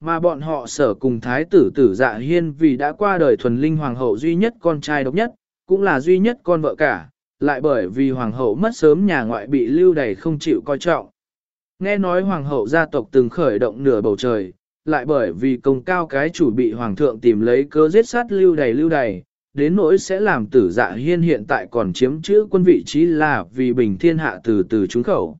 Mà bọn họ sở cùng thái tử tử dạ hiên vì đã qua đời thuần linh hoàng hậu duy nhất con trai độc nhất, cũng là duy nhất con vợ cả, lại bởi vì hoàng hậu mất sớm nhà ngoại bị lưu đày không chịu coi trọng. Nghe nói hoàng hậu gia tộc từng khởi động nửa bầu trời, lại bởi vì công cao cái chủ bị hoàng thượng tìm lấy cớ giết sát lưu đày lưu đày, đến nỗi sẽ làm tử dạ hiên hiện tại còn chiếm chữ quân vị trí là vì bình thiên hạ từ từ trúng khẩu.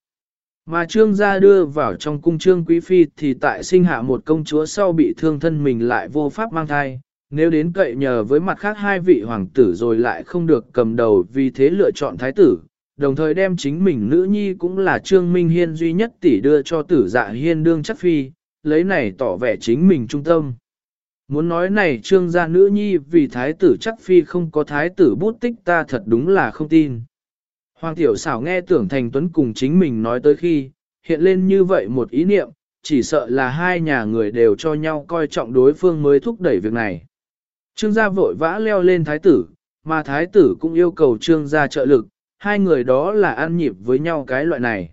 Mà trương gia đưa vào trong cung trương quý phi thì tại sinh hạ một công chúa sau bị thương thân mình lại vô pháp mang thai, nếu đến cậy nhờ với mặt khác hai vị hoàng tử rồi lại không được cầm đầu vì thế lựa chọn thái tử, đồng thời đem chính mình nữ nhi cũng là trương minh hiên duy nhất tỷ đưa cho tử dạ hiên đương chắc phi, lấy này tỏ vẻ chính mình trung tâm. Muốn nói này trương gia nữ nhi vì thái tử chắc phi không có thái tử bút tích ta thật đúng là không tin. Hoàng tiểu xảo nghe tưởng thành tuấn cùng chính mình nói tới khi, hiện lên như vậy một ý niệm, chỉ sợ là hai nhà người đều cho nhau coi trọng đối phương mới thúc đẩy việc này. Trương gia vội vã leo lên thái tử, mà thái tử cũng yêu cầu trương gia trợ lực, hai người đó là ăn nhịp với nhau cái loại này.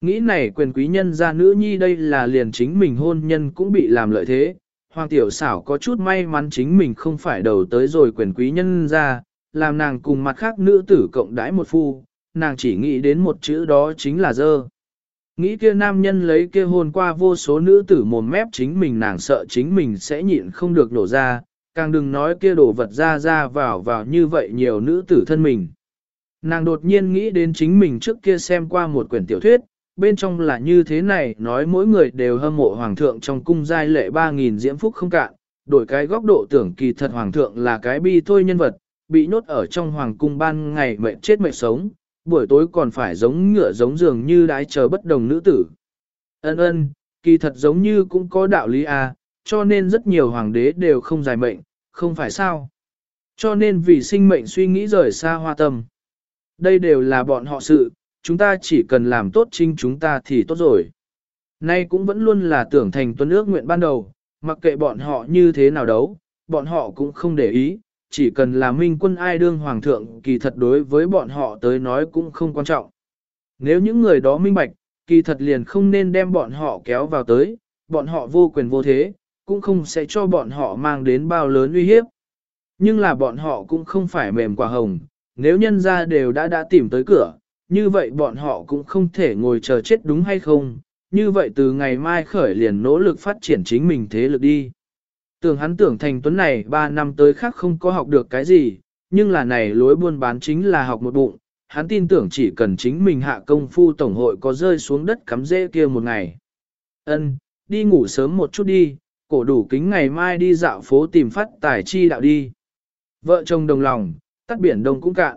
Nghĩ này quyền quý nhân gia nữ nhi đây là liền chính mình hôn nhân cũng bị làm lợi thế, hoàng tiểu xảo có chút may mắn chính mình không phải đầu tới rồi quyền quý nhân gia, làm nàng cùng mặt khác nữ tử cộng đãi một phu, nàng chỉ nghĩ đến một chữ đó chính là dơ. Nghĩ kia nam nhân lấy kia hôn qua vô số nữ tử mồm mép chính mình nàng sợ chính mình sẽ nhịn không được nổ ra, càng đừng nói kia đổ vật ra ra vào vào như vậy nhiều nữ tử thân mình. Nàng đột nhiên nghĩ đến chính mình trước kia xem qua một quyển tiểu thuyết, bên trong là như thế này, nói mỗi người đều hâm mộ hoàng thượng trong cung giai lệ 3.000 diễm phúc không cạn, đổi cái góc độ tưởng kỳ thật hoàng thượng là cái bi thôi nhân vật, bị nhốt ở trong hoàng cung ban ngày mệnh chết mệnh sống, buổi tối còn phải giống ngựa giống giường như đái chờ bất đồng nữ tử. Ân ân, kỳ thật giống như cũng có đạo lý à, cho nên rất nhiều hoàng đế đều không dài mệnh, không phải sao. Cho nên vì sinh mệnh suy nghĩ rời xa hoa tâm. Đây đều là bọn họ sự, chúng ta chỉ cần làm tốt chính chúng ta thì tốt rồi. Nay cũng vẫn luôn là tưởng thành tuân ước nguyện ban đầu, mặc kệ bọn họ như thế nào đấu, bọn họ cũng không để ý, chỉ cần là minh quân ai đương hoàng thượng kỳ thật đối với bọn họ tới nói cũng không quan trọng. Nếu những người đó minh bạch, kỳ thật liền không nên đem bọn họ kéo vào tới, bọn họ vô quyền vô thế, cũng không sẽ cho bọn họ mang đến bao lớn uy hiếp. Nhưng là bọn họ cũng không phải mềm quả hồng, nếu nhân ra đều đã đã tìm tới cửa, như vậy bọn họ cũng không thể ngồi chờ chết đúng hay không, như vậy từ ngày mai khởi liền nỗ lực phát triển chính mình thế lực đi. Tưởng hắn tưởng thành tuấn này 3 năm tới khác không có học được cái gì, nhưng là này lối buôn bán chính là học một bụng, hắn tin tưởng chỉ cần chính mình hạ công phu tổng hội có rơi xuống đất cắm rễ kia một ngày. Ân, đi ngủ sớm một chút đi, cổ đủ kính ngày mai đi dạo phố tìm phát tài chi đạo đi. Vợ chồng đồng lòng, tắt biển đông cũng cạn.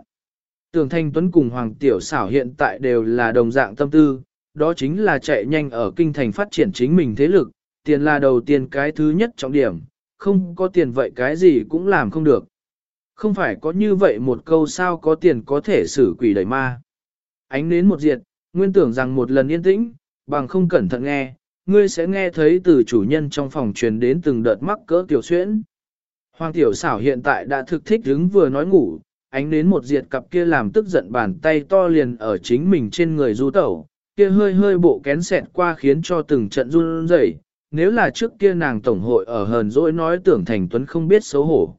Tưởng Thanh Tuấn cùng Hoàng Tiểu Xảo hiện tại đều là đồng dạng tâm tư, đó chính là chạy nhanh ở kinh thành phát triển chính mình thế lực, tiền là đầu tiên cái thứ nhất trọng điểm, không có tiền vậy cái gì cũng làm không được. Không phải có như vậy một câu sao có tiền có thể xử quỷ đẩy ma. Ánh đến một diệt, nguyên tưởng rằng một lần yên tĩnh, bằng không cẩn thận nghe, ngươi sẽ nghe thấy từ chủ nhân trong phòng truyền đến từng đợt mắc cỡ tiểu xuyễn. Hoàng tiểu xảo hiện tại đã thực thích đứng vừa nói ngủ, ánh đến một diệt cặp kia làm tức giận bàn tay to liền ở chính mình trên người du tẩu, kia hơi hơi bộ kén xẹt qua khiến cho từng trận run rẩy. Nếu là trước kia nàng tổng hội ở hờn dỗi nói tưởng thành tuấn không biết xấu hổ.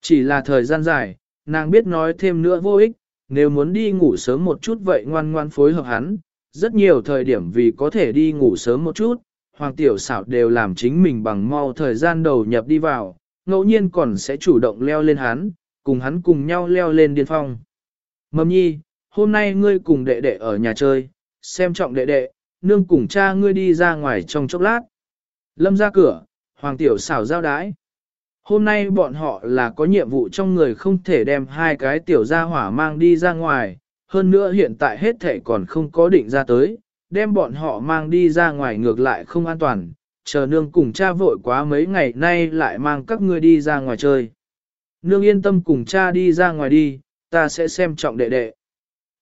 Chỉ là thời gian dài, nàng biết nói thêm nữa vô ích, nếu muốn đi ngủ sớm một chút vậy ngoan ngoan phối hợp hắn, rất nhiều thời điểm vì có thể đi ngủ sớm một chút, hoàng tiểu xảo đều làm chính mình bằng mau thời gian đầu nhập đi vào, ngẫu nhiên còn sẽ chủ động leo lên hắn, cùng hắn cùng nhau leo lên điên phong. Mầm nhi, hôm nay ngươi cùng đệ đệ ở nhà chơi, xem trọng đệ đệ, nương cùng cha ngươi đi ra ngoài trong chốc lát. Lâm ra cửa, hoàng tiểu xảo giao đái. Hôm nay bọn họ là có nhiệm vụ trong người không thể đem hai cái tiểu gia hỏa mang đi ra ngoài, hơn nữa hiện tại hết thể còn không có định ra tới, đem bọn họ mang đi ra ngoài ngược lại không an toàn, chờ nương cùng cha vội quá mấy ngày nay lại mang các ngươi đi ra ngoài chơi. Nương yên tâm cùng cha đi ra ngoài đi, ta sẽ xem trọng đệ đệ.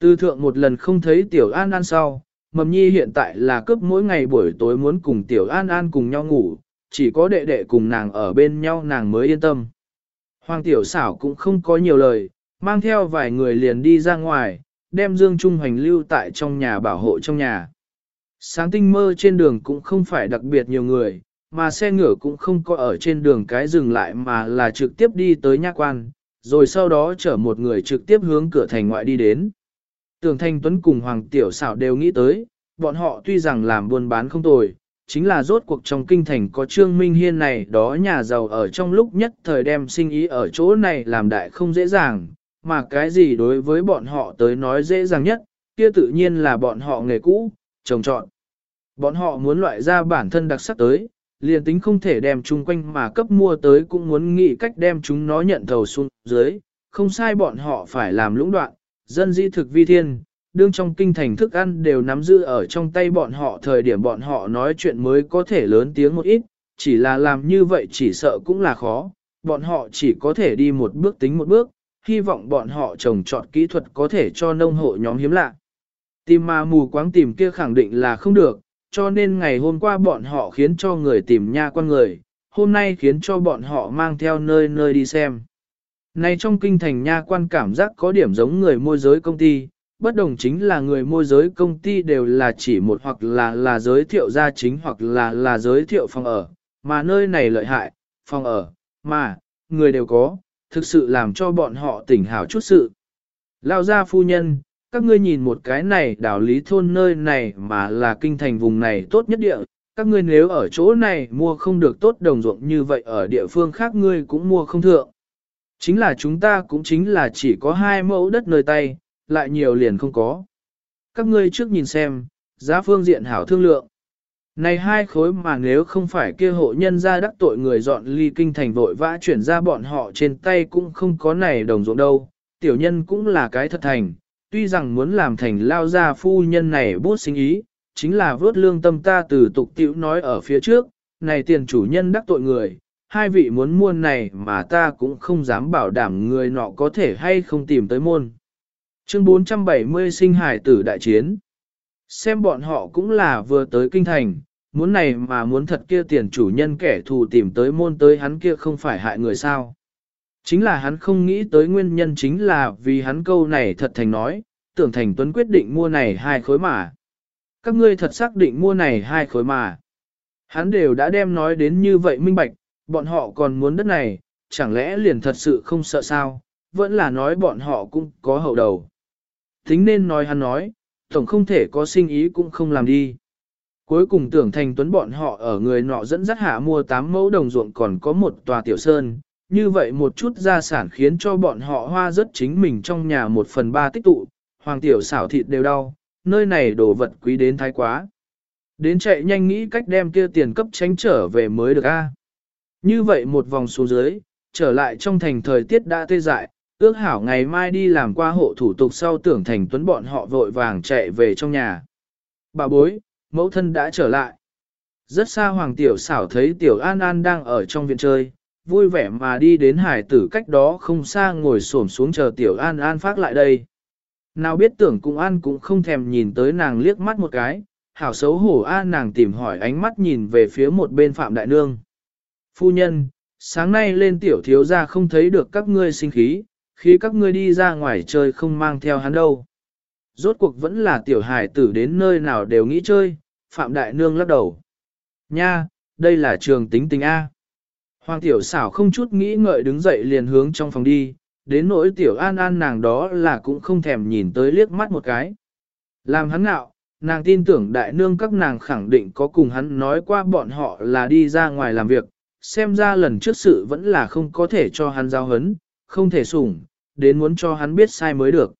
Tư thượng một lần không thấy tiểu an an sau, mầm nhi hiện tại là cướp mỗi ngày buổi tối muốn cùng tiểu an an cùng nhau ngủ, chỉ có đệ đệ cùng nàng ở bên nhau nàng mới yên tâm. Hoàng tiểu xảo cũng không có nhiều lời, mang theo vài người liền đi ra ngoài, đem Dương Trung Hoành lưu tại trong nhà bảo hộ trong nhà. Sáng tinh mơ trên đường cũng không phải đặc biệt nhiều người, mà xe ngựa cũng không có ở trên đường cái dừng lại mà là trực tiếp đi tới nha quan, rồi sau đó chở một người trực tiếp hướng cửa thành ngoại đi đến. Tường Thanh Tuấn cùng Hoàng Tiểu Xảo đều nghĩ tới, bọn họ tuy rằng làm buôn bán không tồi, chính là rốt cuộc trong kinh thành có Trương Minh Hiên này đó nhà giàu ở trong lúc nhất thời đem sinh ý ở chỗ này làm đại không dễ dàng, mà cái gì đối với bọn họ tới nói dễ dàng nhất, kia tự nhiên là bọn họ nghề cũ, trồng trọn. Bọn họ muốn loại ra bản thân đặc sắc tới, liền tính không thể đem chung quanh mà cấp mua tới cũng muốn nghĩ cách đem chúng nó nhận thầu xuống dưới, không sai bọn họ phải làm lũng đoạn, dân di thực vi thiên, đương trong kinh thành thức ăn đều nắm giữ ở trong tay bọn họ thời điểm bọn họ nói chuyện mới có thể lớn tiếng một ít, chỉ là làm như vậy chỉ sợ cũng là khó, bọn họ chỉ có thể đi một bước tính một bước, hy vọng bọn họ trồng trọt kỹ thuật có thể cho nông hộ nhóm hiếm lạ. Tìm mà mù quáng tìm kia khẳng định là không được, cho nên ngày hôm qua bọn họ khiến cho người tìm nha quan người, hôm nay khiến cho bọn họ mang theo nơi nơi đi xem. Này trong kinh thành nha quan cảm giác có điểm giống người môi giới công ty, bất đồng chính là người môi giới công ty đều là chỉ một hoặc là là giới thiệu gia chính hoặc là là giới thiệu phòng ở, mà nơi này lợi hại, phòng ở, mà, người đều có, thực sự làm cho bọn họ tỉnh hảo chút sự. Lao ra phu nhân, các ngươi nhìn một cái này đảo lý thôn nơi này mà là kinh thành vùng này tốt nhất địa, các ngươi nếu ở chỗ này mua không được tốt đồng ruộng như vậy ở địa phương khác ngươi cũng mua không thượng. Chính là chúng ta cũng chính là chỉ có hai mẫu đất nơi tay, lại nhiều liền không có. Các ngươi trước nhìn xem, giá phương diện hảo thương lượng. Này hai khối mà nếu không phải kia hộ nhân ra đắc tội người dọn ly kinh thành vội vã chuyển ra bọn họ trên tay cũng không có này đồng ruộng đâu, tiểu nhân cũng là cái thật thành, tuy rằng muốn làm thành lao ra phu nhân này bút sinh ý, chính là vớt lương tâm ta từ tục tiểu nói ở phía trước, này tiền chủ nhân đắc tội người, hai vị muốn mua này mà ta cũng không dám bảo đảm người nọ có thể hay không tìm tới môn. Chương 470 sinh hải tử đại chiến. Xem bọn họ cũng là vừa tới kinh thành, muốn này mà muốn thật kia tiền chủ nhân kẻ thù tìm tới môn tới hắn kia không phải hại người sao. Chính là hắn không nghĩ tới nguyên nhân chính là vì hắn câu này thật thành nói, tưởng thành tuấn quyết định mua này hai khối mà. Các ngươi thật xác định mua này hai khối mà. Hắn đều đã đem nói đến như vậy minh bạch, bọn họ còn muốn đất này, chẳng lẽ liền thật sự không sợ sao, vẫn là nói bọn họ cũng có hậu đầu. Tính nên nói hắn nói, tổng không thể có sinh ý cũng không làm đi. Cuối cùng tưởng thành tuấn bọn họ ở người nọ dẫn dắt hạ mua 8 mẫu đồng ruộng còn có một tòa tiểu sơn, như vậy một chút gia sản khiến cho bọn họ hoa rất chính mình trong nhà một phần ba tích tụ, hoàng tiểu xảo thịt đều đau, nơi này đồ vật quý đến thái quá. Đến chạy nhanh nghĩ cách đem kia tiền cấp tránh trở về mới được a. Như vậy một vòng xuống dưới, trở lại trong thành thời tiết đã tê dại, ước hảo ngày mai đi làm qua hộ thủ tục sau tưởng thành tuấn bọn họ vội vàng chạy về trong nhà. Bà bối, mẫu thân đã trở lại. Rất xa hoàng tiểu xảo thấy tiểu an an đang ở trong viện chơi, vui vẻ mà đi đến hải tử cách đó không xa ngồi xổm xuống chờ tiểu an an phát lại đây. Nào biết tưởng cũng an cũng không thèm nhìn tới nàng liếc mắt một cái, hảo xấu hổ an nàng tìm hỏi ánh mắt nhìn về phía một bên phạm đại nương. Phu nhân, sáng nay lên tiểu thiếu ra không thấy được các ngươi sinh khí, khi các ngươi đi ra ngoài chơi không mang theo hắn đâu. Rốt cuộc vẫn là tiểu hải tử đến nơi nào đều nghĩ chơi, phạm đại nương lắc đầu. Nha, đây là trường tính tình A. Hoàng tiểu xảo không chút nghĩ ngợi đứng dậy liền hướng trong phòng đi, đến nỗi tiểu an an nàng đó là cũng không thèm nhìn tới liếc mắt một cái. Làm hắn ngạo, nàng tin tưởng đại nương các nàng khẳng định có cùng hắn nói qua bọn họ là đi ra ngoài làm việc, xem ra lần trước sự vẫn là không có thể cho hắn giao hấn, không thể sủng, đến muốn cho hắn biết sai mới được.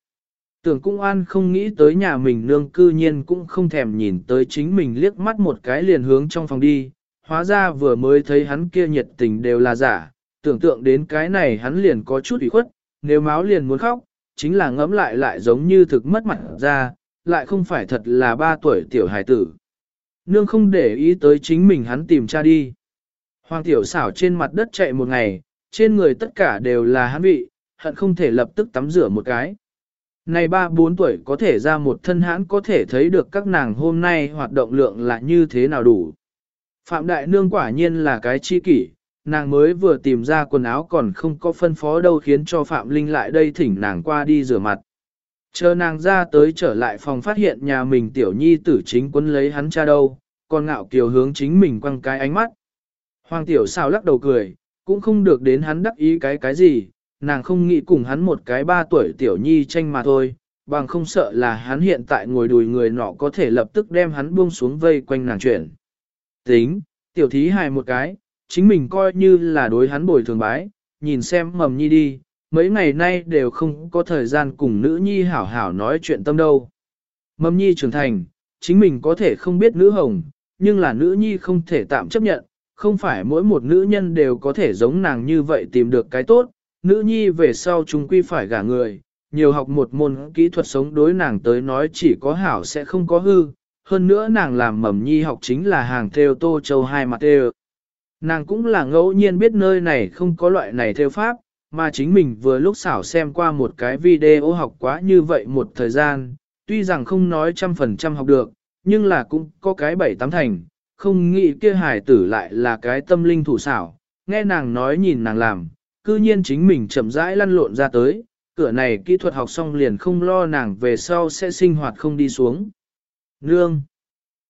Tưởng cung an không nghĩ tới nhà mình nương cư nhiên cũng không thèm nhìn tới chính mình liếc mắt một cái liền hướng trong phòng đi, hóa ra vừa mới thấy hắn kia nhiệt tình đều là giả, tưởng tượng đến cái này hắn liền có chút ủy khuất, nếu máu liền muốn khóc, chính là ngẫm lại lại giống như thực mất mặt ra, lại không phải thật là ba tuổi tiểu hài tử. Nương không để ý tới chính mình hắn tìm cha đi. Hoàng tiểu xảo trên mặt đất chạy một ngày, trên người tất cả đều là hắn vị, hận không thể lập tức tắm rửa một cái. Này ba bốn tuổi có thể ra một thân hãn có thể thấy được các nàng hôm nay hoạt động lượng là như thế nào đủ. Phạm Đại Nương quả nhiên là cái chi kỷ, nàng mới vừa tìm ra quần áo còn không có phân phó đâu khiến cho Phạm Linh lại đây thỉnh nàng qua đi rửa mặt. Chờ nàng ra tới trở lại phòng phát hiện nhà mình tiểu nhi tử chính quân lấy hắn cha đâu, còn ngạo kiều hướng chính mình quăng cái ánh mắt. Hoàng tiểu xào lắc đầu cười, cũng không được đến hắn đắc ý cái cái gì, nàng không nghĩ cùng hắn một cái ba tuổi tiểu nhi tranh mà thôi, bằng không sợ là hắn hiện tại ngồi đùi người nọ có thể lập tức đem hắn buông xuống vây quanh nàng chuyển. Tính, tiểu thí hài một cái, chính mình coi như là đối hắn bồi thường bái, nhìn xem mầm nhi đi, mấy ngày nay đều không có thời gian cùng nữ nhi hảo hảo nói chuyện tâm đâu. Mầm nhi trưởng thành, chính mình có thể không biết nữ hồng, nhưng là nữ nhi không thể tạm chấp nhận, không phải mỗi một nữ nhân đều có thể giống nàng như vậy tìm được cái tốt, nữ nhi về sau chúng quy phải gả người, nhiều học một môn kỹ thuật sống đối nàng tới nói chỉ có hảo sẽ không có hư, hơn nữa nàng làm mầm nhi học chính là hàng theo tô châu hai mặt đều. Nàng cũng là ngẫu nhiên biết nơi này không có loại này theo pháp, mà chính mình vừa lúc xảo xem qua một cái video học quá như vậy một thời gian, tuy rằng không nói trăm phần trăm học được, nhưng là cũng có cái bảy tám thành, không nghĩ kia Hải tử lại là cái tâm linh thủ xảo, nghe nàng nói nhìn nàng làm, cư nhiên chính mình chậm rãi lăn lộn ra tới, cửa này kỹ thuật học xong liền không lo nàng về sau sẽ sinh hoạt không đi xuống. Nương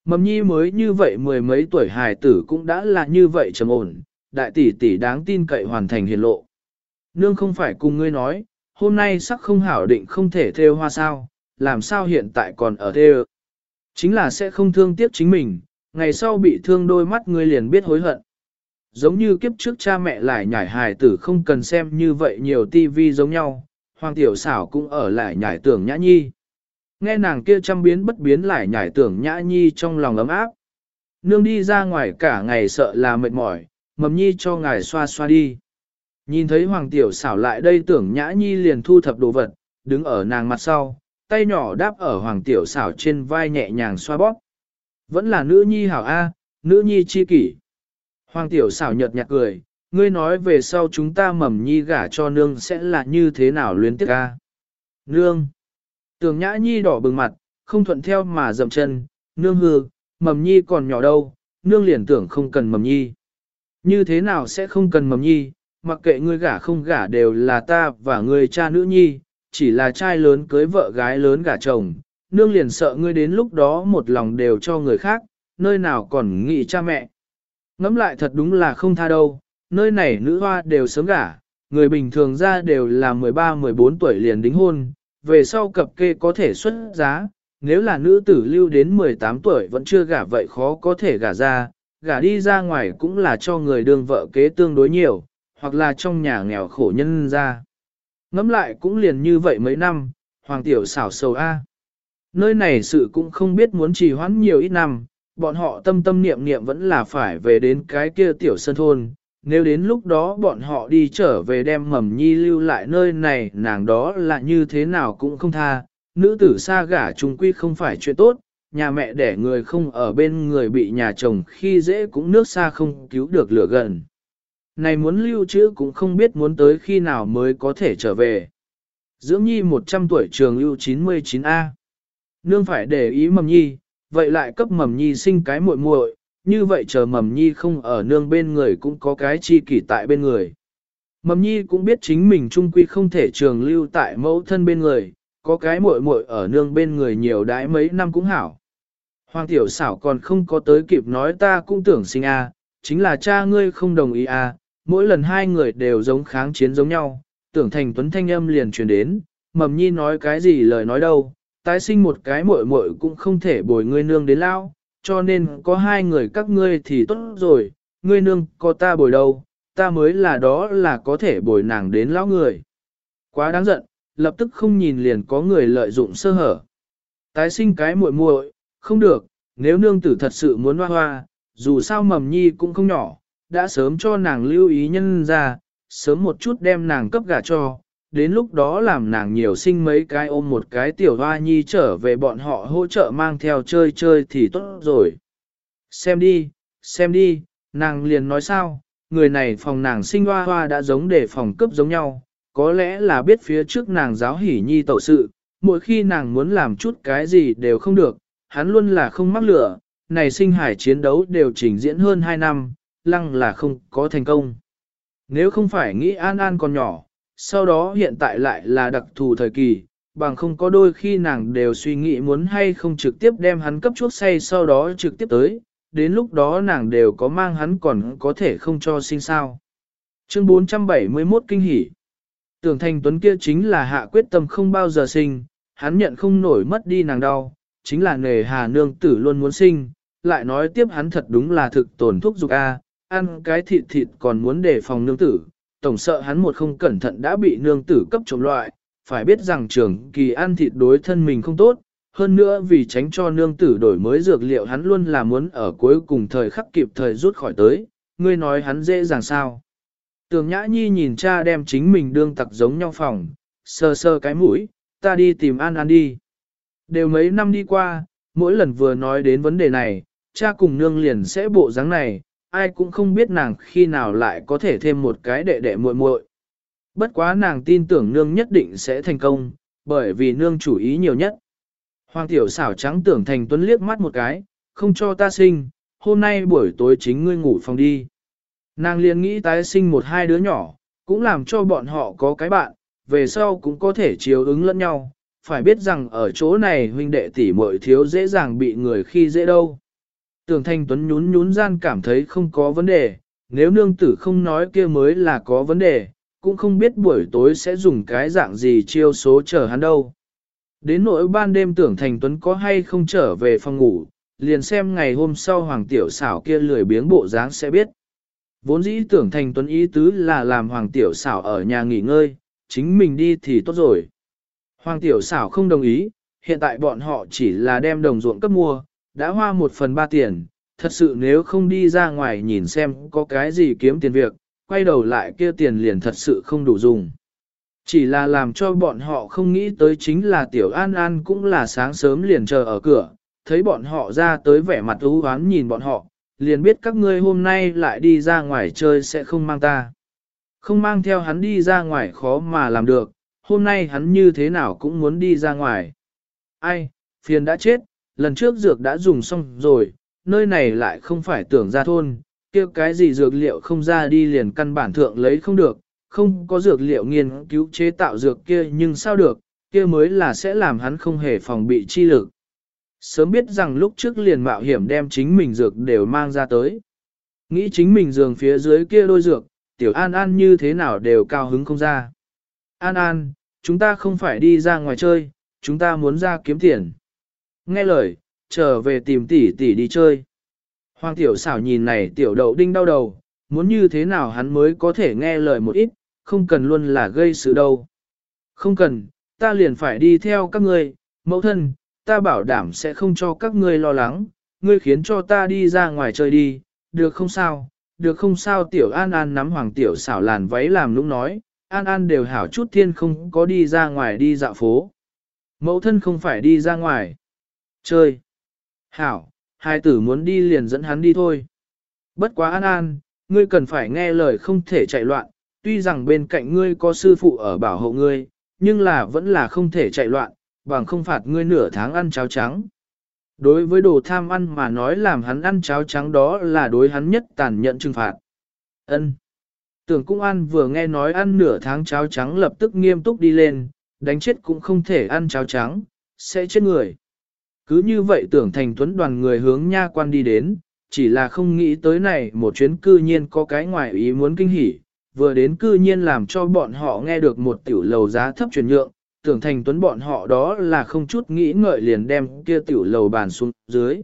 Mầm nhi mới như vậy mười mấy tuổi hài tử cũng đã là như vậy trầm ổn, đại tỷ tỷ đáng tin cậy hoàn thành hiền lộ. Nương không phải cùng ngươi nói, hôm nay sắc không hảo định không thể theo hoa sao, làm sao hiện tại còn ở theo. Chính là sẽ không thương tiếc chính mình, ngày sau bị thương đôi mắt ngươi liền biết hối hận. Giống như kiếp trước cha mẹ lại nhảy hài tử không cần xem như vậy nhiều tivi giống nhau, hoàng tiểu xảo cũng ở lại nhảy tưởng nhã nhi. Nghe nàng kia chăm biến bất biến lại nhảy tưởng nhã nhi trong lòng ấm áp. Nương đi ra ngoài cả ngày sợ là mệt mỏi, mầm nhi cho ngài xoa xoa đi. Nhìn thấy hoàng tiểu xảo lại đây tưởng nhã nhi liền thu thập đồ vật, đứng ở nàng mặt sau, tay nhỏ đáp ở hoàng tiểu xảo trên vai nhẹ nhàng xoa bóp. Vẫn là nữ nhi hảo A, nữ nhi chi kỷ. Hoàng tiểu xảo nhợt nhạt cười, ngươi nói về sau chúng ta mầm nhi gả cho nương sẽ là như thế nào luyến tiếc A. Nương. Tường nhã nhi đỏ bừng mặt, không thuận theo mà dậm chân, nương hư, mầm nhi còn nhỏ đâu, nương liền tưởng không cần mầm nhi. Như thế nào sẽ không cần mầm nhi, mặc kệ ngươi gả không gả đều là ta và ngươi cha nữ nhi, chỉ là trai lớn cưới vợ gái lớn gả chồng, nương liền sợ ngươi đến lúc đó một lòng đều cho người khác, nơi nào còn nghĩ cha mẹ. Ngắm lại thật đúng là không tha đâu, nơi này nữ hoa đều sớm gả, người bình thường ra đều là 13-14 tuổi liền đính hôn, về sau cập kê có thể xuất giá, nếu là nữ tử lưu đến 18 tuổi vẫn chưa gả vậy khó có thể gả ra, gả đi ra ngoài cũng là cho người đương vợ kế tương đối nhiều, hoặc là trong nhà nghèo khổ nhân ra. Ngắm lại cũng liền như vậy mấy năm, hoàng tiểu xảo sầu A. Nơi này sự cũng không biết muốn trì hoãn nhiều ít năm, bọn họ tâm tâm niệm niệm vẫn là phải về đến cái kia tiểu sân thôn. Nếu đến lúc đó bọn họ đi trở về đem mầm nhi lưu lại nơi này nàng đó là như thế nào cũng không tha, nữ tử xa gả trung quy không phải chuyện tốt, nhà mẹ đẻ người không ở bên người bị nhà chồng khi dễ cũng nước xa không cứu được lửa gần. Này muốn lưu trữ cũng không biết muốn tới khi nào mới có thể trở về. Dưỡng nhi 100 tuổi trường lưu 99A. Nương phải để ý mầm nhi, vậy lại cấp mầm nhi sinh cái muội muội, như vậy chờ mầm nhi không ở nương bên người cũng có cái chi kỷ tại bên người. Mầm nhi cũng biết chính mình trung quy không thể trường lưu tại mẫu thân bên người, có cái muội muội ở nương bên người nhiều đãi mấy năm cũng hảo. Hoàng tiểu xảo còn không có tới kịp nói ta cũng tưởng sinh a, chính là cha ngươi không đồng ý a, mỗi lần hai người đều giống kháng chiến giống nhau, tưởng thành tuấn thanh âm liền truyền đến, mầm nhi nói cái gì lời nói đâu, tái sinh một cái muội muội cũng không thể bồi ngươi nương đến lao, cho nên có hai người các ngươi thì tốt rồi, ngươi nương có ta bồi đâu, ta mới là đó là có thể bồi nàng đến lão người. Quá đáng giận, lập tức không nhìn liền có người lợi dụng sơ hở. Tái sinh cái muội muội, không được, nếu nương tử thật sự muốn hoa hoa, dù sao mầm nhi cũng không nhỏ, đã sớm cho nàng lưu ý nhân ra, sớm một chút đem nàng cấp gả cho, đến lúc đó làm nàng nhiều sinh mấy cái ôm một cái tiểu hoa nhi trở về bọn họ hỗ trợ mang theo chơi chơi thì tốt rồi. Xem đi, xem đi, nàng liền nói sao, người này phòng nàng sinh hoa hoa đã giống để phòng cấp giống nhau, có lẽ là biết phía trước nàng giáo hỉ nhi tẩu sự, mỗi khi nàng muốn làm chút cái gì đều không được, hắn luôn là không mắc lửa, này sinh hải chiến đấu đều trình diễn hơn 2 năm, lăng là không có thành công. Nếu không phải nghĩ An An còn nhỏ, sau đó hiện tại lại là đặc thù thời kỳ, bằng không có đôi khi nàng đều suy nghĩ muốn hay không trực tiếp đem hắn cấp chuốc say sau đó trực tiếp tới, đến lúc đó nàng đều có mang hắn còn có thể không cho sinh sao. Chương 471 Kinh hỉ Tưởng thành tuấn kia chính là hạ quyết tâm không bao giờ sinh, hắn nhận không nổi mất đi nàng đau, chính là nề hà nương tử luôn muốn sinh, lại nói tiếp hắn thật đúng là thực tổn thuốc dục A, ăn cái thịt thịt còn muốn đề phòng nương tử, tổng sợ hắn một không cẩn thận đã bị nương tử cấp trộm loại, phải biết rằng trường kỳ ăn thịt đối thân mình không tốt, hơn nữa vì tránh cho nương tử đổi mới dược liệu hắn luôn là muốn ở cuối cùng thời khắc kịp thời rút khỏi tới, ngươi nói hắn dễ dàng sao. Tường Nhã Nhi nhìn cha đem chính mình đương tặc giống nhau phòng, sơ sơ cái mũi, ta đi tìm An An đi. Đều mấy năm đi qua, mỗi lần vừa nói đến vấn đề này, cha cùng nương liền sẽ bộ dáng này, ai cũng không biết nàng khi nào lại có thể thêm một cái đệ đệ muội muội. Bất quá nàng tin tưởng nương nhất định sẽ thành công, bởi vì nương chủ ý nhiều nhất. Hoàng tiểu xảo trắng tưởng thành tuấn liếc mắt một cái, không cho ta sinh, hôm nay buổi tối chính ngươi ngủ phòng đi. Nàng liền nghĩ tái sinh một hai đứa nhỏ, cũng làm cho bọn họ có cái bạn, về sau cũng có thể chiếu ứng lẫn nhau. Phải biết rằng ở chỗ này huynh đệ tỷ muội thiếu dễ dàng bị người khi dễ đâu. Tưởng thanh tuấn nhún nhún gian cảm thấy không có vấn đề, nếu nương tử không nói kia mới là có vấn đề, cũng không biết buổi tối sẽ dùng cái dạng gì chiêu số chờ hắn đâu. Đến nỗi ban đêm tưởng thành tuấn có hay không trở về phòng ngủ, liền xem ngày hôm sau hoàng tiểu xảo kia lười biếng bộ dáng sẽ biết. Vốn dĩ tưởng thành tuấn ý tứ là làm hoàng tiểu xảo ở nhà nghỉ ngơi, chính mình đi thì tốt rồi. Hoàng tiểu xảo không đồng ý, hiện tại bọn họ chỉ là đem đồng ruộng cấp mua, đã hoa một phần ba tiền, thật sự nếu không đi ra ngoài nhìn xem có cái gì kiếm tiền việc, quay đầu lại kia tiền liền thật sự không đủ dùng. Chỉ là làm cho bọn họ không nghĩ tới chính là tiểu an an cũng là sáng sớm liền chờ ở cửa, thấy bọn họ ra tới vẻ mặt ưu hoán nhìn bọn họ, liền biết các ngươi hôm nay lại đi ra ngoài chơi sẽ không mang ta. Không mang theo hắn đi ra ngoài khó mà làm được, hôm nay hắn như thế nào cũng muốn đi ra ngoài. Ai, phiền đã chết, lần trước dược đã dùng xong rồi, nơi này lại không phải tưởng ra thôn, kia cái gì dược liệu không ra đi liền căn bản thượng lấy không được, không có dược liệu nghiên cứu chế tạo dược kia nhưng sao được, kia mới là sẽ làm hắn không hề phòng bị chi lực. Sớm biết rằng lúc trước liền mạo hiểm đem chính mình dược đều mang ra tới. Nghĩ chính mình giường phía dưới kia đôi dược, tiểu an an như thế nào đều cao hứng không ra. An an, chúng ta không phải đi ra ngoài chơi, chúng ta muốn ra kiếm tiền. Nghe lời, trở về tìm tỷ tỷ đi chơi. Hoàng tiểu xảo nhìn này tiểu đậu đinh đau đầu, muốn như thế nào hắn mới có thể nghe lời một ít, không cần luôn là gây sự đâu. Không cần, ta liền phải đi theo các ngươi, mẫu thân, ta bảo đảm sẽ không cho các ngươi lo lắng, ngươi khiến cho ta đi ra ngoài chơi đi, được không sao, được không sao tiểu an an nắm hoàng tiểu xảo làn váy làm lúc nói, an an đều hảo chút thiên không có đi ra ngoài đi dạo phố. Mẫu thân không phải đi ra ngoài. Chơi. Hảo, hai tử muốn đi liền dẫn hắn đi thôi. Bất quá an an, ngươi cần phải nghe lời không thể chạy loạn, tuy rằng bên cạnh ngươi có sư phụ ở bảo hộ ngươi, nhưng là vẫn là không thể chạy loạn, bằng không phạt ngươi nửa tháng ăn cháo trắng. Đối với đồ tham ăn mà nói làm hắn ăn cháo trắng đó là đối hắn nhất tàn nhẫn trừng phạt. Ân. Tưởng Cung An vừa nghe nói ăn nửa tháng cháo trắng lập tức nghiêm túc đi lên, đánh chết cũng không thể ăn cháo trắng, sẽ chết người. Cứ như vậy tưởng thành tuấn đoàn người hướng nha quan đi đến, chỉ là không nghĩ tới này một chuyến cư nhiên có cái ngoài ý muốn kinh hỉ, vừa đến cư nhiên làm cho bọn họ nghe được một tiểu lầu giá thấp chuyển nhượng, tưởng thành tuấn bọn họ đó là không chút nghĩ ngợi liền đem kia tiểu lầu bàn xuống dưới.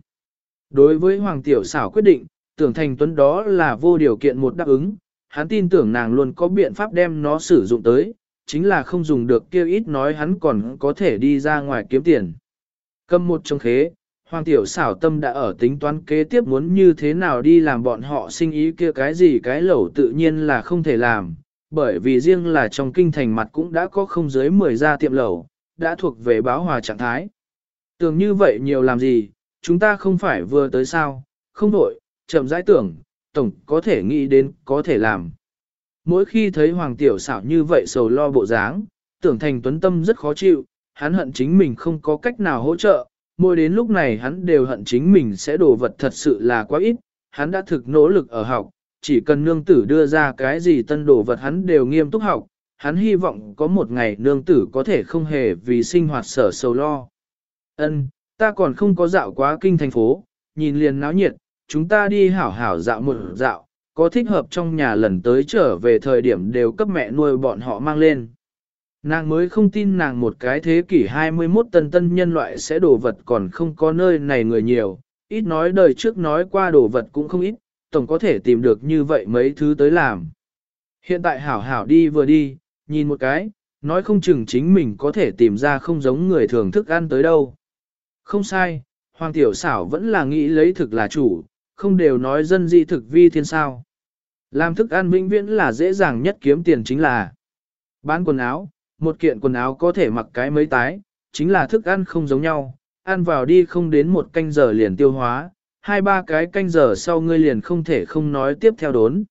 Đối với Hoàng Tiểu xảo quyết định, tưởng thành tuấn đó là vô điều kiện một đáp ứng, hắn tin tưởng nàng luôn có biện pháp đem nó sử dụng tới, chính là không dùng được kia ít nói hắn còn có thể đi ra ngoài kiếm tiền. Cầm một trong khế, Hoàng tiểu xảo tâm đã ở tính toán kế tiếp muốn như thế nào đi làm bọn họ sinh ý kia cái gì cái lẩu tự nhiên là không thể làm, bởi vì riêng là trong kinh thành mặt cũng đã có không dưới 10 gia tiệm lẩu, đã thuộc về báo hòa trạng thái. Tưởng như vậy nhiều làm gì, chúng ta không phải vừa tới sao, không đổi, chậm rãi tưởng, tổng có thể nghĩ đến, có thể làm. Mỗi khi thấy Hoàng tiểu xảo như vậy sầu lo bộ dáng, tưởng thành tuấn tâm rất khó chịu, hắn hận chính mình không có cách nào hỗ trợ, mỗi đến lúc này hắn đều hận chính mình sẽ đồ vật thật sự là quá ít, hắn đã thực nỗ lực ở học, chỉ cần nương tử đưa ra cái gì tân đồ vật hắn đều nghiêm túc học, hắn hy vọng có một ngày nương tử có thể không hề vì sinh hoạt sở sầu lo. Ân, ta còn không có dạo quá kinh thành phố, nhìn liền náo nhiệt, chúng ta đi hảo hảo dạo một dạo, có thích hợp trong nhà lần tới trở về thời điểm đều cấp mẹ nuôi bọn họ mang lên. Nàng mới không tin nàng một cái thế kỷ 21 tân tân nhân loại sẽ đồ vật còn không có nơi này người nhiều, ít nói đời trước nói qua đồ vật cũng không ít, tổng có thể tìm được như vậy mấy thứ tới làm. Hiện tại hảo hảo đi vừa đi, nhìn một cái, nói không chừng chính mình có thể tìm ra không giống người thường thức ăn tới đâu. Không sai, Hoàng Tiểu xảo vẫn là nghĩ lấy thực là chủ, không đều nói dân dị thực vi thiên sao. Làm thức ăn vĩnh viễn là dễ dàng nhất kiếm tiền chính là bán quần áo, một kiện quần áo có thể mặc cái mấy tái, chính là thức ăn không giống nhau, ăn vào đi không đến một canh giờ liền tiêu hóa, hai ba cái canh giờ sau ngươi liền không thể không nói tiếp theo đốn.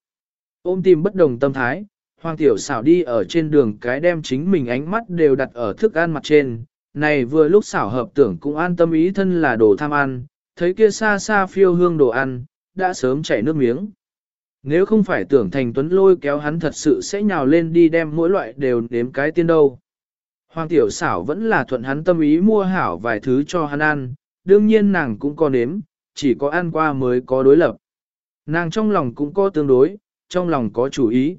Ôm tìm bất đồng tâm thái, Hoàng Tiểu xảo đi ở trên đường cái đem chính mình ánh mắt đều đặt ở thức ăn mặt trên, này vừa lúc xảo hợp tưởng cũng an tâm ý thân là đồ tham ăn, thấy kia xa xa phiêu hương đồ ăn, đã sớm chảy nước miếng. Nếu không phải tưởng thành tuấn lôi kéo hắn thật sự sẽ nhào lên đi đem mỗi loại đều nếm cái tiên đâu. Hoàng tiểu xảo vẫn là thuận hắn tâm ý mua hảo vài thứ cho hắn ăn, đương nhiên nàng cũng có nếm, chỉ có ăn qua mới có đối lập. Nàng trong lòng cũng có tương đối, trong lòng có chủ ý.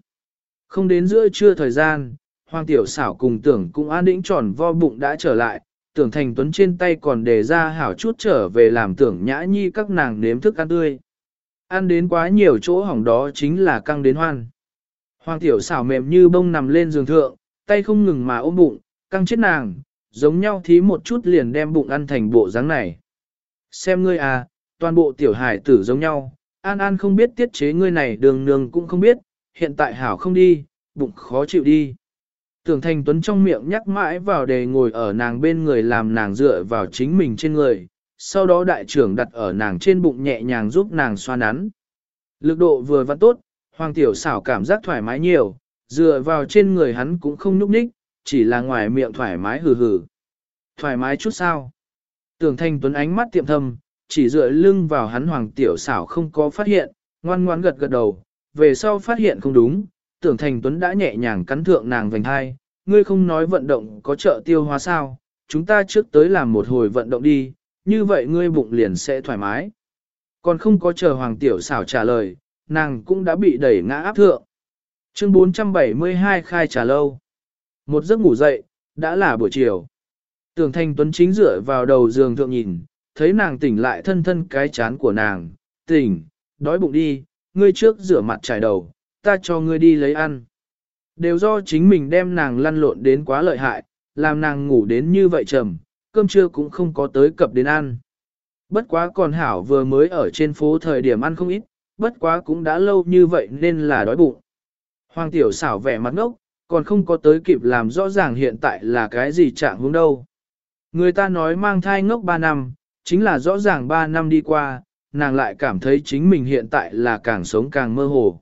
Không đến giữa trưa thời gian, Hoàng tiểu xảo cùng tưởng cũng an đĩnh tròn vo bụng đã trở lại, tưởng thành tuấn trên tay còn để ra hảo chút trở về làm tưởng nhã nhi các nàng nếm thức ăn tươi. Ăn đến quá nhiều chỗ hỏng đó chính là căng đến hoan. Hoàng tiểu xảo mềm như bông nằm lên giường thượng, tay không ngừng mà ôm bụng, căng chết nàng, giống nhau thí một chút liền đem bụng ăn thành bộ dáng này. Xem ngươi à, toàn bộ tiểu hải tử giống nhau, an an không biết tiết chế ngươi này đường nương cũng không biết, hiện tại hảo không đi, bụng khó chịu đi. Tưởng thành tuấn trong miệng nhắc mãi vào đề ngồi ở nàng bên người làm nàng dựa vào chính mình trên người, sau đó đại trưởng đặt ở nàng trên bụng nhẹ nhàng giúp nàng xoa nắn. Lực độ vừa vặn tốt, hoàng tiểu xảo cảm giác thoải mái nhiều, dựa vào trên người hắn cũng không núp ních, chỉ là ngoài miệng thoải mái hừ hừ. Thoải mái chút sao? Tưởng thanh tuấn ánh mắt tiệm thâm, chỉ dựa lưng vào hắn hoàng tiểu xảo không có phát hiện, ngoan ngoan gật gật đầu, về sau phát hiện không đúng, tưởng thành tuấn đã nhẹ nhàng cắn thượng nàng vành hai, ngươi không nói vận động có trợ tiêu hóa sao, chúng ta trước tới làm một hồi vận động đi, như vậy ngươi bụng liền sẽ thoải mái. Còn không có chờ Hoàng Tiểu xảo trả lời, nàng cũng đã bị đẩy ngã áp thượng. Chương 472 khai trả lâu. Một giấc ngủ dậy, đã là buổi chiều. Tưởng Thanh Tuấn chính dựa vào đầu giường thượng nhìn, thấy nàng tỉnh lại thân thân cái chán của nàng, tỉnh, đói bụng đi, ngươi trước rửa mặt trải đầu, ta cho ngươi đi lấy ăn. Đều do chính mình đem nàng lăn lộn đến quá lợi hại, làm nàng ngủ đến như vậy trầm, cơm trưa cũng không có tới cập đến ăn. Bất quá còn hảo vừa mới ở trên phố thời điểm ăn không ít, bất quá cũng đã lâu như vậy nên là đói bụng. Hoàng tiểu xảo vẻ mặt ngốc, còn không có tới kịp làm rõ ràng hiện tại là cái gì trạng hướng đâu. Người ta nói mang thai ngốc 3 năm, chính là rõ ràng 3 năm đi qua, nàng lại cảm thấy chính mình hiện tại là càng sống càng mơ hồ.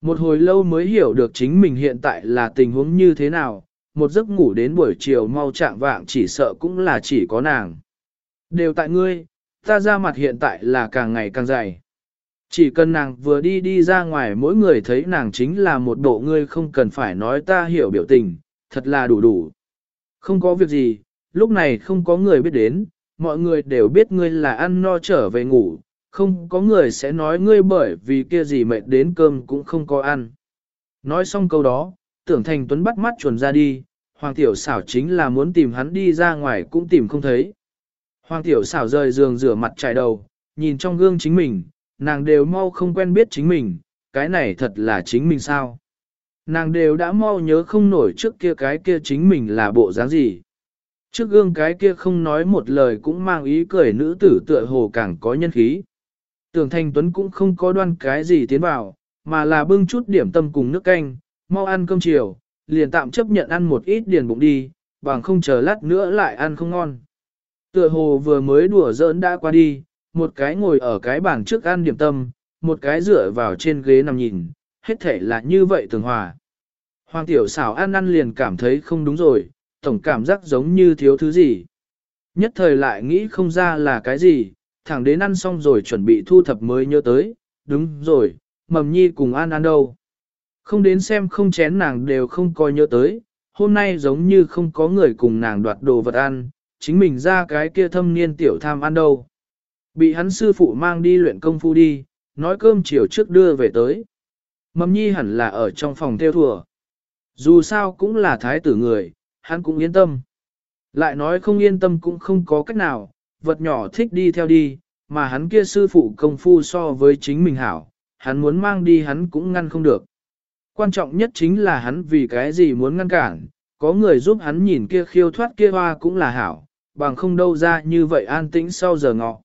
Một hồi lâu mới hiểu được chính mình hiện tại là tình huống như thế nào, một giấc ngủ đến buổi chiều mau trạng vạng chỉ sợ cũng là chỉ có nàng. Đều tại ngươi, ta ra mặt hiện tại là càng ngày càng dày. Chỉ cần nàng vừa đi đi ra ngoài mỗi người thấy nàng chính là một bộ ngươi không cần phải nói ta hiểu biểu tình, thật là đủ đủ. Không có việc gì, lúc này không có người biết đến, mọi người đều biết ngươi là ăn no trở về ngủ, không có người sẽ nói ngươi bởi vì kia gì mệt đến cơm cũng không có ăn. Nói xong câu đó, tưởng thành tuấn bắt mắt chuồn ra đi, hoàng tiểu xảo chính là muốn tìm hắn đi ra ngoài cũng tìm không thấy. Hoàng tiểu xảo rời giường rửa mặt trải đầu, nhìn trong gương chính mình, nàng đều mau không quen biết chính mình, cái này thật là chính mình sao. Nàng đều đã mau nhớ không nổi trước kia cái kia chính mình là bộ dáng gì. Trước gương cái kia không nói một lời cũng mang ý cười nữ tử tựa hồ càng có nhân khí. Tưởng Thanh Tuấn cũng không có đoan cái gì tiến vào, mà là bưng chút điểm tâm cùng nước canh, mau ăn cơm chiều, liền tạm chấp nhận ăn một ít điền bụng đi, bằng không chờ lát nữa lại ăn không ngon. Tựa hồ vừa mới đùa giỡn đã qua đi, một cái ngồi ở cái bàn trước ăn điểm tâm, một cái dựa vào trên ghế nằm nhìn, hết thể là như vậy tường hòa. Hoàng tiểu xảo ăn ăn liền cảm thấy không đúng rồi, tổng cảm giác giống như thiếu thứ gì. Nhất thời lại nghĩ không ra là cái gì, thẳng đến ăn xong rồi chuẩn bị thu thập mới nhớ tới, đúng rồi, mầm nhi cùng ăn ăn đâu. Không đến xem không chén nàng đều không coi nhớ tới, hôm nay giống như không có người cùng nàng đoạt đồ vật ăn, chính mình ra cái kia thâm niên tiểu tham ăn đâu. Bị hắn sư phụ mang đi luyện công phu đi, nói cơm chiều trước đưa về tới. Mầm nhi hẳn là ở trong phòng theo thùa. Dù sao cũng là thái tử người, hắn cũng yên tâm. Lại nói không yên tâm cũng không có cách nào, vật nhỏ thích đi theo đi, mà hắn kia sư phụ công phu so với chính mình hảo, hắn muốn mang đi hắn cũng ngăn không được. Quan trọng nhất chính là hắn vì cái gì muốn ngăn cản, có người giúp hắn nhìn kia khiêu thoát kia hoa cũng là hảo, bằng không đâu ra như vậy an tĩnh sau giờ ngọ.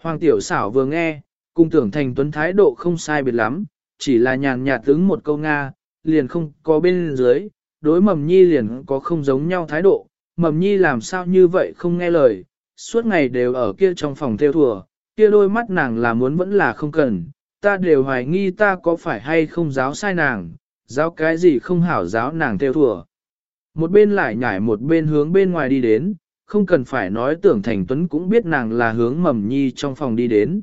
Hoàng tiểu xảo vừa nghe, cung tưởng thành tuấn thái độ không sai biệt lắm, chỉ là nhàn nhạt ứng một câu Nga, liền không có bên dưới, đối mầm nhi liền có không giống nhau thái độ, mầm nhi làm sao như vậy không nghe lời, suốt ngày đều ở kia trong phòng theo thùa, kia đôi mắt nàng là muốn vẫn là không cần, ta đều hoài nghi ta có phải hay không giáo sai nàng, giáo cái gì không hảo giáo nàng theo thùa. Một bên lại nhảy một bên hướng bên ngoài đi đến, không cần phải nói tưởng thành tuấn cũng biết nàng là hướng mầm nhi trong phòng đi đến.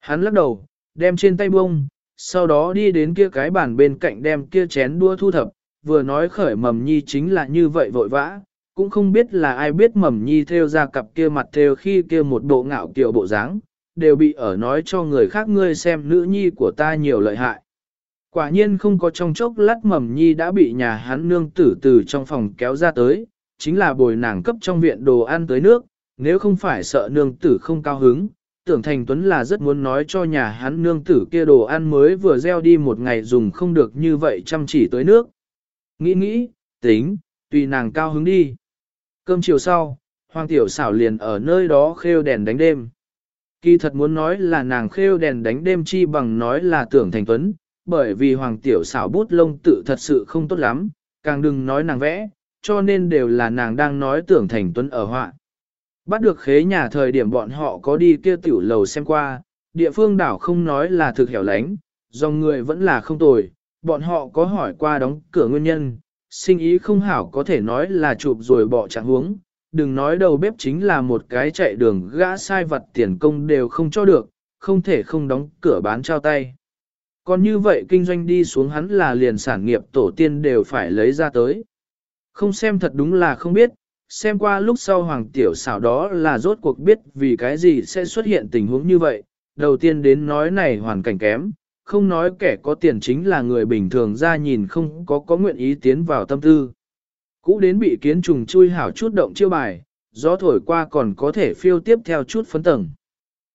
Hắn lắc đầu, đem trên tay bông, sau đó đi đến kia cái bàn bên cạnh đem kia chén đua thu thập, vừa nói khởi mầm nhi chính là như vậy vội vã, cũng không biết là ai biết mầm nhi theo ra cặp kia mặt theo khi kia một bộ ngạo kiểu bộ dáng, đều bị ở nói cho người khác ngươi xem nữ nhi của ta nhiều lợi hại. Quả nhiên không có trong chốc lát mầm nhi đã bị nhà hắn nương tử từ trong phòng kéo ra tới, chính là bồi nàng cấp trong viện đồ ăn tới nước, nếu không phải sợ nương tử không cao hứng, tưởng thành tuấn là rất muốn nói cho nhà hắn nương tử kia đồ ăn mới vừa gieo đi một ngày dùng không được như vậy chăm chỉ tới nước. Nghĩ nghĩ, tính, tùy nàng cao hứng đi. Cơm chiều sau, hoàng tiểu xảo liền ở nơi đó khêu đèn đánh đêm. Kỳ thật muốn nói là nàng khêu đèn đánh đêm chi bằng nói là tưởng thành tuấn, bởi vì hoàng tiểu xảo bút lông tự thật sự không tốt lắm, càng đừng nói nàng vẽ, cho nên đều là nàng đang nói tưởng thành tuấn ở họa. Bắt được khế nhà thời điểm bọn họ có đi kia tiểu lầu xem qua, địa phương đảo không nói là thực hẻo lánh, dòng người vẫn là không tồi, bọn họ có hỏi qua đóng cửa nguyên nhân, sinh ý không hảo có thể nói là chụp rồi bỏ trạng huống, đừng nói đầu bếp chính là một cái chạy đường gã sai vật tiền công đều không cho được, không thể không đóng cửa bán trao tay. Còn như vậy kinh doanh đi xuống hắn là liền sản nghiệp tổ tiên đều phải lấy ra tới. Không xem thật đúng là không biết, xem qua lúc sau hoàng tiểu xảo đó là rốt cuộc biết vì cái gì sẽ xuất hiện tình huống như vậy. Đầu tiên đến nói này hoàn cảnh kém, không nói kẻ có tiền chính là người bình thường ra nhìn không có có nguyện ý tiến vào tâm tư. Cũ đến bị kiến trùng chui hảo chút động chiêu bài, gió thổi qua còn có thể phiêu tiếp theo chút phấn tầng.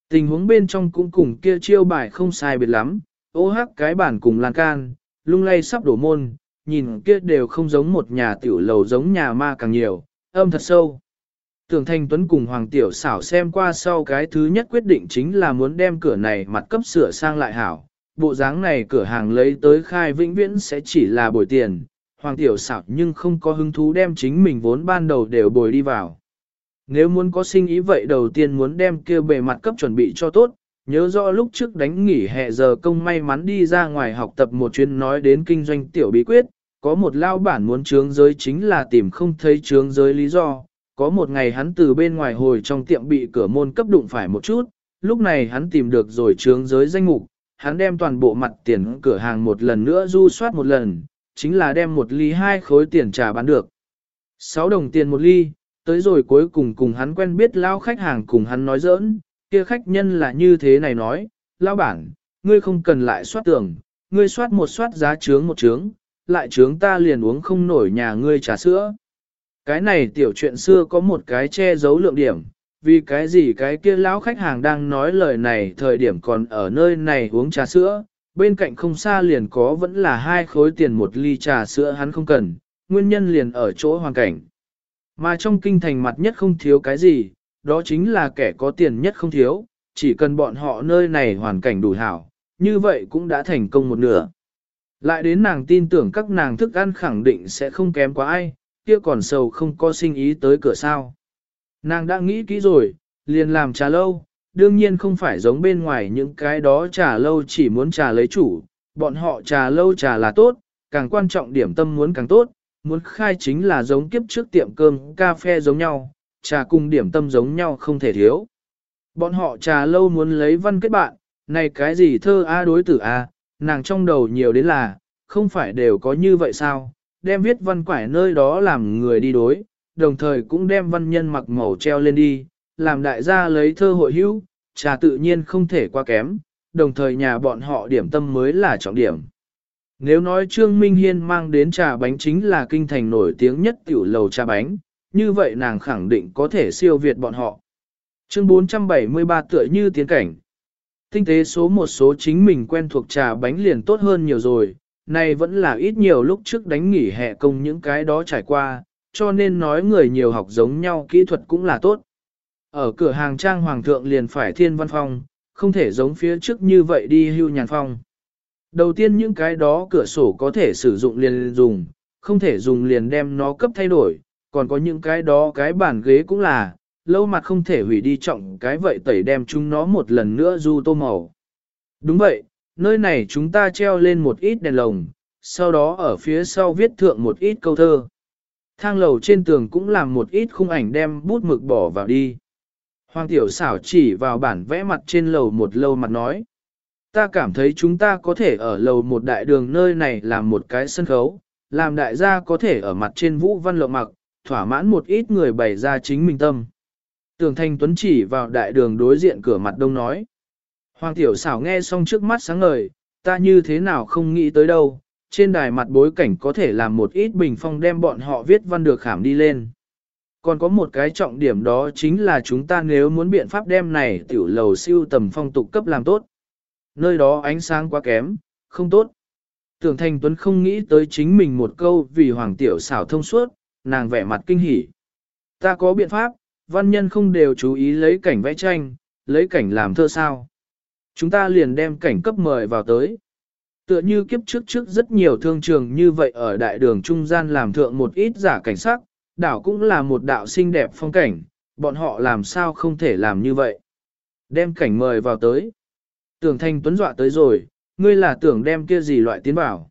Tình huống bên trong cũng cùng kia chiêu bài không sai biệt lắm, ô hắc cái bản cùng lan can, lung lay sắp đổ môn, nhìn kia đều không giống một nhà tiểu lầu giống nhà ma càng nhiều, âm thật sâu. Tưởng Thanh Tuấn cùng Hoàng Tiểu xảo xem qua sau cái thứ nhất quyết định chính là muốn đem cửa này mặt cấp sửa sang lại hảo. Bộ dáng này cửa hàng lấy tới khai vĩnh viễn sẽ chỉ là bồi tiền, Hoàng Tiểu xảo nhưng không có hứng thú đem chính mình vốn ban đầu đều bồi đi vào. Nếu muốn có sinh ý vậy đầu tiên muốn đem kia bề mặt cấp chuẩn bị cho tốt, nhớ rõ lúc trước đánh nghỉ hè giờ công may mắn đi ra ngoài học tập một chuyến nói đến kinh doanh tiểu bí quyết, có một lao bản muốn trướng giới chính là tìm không thấy trướng giới lý do, có một ngày hắn từ bên ngoài hồi trong tiệm bị cửa môn cấp đụng phải một chút, lúc này hắn tìm được rồi trướng giới danh mục, hắn đem toàn bộ mặt tiền cửa hàng một lần nữa du soát một lần, chính là đem một ly hai khối tiền trà bán được. 6 đồng tiền một ly, tới rồi cuối cùng cùng hắn quen biết lao khách hàng cùng hắn nói giỡn, kia khách nhân là như thế này nói, lao bản, ngươi không cần lại soát tưởng ngươi soát một soát giá trướng một trướng, lại trướng ta liền uống không nổi nhà ngươi trà sữa. Cái này tiểu chuyện xưa có một cái che giấu lượng điểm, vì cái gì cái kia lão khách hàng đang nói lời này thời điểm còn ở nơi này uống trà sữa, bên cạnh không xa liền có vẫn là hai khối tiền một ly trà sữa hắn không cần, nguyên nhân liền ở chỗ hoàn cảnh. Mà trong kinh thành mặt nhất không thiếu cái gì, đó chính là kẻ có tiền nhất không thiếu, chỉ cần bọn họ nơi này hoàn cảnh đủ hảo, như vậy cũng đã thành công một nửa. Lại đến nàng tin tưởng các nàng thức ăn khẳng định sẽ không kém quá ai, kia còn sầu không có sinh ý tới cửa sao. Nàng đã nghĩ kỹ rồi, liền làm trà lâu, đương nhiên không phải giống bên ngoài những cái đó trà lâu chỉ muốn trà lấy chủ, bọn họ trà lâu trà là tốt, càng quan trọng điểm tâm muốn càng tốt, muốn khai chính là giống kiếp trước tiệm cơm, cà phê giống nhau, trà cùng điểm tâm giống nhau không thể thiếu. Bọn họ trà lâu muốn lấy văn kết bạn, này cái gì thơ A đối tử A, nàng trong đầu nhiều đến là, không phải đều có như vậy sao, đem viết văn quải nơi đó làm người đi đối, đồng thời cũng đem văn nhân mặc màu treo lên đi, làm đại gia lấy thơ hội hữu, trà tự nhiên không thể qua kém, đồng thời nhà bọn họ điểm tâm mới là trọng điểm. Nếu nói Trương Minh Hiên mang đến trà bánh chính là kinh thành nổi tiếng nhất tiểu lầu trà bánh, như vậy nàng khẳng định có thể siêu việt bọn họ. Chương 473 tựa như tiến cảnh. Tinh tế số một số chính mình quen thuộc trà bánh liền tốt hơn nhiều rồi, này vẫn là ít nhiều lúc trước đánh nghỉ hè công những cái đó trải qua, cho nên nói người nhiều học giống nhau kỹ thuật cũng là tốt. Ở cửa hàng trang hoàng thượng liền phải thiên văn phong, không thể giống phía trước như vậy đi hưu nhàn phong. Đầu tiên những cái đó cửa sổ có thể sử dụng liền dùng, không thể dùng liền đem nó cấp thay đổi, còn có những cái đó cái bàn ghế cũng là, lâu mặt không thể hủy đi trọng cái vậy tẩy đem chúng nó một lần nữa du tô màu. Đúng vậy, nơi này chúng ta treo lên một ít đèn lồng, sau đó ở phía sau viết thượng một ít câu thơ. Thang lầu trên tường cũng làm một ít khung ảnh đem bút mực bỏ vào đi. Hoàng tiểu xảo chỉ vào bản vẽ mặt trên lầu một lâu mặt nói. Ta cảm thấy chúng ta có thể ở lầu một đại đường nơi này làm một cái sân khấu, làm đại gia có thể ở mặt trên vũ văn lộ mặc, thỏa mãn một ít người bày ra chính mình tâm. Tường Thanh Tuấn chỉ vào đại đường đối diện cửa mặt đông nói. Hoàng tiểu xảo nghe xong trước mắt sáng ngời, ta như thế nào không nghĩ tới đâu, trên đài mặt bối cảnh có thể làm một ít bình phong đem bọn họ viết văn được khảm đi lên. Còn có một cái trọng điểm đó chính là chúng ta nếu muốn biện pháp đem này tiểu lầu siêu tầm phong tục cấp làm tốt. Nơi đó ánh sáng quá kém, không tốt. Tưởng Thành Tuấn không nghĩ tới chính mình một câu vì Hoàng Tiểu xảo thông suốt, nàng vẻ mặt kinh hỉ. Ta có biện pháp, văn nhân không đều chú ý lấy cảnh vẽ tranh, lấy cảnh làm thơ sao. Chúng ta liền đem cảnh cấp mời vào tới. Tựa như kiếp trước trước rất nhiều thương trường như vậy ở đại đường trung gian làm thượng một ít giả cảnh sắc, đảo cũng là một đạo xinh đẹp phong cảnh, bọn họ làm sao không thể làm như vậy. Đem cảnh mời vào tới. Tưởng thanh tuấn dọa tới rồi, ngươi là tưởng đem kia gì loại tiến bảo.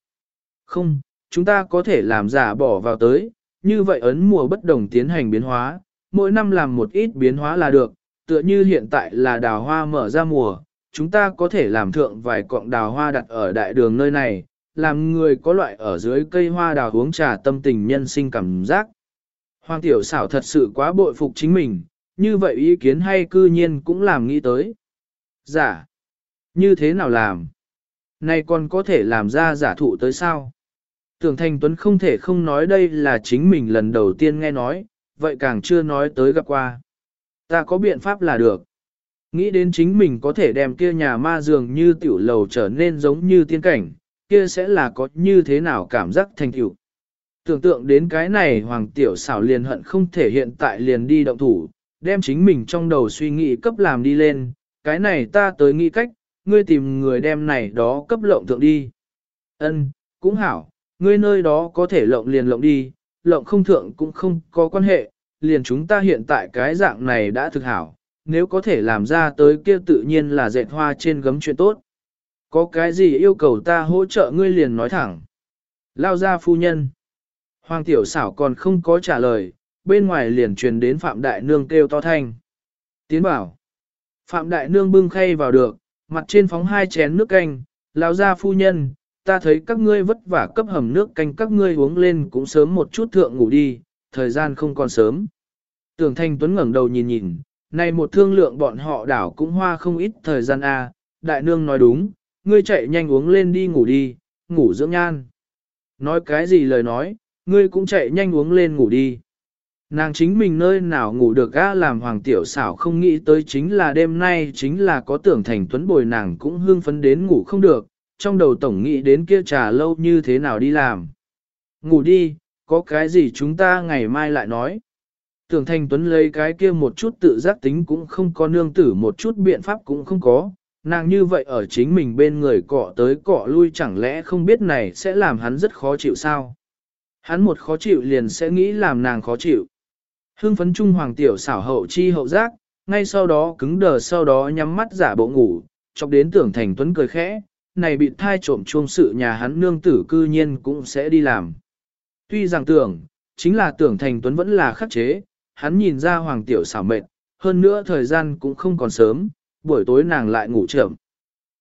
Không, chúng ta có thể làm giả bỏ vào tới, như vậy ấn mùa bất đồng tiến hành biến hóa, mỗi năm làm một ít biến hóa là được, tựa như hiện tại là đào hoa mở ra mùa, chúng ta có thể làm thượng vài cọng đào hoa đặt ở đại đường nơi này, làm người có loại ở dưới cây hoa đào uống trà tâm tình nhân sinh cảm giác. Hoàng tiểu xảo thật sự quá bội phục chính mình, như vậy ý kiến hay cư nhiên cũng làm nghĩ tới. Giả. Như thế nào làm? Này còn có thể làm ra giả thụ tới sao? Tưởng Thành Tuấn không thể không nói đây là chính mình lần đầu tiên nghe nói, vậy càng chưa nói tới gặp qua. Ta có biện pháp là được. Nghĩ đến chính mình có thể đem kia nhà ma dường như tiểu lầu trở nên giống như tiên cảnh, kia sẽ là có như thế nào cảm giác thành tựu. Tưởng tượng đến cái này hoàng tiểu xảo liền hận không thể hiện tại liền đi động thủ, đem chính mình trong đầu suy nghĩ cấp làm đi lên, cái này ta tới nghĩ cách, ngươi tìm người đem này đó cấp lộng thượng đi. Ân, cũng hảo, ngươi nơi đó có thể lộng liền lộng đi, lộng không thượng cũng không có quan hệ, liền chúng ta hiện tại cái dạng này đã thực hảo, nếu có thể làm ra tới kia tự nhiên là dệt hoa trên gấm chuyện tốt. Có cái gì yêu cầu ta hỗ trợ ngươi liền nói thẳng. Lao ra phu nhân. Hoàng tiểu xảo còn không có trả lời, bên ngoài liền truyền đến Phạm Đại Nương kêu to thanh. Tiến bảo. Phạm Đại Nương bưng khay vào được, mặt trên phóng hai chén nước canh, lao ra phu nhân, ta thấy các ngươi vất vả cấp hầm nước canh các ngươi uống lên cũng sớm một chút thượng ngủ đi, thời gian không còn sớm. Tưởng Thanh Tuấn ngẩng đầu nhìn nhìn, này một thương lượng bọn họ đảo cũng hoa không ít thời gian a. À. đại nương nói đúng, ngươi chạy nhanh uống lên đi ngủ đi, ngủ dưỡng nhan. Nói cái gì lời nói, ngươi cũng chạy nhanh uống lên ngủ đi. Nàng chính mình nơi nào ngủ được gã làm hoàng tiểu xảo không nghĩ tới chính là đêm nay chính là có tưởng thành tuấn bồi nàng cũng hương phấn đến ngủ không được, trong đầu tổng nghĩ đến kia trà lâu như thế nào đi làm. Ngủ đi, có cái gì chúng ta ngày mai lại nói. Tưởng thành tuấn lấy cái kia một chút tự giác tính cũng không có nương tử một chút biện pháp cũng không có, nàng như vậy ở chính mình bên người cọ tới cọ lui chẳng lẽ không biết này sẽ làm hắn rất khó chịu sao. Hắn một khó chịu liền sẽ nghĩ làm nàng khó chịu. Hưng phấn trung hoàng tiểu xảo hậu chi hậu giác, ngay sau đó cứng đờ sau đó nhắm mắt giả bộ ngủ, chọc đến tưởng thành tuấn cười khẽ, này bị thai trộm chuông sự nhà hắn nương tử cư nhiên cũng sẽ đi làm. Tuy rằng tưởng, chính là tưởng thành tuấn vẫn là khắc chế, hắn nhìn ra hoàng tiểu xảo mệt, hơn nữa thời gian cũng không còn sớm, buổi tối nàng lại ngủ chậm.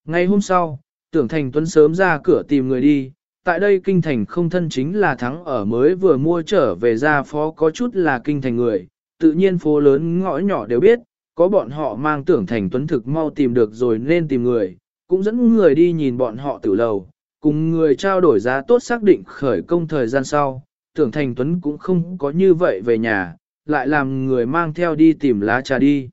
Ngày hôm sau, tưởng thành tuấn sớm ra cửa tìm người đi, tại đây kinh thành không thân chính là thắng ở mới vừa mua trở về ra phó có chút là kinh thành người, tự nhiên phố lớn ngõ nhỏ đều biết, có bọn họ mang tưởng thành tuấn thực mau tìm được rồi nên tìm người, cũng dẫn người đi nhìn bọn họ tử lầu, cùng người trao đổi giá tốt xác định khởi công thời gian sau, tưởng thành tuấn cũng không có như vậy về nhà, lại làm người mang theo đi tìm lá trà đi.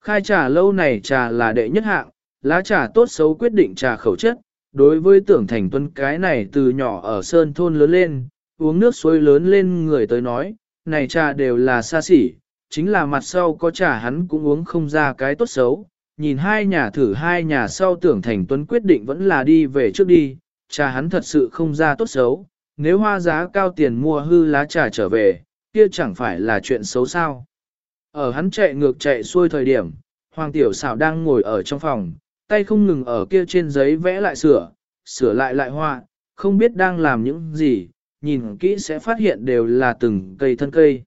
Khai trà lâu này trà là đệ nhất hạng, lá trà tốt xấu quyết định trà khẩu chất, đối với tưởng thành tuấn cái này từ nhỏ ở sơn thôn lớn lên, uống nước suối lớn lên người tới nói, này trà đều là xa xỉ, chính là mặt sau có trà hắn cũng uống không ra cái tốt xấu. Nhìn hai nhà thử hai nhà sau tưởng thành tuấn quyết định vẫn là đi về trước đi, trà hắn thật sự không ra tốt xấu, nếu hoa giá cao tiền mua hư lá trà trở về, kia chẳng phải là chuyện xấu sao. Ở hắn chạy ngược chạy xuôi thời điểm, Hoàng Tiểu xảo đang ngồi ở trong phòng, tay không ngừng ở kia trên giấy vẽ lại sửa, sửa lại lại hoa, không biết đang làm những gì, nhìn kỹ sẽ phát hiện đều là từng cây thân cây.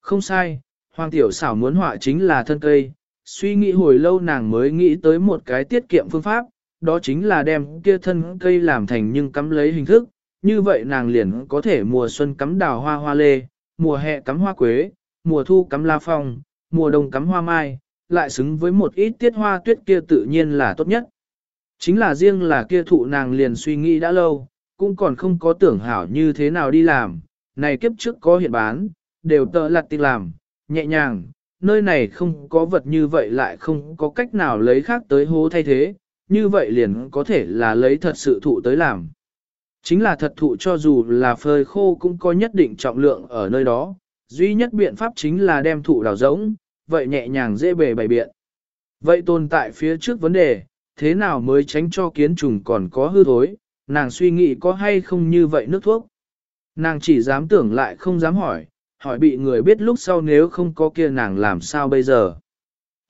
Không sai, Hoàng Tiểu xảo muốn họa chính là thân cây, suy nghĩ hồi lâu nàng mới nghĩ tới một cái tiết kiệm phương pháp, đó chính là đem kia thân cây làm thành nhưng cắm lấy hình thức, như vậy nàng liền có thể mùa xuân cắm đào hoa hoa lê, mùa hè cắm hoa quế, mùa thu cắm la phong, mùa đông cắm hoa mai, lại xứng với một ít tiết hoa tuyết kia tự nhiên là tốt nhất. Chính là riêng là kia thụ nàng liền suy nghĩ đã lâu, cũng còn không có tưởng hảo như thế nào đi làm, này kiếp trước có hiện bán, đều tợ lặt tình làm, nhẹ nhàng, nơi này không có vật như vậy lại không có cách nào lấy khác tới hố thay thế, như vậy liền có thể là lấy thật sự thụ tới làm. Chính là thật thụ cho dù là phơi khô cũng có nhất định trọng lượng ở nơi đó, duy nhất biện pháp chính là đem thụ đào rỗng, vậy nhẹ nhàng dễ bề bày biện. Vậy tồn tại phía trước vấn đề, thế nào mới tránh cho kiến trùng còn có hư thối, nàng suy nghĩ có hay không như vậy nước thuốc. Nàng chỉ dám tưởng lại không dám hỏi, hỏi bị người biết lúc sau nếu không có kia nàng làm sao bây giờ.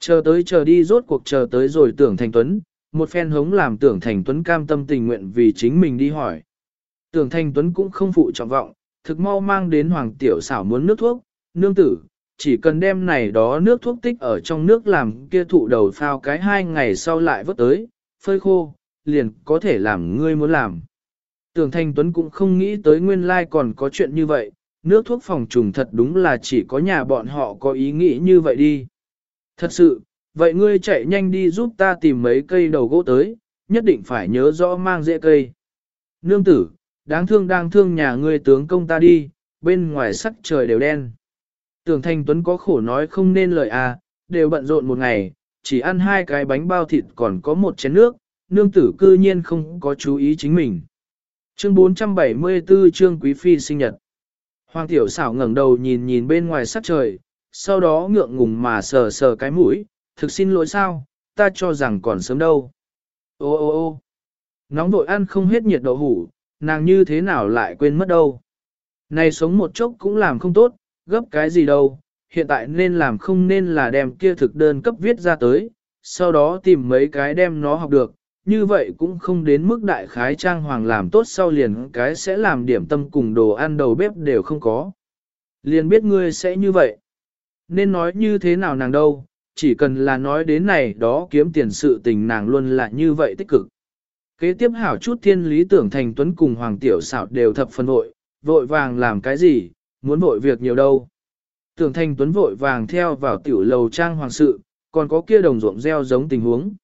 Chờ tới chờ đi rốt cuộc chờ tới rồi tưởng thành tuấn, một phen hống làm tưởng thành tuấn cam tâm tình nguyện vì chính mình đi hỏi. Tưởng thành tuấn cũng không phụ trọng vọng, thực mau mang đến hoàng tiểu xảo muốn nước thuốc, nương tử, chỉ cần đem này đó nước thuốc tích ở trong nước làm kia thụ đầu phao cái hai ngày sau lại vớt tới, phơi khô, liền có thể làm ngươi muốn làm. Tưởng Thanh Tuấn cũng không nghĩ tới nguyên lai còn có chuyện như vậy, nước thuốc phòng trùng thật đúng là chỉ có nhà bọn họ có ý nghĩ như vậy đi. Thật sự, vậy ngươi chạy nhanh đi giúp ta tìm mấy cây đầu gỗ tới, nhất định phải nhớ rõ mang dễ cây. Nương tử, đáng thương đang thương nhà ngươi tướng công ta đi, bên ngoài sắc trời đều đen. Tưởng Thanh Tuấn có khổ nói không nên lời à, đều bận rộn một ngày, chỉ ăn hai cái bánh bao thịt còn có một chén nước, nương tử cư nhiên không có chú ý chính mình. Chương 474 Trương Quý Phi sinh nhật Hoàng tiểu xảo ngẩng đầu nhìn nhìn bên ngoài sắc trời, sau đó ngượng ngùng mà sờ sờ cái mũi, thực xin lỗi sao, ta cho rằng còn sớm đâu. Ô ô ô nóng vội ăn không hết nhiệt đậu hủ, nàng như thế nào lại quên mất đâu. Này sống một chốc cũng làm không tốt, gấp cái gì đâu, hiện tại nên làm không nên là đem kia thực đơn cấp viết ra tới, sau đó tìm mấy cái đem nó học được, như vậy cũng không đến mức đại khái trang hoàng làm tốt sau liền cái sẽ làm điểm tâm cùng đồ ăn đầu bếp đều không có. Liền biết ngươi sẽ như vậy. Nên nói như thế nào nàng đâu, chỉ cần là nói đến này đó kiếm tiền sự tình nàng luôn là như vậy tích cực. Kế tiếp hảo chút thiên lý tưởng thành tuấn cùng hoàng tiểu xảo đều thập phân vội, vội vàng làm cái gì, muốn vội việc nhiều đâu. Tưởng thành tuấn vội vàng theo vào tiểu lầu trang hoàng sự, còn có kia đồng ruộng gieo giống tình huống.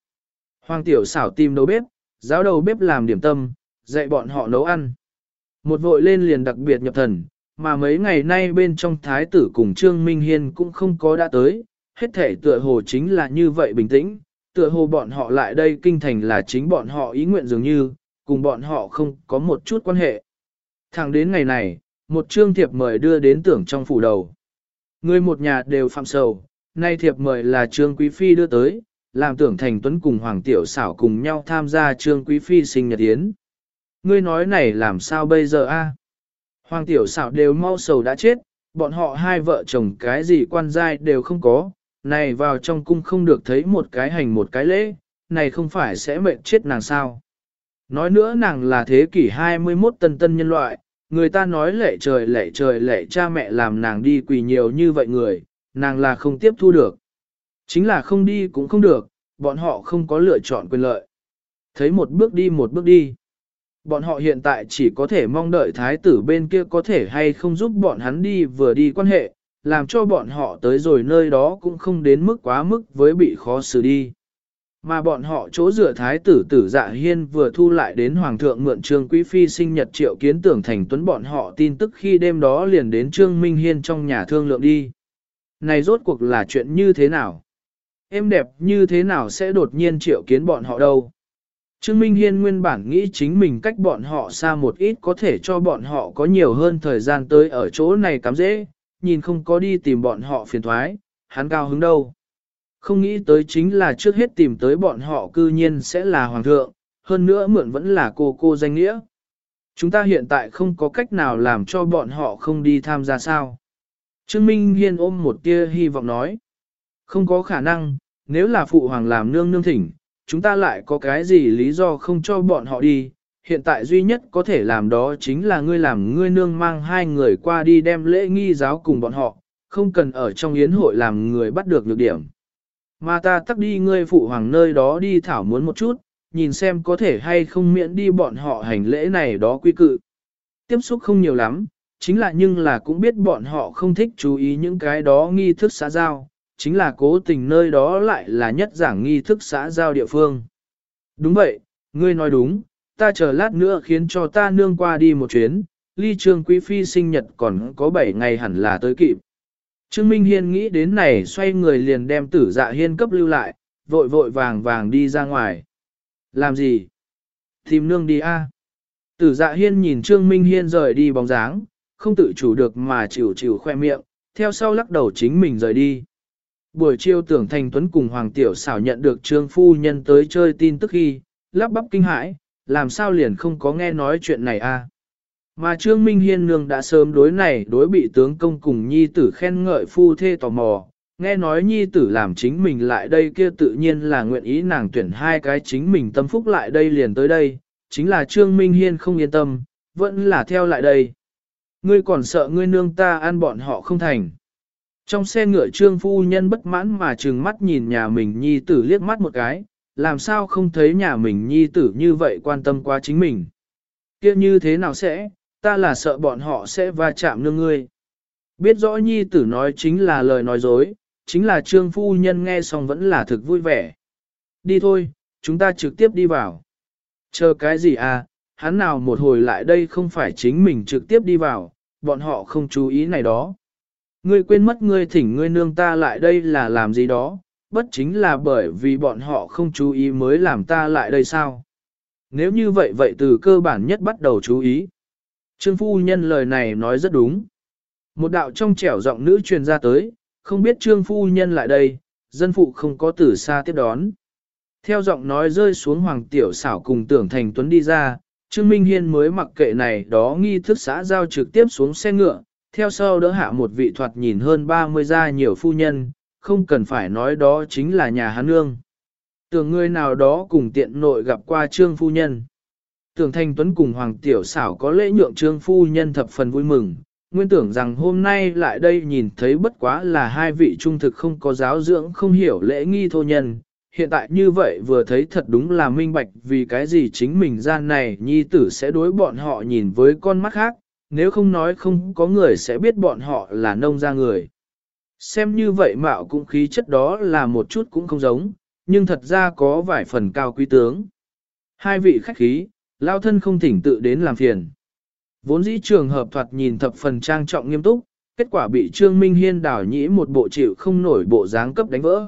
Hoàng tiểu xảo tìm đầu bếp, giáo đầu bếp làm điểm tâm, dạy bọn họ nấu ăn. Một vội lên liền đặc biệt nhập thần, mà mấy ngày nay bên trong thái tử cùng Trương Minh Hiên cũng không có đã tới, hết thể tựa hồ chính là như vậy bình tĩnh, tựa hồ bọn họ lại đây kinh thành là chính bọn họ ý nguyện dường như, cùng bọn họ không có một chút quan hệ. Thẳng đến ngày này, một trương thiệp mời đưa đến tưởng trong phủ đầu. Người một nhà đều phạm sầu, nay thiệp mời là trương quý phi đưa tới, làm tưởng thành tuấn cùng hoàng tiểu xảo cùng nhau tham gia trương quý phi sinh nhật yến. Ngươi nói này làm sao bây giờ a? Hoàng tiểu xảo đều mau sầu đã chết, bọn họ hai vợ chồng cái gì quan giai đều không có, này vào trong cung không được thấy một cái hành một cái lễ, này không phải sẽ mệnh chết nàng sao. Nói nữa nàng là thế kỷ 21 tân tân nhân loại, người ta nói lệ trời lệ trời lệ cha mẹ làm nàng đi quỳ nhiều như vậy người, nàng là không tiếp thu được. Chính là không đi cũng không được, bọn họ không có lựa chọn quyền lợi. Thấy một bước đi một bước đi. Bọn họ hiện tại chỉ có thể mong đợi thái tử bên kia có thể hay không giúp bọn hắn đi vừa đi quan hệ, làm cho bọn họ tới rồi nơi đó cũng không đến mức quá mức với bị khó xử đi. Mà bọn họ chỗ dựa thái tử tử dạ hiên vừa thu lại đến hoàng thượng mượn trương quý phi sinh nhật triệu kiến tưởng thành tuấn bọn họ tin tức khi đêm đó liền đến trương minh hiên trong nhà thương lượng đi. Này rốt cuộc là chuyện như thế nào? Em đẹp như thế nào sẽ đột nhiên triệu kiến bọn họ đâu? Trương Minh Hiên nguyên bản nghĩ chính mình cách bọn họ xa một ít có thể cho bọn họ có nhiều hơn thời gian tới ở chỗ này cắm dễ, nhìn không có đi tìm bọn họ phiền thoái, hắn cao hứng đâu. Không nghĩ tới chính là trước hết tìm tới bọn họ cư nhiên sẽ là hoàng thượng, hơn nữa mượn vẫn là cô cô danh nghĩa. Chúng ta hiện tại không có cách nào làm cho bọn họ không đi tham gia sao. Trương Minh Hiên ôm một tia hy vọng nói. Không có khả năng, nếu là phụ hoàng làm nương nương thỉnh, chúng ta lại có cái gì lý do không cho bọn họ đi. Hiện tại duy nhất có thể làm đó chính là ngươi làm ngươi nương mang hai người qua đi đem lễ nghi giáo cùng bọn họ, không cần ở trong yến hội làm người bắt được lược điểm. Mà ta tắt đi ngươi phụ hoàng nơi đó đi thảo muốn một chút, nhìn xem có thể hay không miễn đi bọn họ hành lễ này đó quy cự. Tiếp xúc không nhiều lắm, chính là nhưng là cũng biết bọn họ không thích chú ý những cái đó nghi thức xã giao, chính là cố tình nơi đó lại là nhất giảng nghi thức xã giao địa phương. Đúng vậy, ngươi nói đúng, ta chờ lát nữa khiến cho ta nương qua đi một chuyến, ly trương quý phi sinh nhật còn có 7 ngày hẳn là tới kịp. Trương Minh Hiên nghĩ đến này xoay người liền đem tử dạ hiên cấp lưu lại, vội vội vàng vàng đi ra ngoài. Làm gì? Tìm nương đi a. Tử dạ hiên nhìn Trương Minh Hiên rời đi bóng dáng, không tự chủ được mà chịu chịu khoe miệng, theo sau lắc đầu chính mình rời đi. Buổi chiều tưởng thành tuấn cùng Hoàng Tiểu xảo nhận được Trương Phu Nhân tới chơi tin tức khi, lắp bắp kinh hãi, làm sao liền không có nghe nói chuyện này a? Mà Trương Minh Hiên nương đã sớm đối này đối bị tướng công cùng nhi tử khen ngợi phu thê tò mò, nghe nói nhi tử làm chính mình lại đây kia tự nhiên là nguyện ý nàng tuyển hai cái chính mình tâm phúc lại đây liền tới đây, chính là Trương Minh Hiên không yên tâm, vẫn là theo lại đây. Ngươi còn sợ ngươi nương ta ăn bọn họ không thành. Trong xe ngựa Trương Phu Nhân bất mãn mà trừng mắt nhìn nhà mình nhi tử liếc mắt một cái, làm sao không thấy nhà mình nhi tử như vậy quan tâm quá chính mình. kia như thế nào sẽ, ta là sợ bọn họ sẽ va chạm nương ngươi. Biết rõ nhi tử nói chính là lời nói dối, chính là trương phu nhân nghe xong vẫn là thực vui vẻ. Đi thôi, chúng ta trực tiếp đi vào. Chờ cái gì à, hắn nào một hồi lại đây không phải chính mình trực tiếp đi vào, bọn họ không chú ý này đó. Ngươi quên mất ngươi thỉnh ngươi nương ta lại đây là làm gì đó, bất chính là bởi vì bọn họ không chú ý mới làm ta lại đây sao. Nếu như vậy vậy từ cơ bản nhất bắt đầu chú ý. Trương phu nhân lời này nói rất đúng. Một đạo trong trẻo giọng nữ truyền ra tới, không biết trương phu nhân lại đây, dân phụ không có từ xa tiếp đón. Theo giọng nói rơi xuống hoàng tiểu xảo cùng tưởng thành tuấn đi ra, Trương Minh Hiên mới mặc kệ này đó nghi thức xã giao trực tiếp xuống xe ngựa, theo sau đỡ hạ một vị thoạt nhìn hơn 30 gia nhiều phu nhân, không cần phải nói đó chính là nhà Hán nương. Tưởng người nào đó cùng tiện nội gặp qua trương phu nhân. Tưởng Thanh Tuấn cùng Hoàng Tiểu xảo có lễ nhượng trương phu nhân thập phần vui mừng, nguyên tưởng rằng hôm nay lại đây nhìn thấy bất quá là hai vị trung thực không có giáo dưỡng không hiểu lễ nghi thô nhân. Hiện tại như vậy vừa thấy thật đúng là minh bạch vì cái gì chính mình ra này nhi tử sẽ đối bọn họ nhìn với con mắt khác, nếu không nói không có người sẽ biết bọn họ là nông gia người. Xem như vậy mạo cũng khí chất đó là một chút cũng không giống, nhưng thật ra có vài phần cao quý tướng. Hai vị khách khí, lao thân không thỉnh tự đến làm phiền. Vốn dĩ trường hợp thoạt nhìn thập phần trang trọng nghiêm túc, kết quả bị Trương Minh Hiên đảo nhĩ một bộ chịu không nổi bộ dáng cấp đánh vỡ.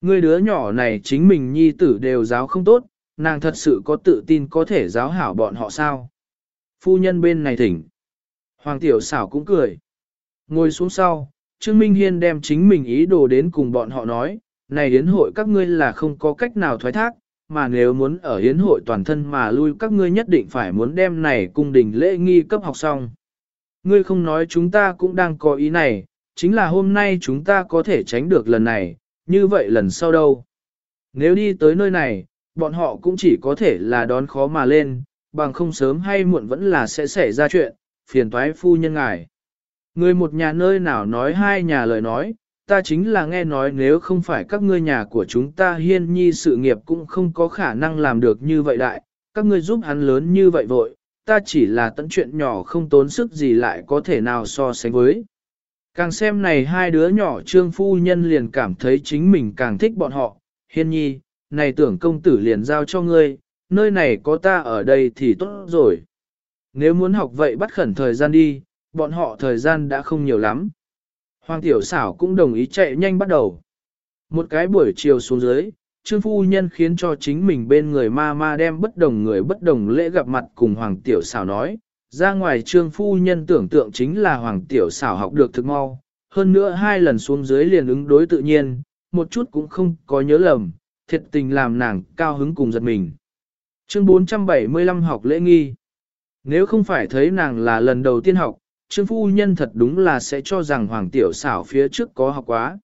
Người đứa nhỏ này chính mình nhi tử đều giáo không tốt, nàng thật sự có tự tin có thể giáo hảo bọn họ sao. Phu nhân bên này thỉnh. Hoàng tiểu xảo cũng cười. Ngồi xuống sau, Trương Minh Hiên đem chính mình ý đồ đến cùng bọn họ nói, này đến hội các ngươi là không có cách nào thoái thác, mà nếu muốn ở hiến hội toàn thân mà lui các ngươi nhất định phải muốn đem này cung đình lễ nghi cấp học xong. Ngươi không nói chúng ta cũng đang có ý này, chính là hôm nay chúng ta có thể tránh được lần này, như vậy lần sau đâu. Nếu đi tới nơi này, bọn họ cũng chỉ có thể là đón khó mà lên, bằng không sớm hay muộn vẫn là sẽ xảy ra chuyện, phiền toái phu nhân ngài. Người một nhà nơi nào nói hai nhà lời nói, ta chính là nghe nói nếu không phải các ngươi nhà của chúng ta hiên nhi sự nghiệp cũng không có khả năng làm được như vậy đại, các ngươi giúp hắn lớn như vậy vội, ta chỉ là tận chuyện nhỏ không tốn sức gì lại có thể nào so sánh với. Càng xem này hai đứa nhỏ trương phu nhân liền cảm thấy chính mình càng thích bọn họ, hiên nhi, này tưởng công tử liền giao cho ngươi, nơi này có ta ở đây thì tốt rồi. Nếu muốn học vậy bắt khẩn thời gian đi, bọn họ thời gian đã không nhiều lắm. Hoàng tiểu xảo cũng đồng ý chạy nhanh bắt đầu. Một cái buổi chiều xuống dưới, Trương Phu Nhân khiến cho chính mình bên người ma ma đem bất đồng người bất đồng lễ gặp mặt cùng Hoàng Tiểu xảo nói. Ra ngoài Trương Phu Nhân tưởng tượng chính là Hoàng Tiểu xảo học được thực mau. Hơn nữa hai lần xuống dưới liền ứng đối tự nhiên, một chút cũng không có nhớ lầm, thiệt tình làm nàng cao hứng cùng giật mình. Chương 475 học lễ nghi. Nếu không phải thấy nàng là lần đầu tiên học, Trương Phu Nhân thật đúng là sẽ cho rằng Hoàng Tiểu xảo phía trước có học quá.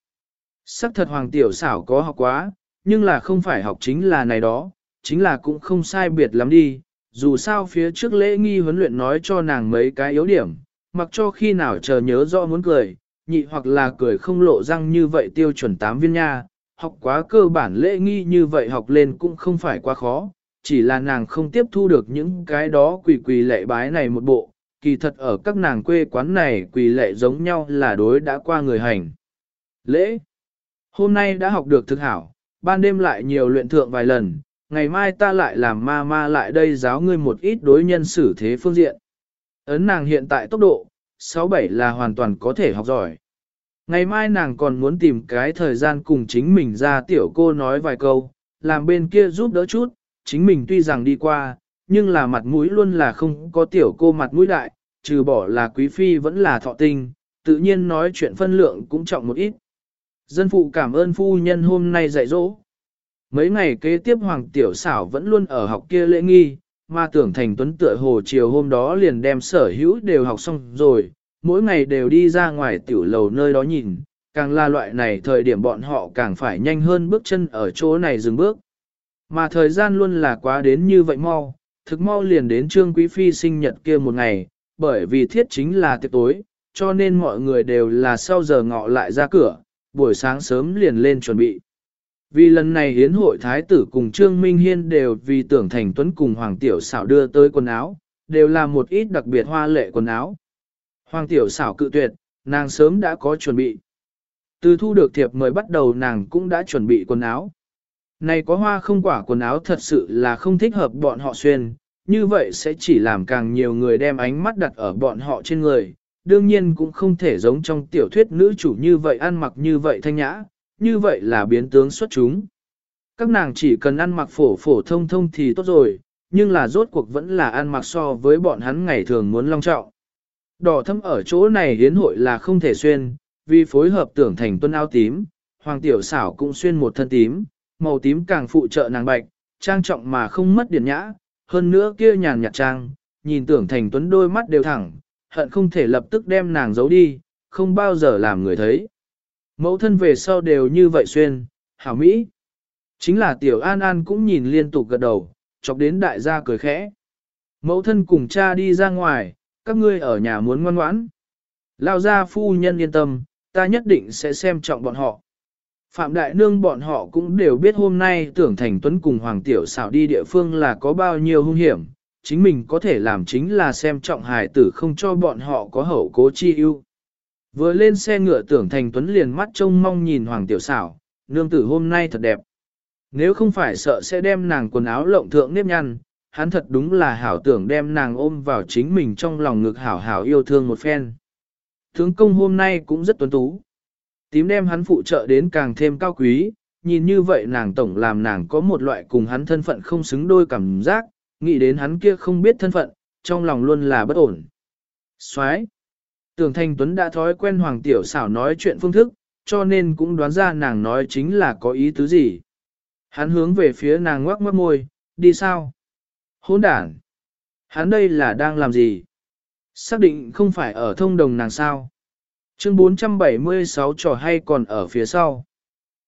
Sắc thật Hoàng Tiểu xảo có học quá, nhưng là không phải học chính là này đó, chính là cũng không sai biệt lắm đi. Dù sao phía trước lễ nghi huấn luyện nói cho nàng mấy cái yếu điểm, mặc cho khi nào chờ nhớ rõ muốn cười, nhị hoặc là cười không lộ răng như vậy tiêu chuẩn tám viên nha, học quá cơ bản lễ nghi như vậy học lên cũng không phải quá khó, chỉ là nàng không tiếp thu được những cái đó quỷ quỷ lệ bái này một bộ, kỳ thật ở các nàng quê quán này quỳ lệ giống nhau là đối đã qua người hành. Lễ Hôm nay đã học được thực hảo, ban đêm lại nhiều luyện thượng vài lần, ngày mai ta lại làm ma ma lại đây giáo ngươi một ít đối nhân xử thế phương diện. Ấn nàng hiện tại tốc độ, 6-7 là hoàn toàn có thể học giỏi. Ngày mai nàng còn muốn tìm cái thời gian cùng chính mình ra tiểu cô nói vài câu, làm bên kia giúp đỡ chút, chính mình tuy rằng đi qua, nhưng là mặt mũi luôn là không có tiểu cô mặt mũi đại, trừ bỏ là quý phi vẫn là thọ tinh, tự nhiên nói chuyện phân lượng cũng trọng một ít. Dân phụ cảm ơn phu nhân hôm nay dạy dỗ. Mấy ngày kế tiếp Hoàng Tiểu Xảo vẫn luôn ở học kia lễ nghi, mà tưởng thành tuấn tựa hồ chiều hôm đó liền đem sở hữu đều học xong rồi, mỗi ngày đều đi ra ngoài tiểu lầu nơi đó nhìn, càng là loại này thời điểm bọn họ càng phải nhanh hơn bước chân ở chỗ này dừng bước. Mà thời gian luôn là quá đến như vậy mau, thực mau liền đến Trương Quý Phi sinh nhật kia một ngày, bởi vì thiết chính là tiệc tối, cho nên mọi người đều là sau giờ ngọ lại ra cửa, buổi sáng sớm liền lên chuẩn bị. Vì lần này hiến hội thái tử cùng Trương Minh Hiên đều vì tưởng thành tuấn cùng Hoàng Tiểu xảo đưa tới quần áo, đều là một ít đặc biệt hoa lệ quần áo. Hoàng Tiểu xảo cự tuyệt, nàng sớm đã có chuẩn bị. Từ thu được thiệp mời bắt đầu nàng cũng đã chuẩn bị quần áo. Này có hoa không quả quần áo thật sự là không thích hợp bọn họ xuyên, như vậy sẽ chỉ làm càng nhiều người đem ánh mắt đặt ở bọn họ trên người, đương nhiên cũng không thể giống trong tiểu thuyết nữ chủ như vậy ăn mặc như vậy thanh nhã, như vậy là biến tướng xuất chúng. Các nàng chỉ cần ăn mặc phổ phổ thông thông thì tốt rồi, nhưng là rốt cuộc vẫn là ăn mặc so với bọn hắn ngày thường muốn long trọng. Đỏ thâm ở chỗ này hiến hội là không thể xuyên, vì phối hợp tưởng thành tuân áo tím, hoàng tiểu xảo cũng xuyên một thân tím, màu tím càng phụ trợ nàng bạch, trang trọng mà không mất điển nhã, hơn nữa kia nhàn nhạt trang, nhìn tưởng thành tuấn đôi mắt đều thẳng, hận không thể lập tức đem nàng giấu đi, không bao giờ làm người thấy. Mẫu thân về sau đều như vậy xuyên, hảo Mỹ. Chính là tiểu An An cũng nhìn liên tục gật đầu, chọc đến đại gia cười khẽ. Mẫu thân cùng cha đi ra ngoài, các ngươi ở nhà muốn ngoan ngoãn. Lao gia phu nhân yên tâm, ta nhất định sẽ xem trọng bọn họ. Phạm Đại Nương bọn họ cũng đều biết hôm nay tưởng thành tuấn cùng Hoàng Tiểu xảo đi địa phương là có bao nhiêu hung hiểm, chính mình có thể làm chính là xem trọng hài tử không cho bọn họ có hậu cố chi ưu. Vừa lên xe ngựa tưởng thành tuấn liền mắt trông mong nhìn Hoàng Tiểu xảo, nương tử hôm nay thật đẹp. Nếu không phải sợ sẽ đem nàng quần áo lộng thượng nếp nhăn, hắn thật đúng là hảo tưởng đem nàng ôm vào chính mình trong lòng ngực hảo hảo yêu thương một phen. Thướng công hôm nay cũng rất tuấn tú. Tím đem hắn phụ trợ đến càng thêm cao quý, nhìn như vậy nàng tổng làm nàng có một loại cùng hắn thân phận không xứng đôi cảm giác, nghĩ đến hắn kia không biết thân phận, trong lòng luôn là bất ổn. Soái. Tưởng Thanh Tuấn đã thói quen Hoàng Tiểu xảo nói chuyện phương thức, cho nên cũng đoán ra nàng nói chính là có ý tứ gì. Hắn hướng về phía nàng ngoắc mất môi, đi sao? Hỗn đản. Hắn đây là đang làm gì? Xác định không phải ở thông đồng nàng sao? Chương 476 trò hay còn ở phía sau.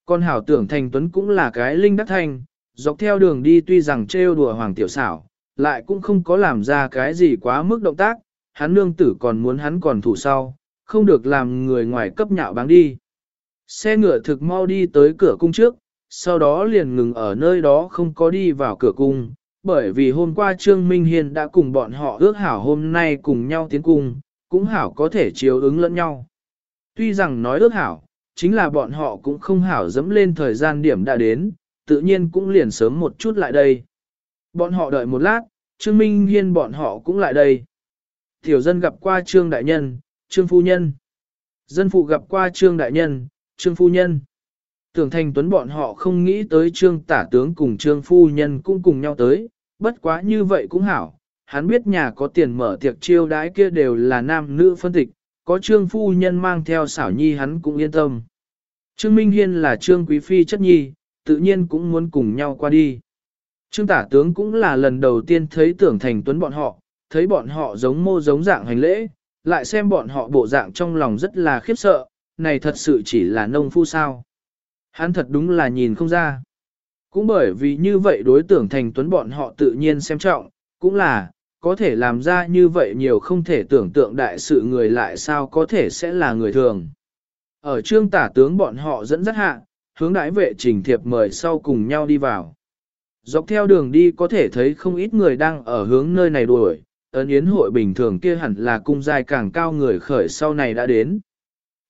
Con hảo tưởng thành tuấn cũng là cái linh đắc thành, dọc theo đường đi tuy rằng trêu đùa hoàng tiểu xảo, lại cũng không có làm ra cái gì quá mức động tác, hắn nương tử còn muốn hắn còn thủ sau, không được làm người ngoài cấp nhạo báng đi. Xe ngựa thực mau đi tới cửa cung trước, sau đó liền ngừng ở nơi đó không có đi vào cửa cung, bởi vì hôm qua Trương Minh Hiên đã cùng bọn họ ước hảo hôm nay cùng nhau tiến cung, cũng hảo có thể chiếu ứng lẫn nhau. Tuy rằng nói ước hảo, chính là bọn họ cũng không hảo dẫm lên thời gian điểm đã đến, tự nhiên cũng liền sớm một chút lại đây. Bọn họ đợi một lát, Trương Minh Hiên bọn họ cũng lại đây. Tiểu dân gặp qua Trương Đại Nhân, Trương Phu Nhân. Dân phụ gặp qua Trương Đại Nhân, Trương Phu Nhân. Tưởng thành tuấn bọn họ không nghĩ tới Trương Tả Tướng cùng Trương Phu Nhân cũng cùng nhau tới, bất quá như vậy cũng hảo. Hắn biết nhà có tiền mở tiệc chiêu đãi kia đều là nam nữ phân tịch, có Trương Phu Nhân mang theo xảo nhi hắn cũng yên tâm. Trương Minh Hiên là Trương Quý Phi chất nhi, tự nhiên cũng muốn cùng nhau qua đi. Trương tả tướng cũng là lần đầu tiên thấy tưởng thành tuấn bọn họ, thấy bọn họ giống mô giống dạng hành lễ, lại xem bọn họ bộ dạng trong lòng rất là khiếp sợ, này thật sự chỉ là nông phu sao. Hắn thật đúng là nhìn không ra. Cũng bởi vì như vậy đối tưởng thành tuấn bọn họ tự nhiên xem trọng, cũng là, có thể làm ra như vậy nhiều không thể tưởng tượng đại sự người lại sao có thể sẽ là người thường. Ở trương tả tướng bọn họ dẫn dắt hạ, hướng đại vệ trình thiệp mời sau cùng nhau đi vào. Dọc theo đường đi có thể thấy không ít người đang ở hướng nơi này đuổi, ấn yến hội bình thường kia hẳn là cung dài càng cao người khởi sau này đã đến.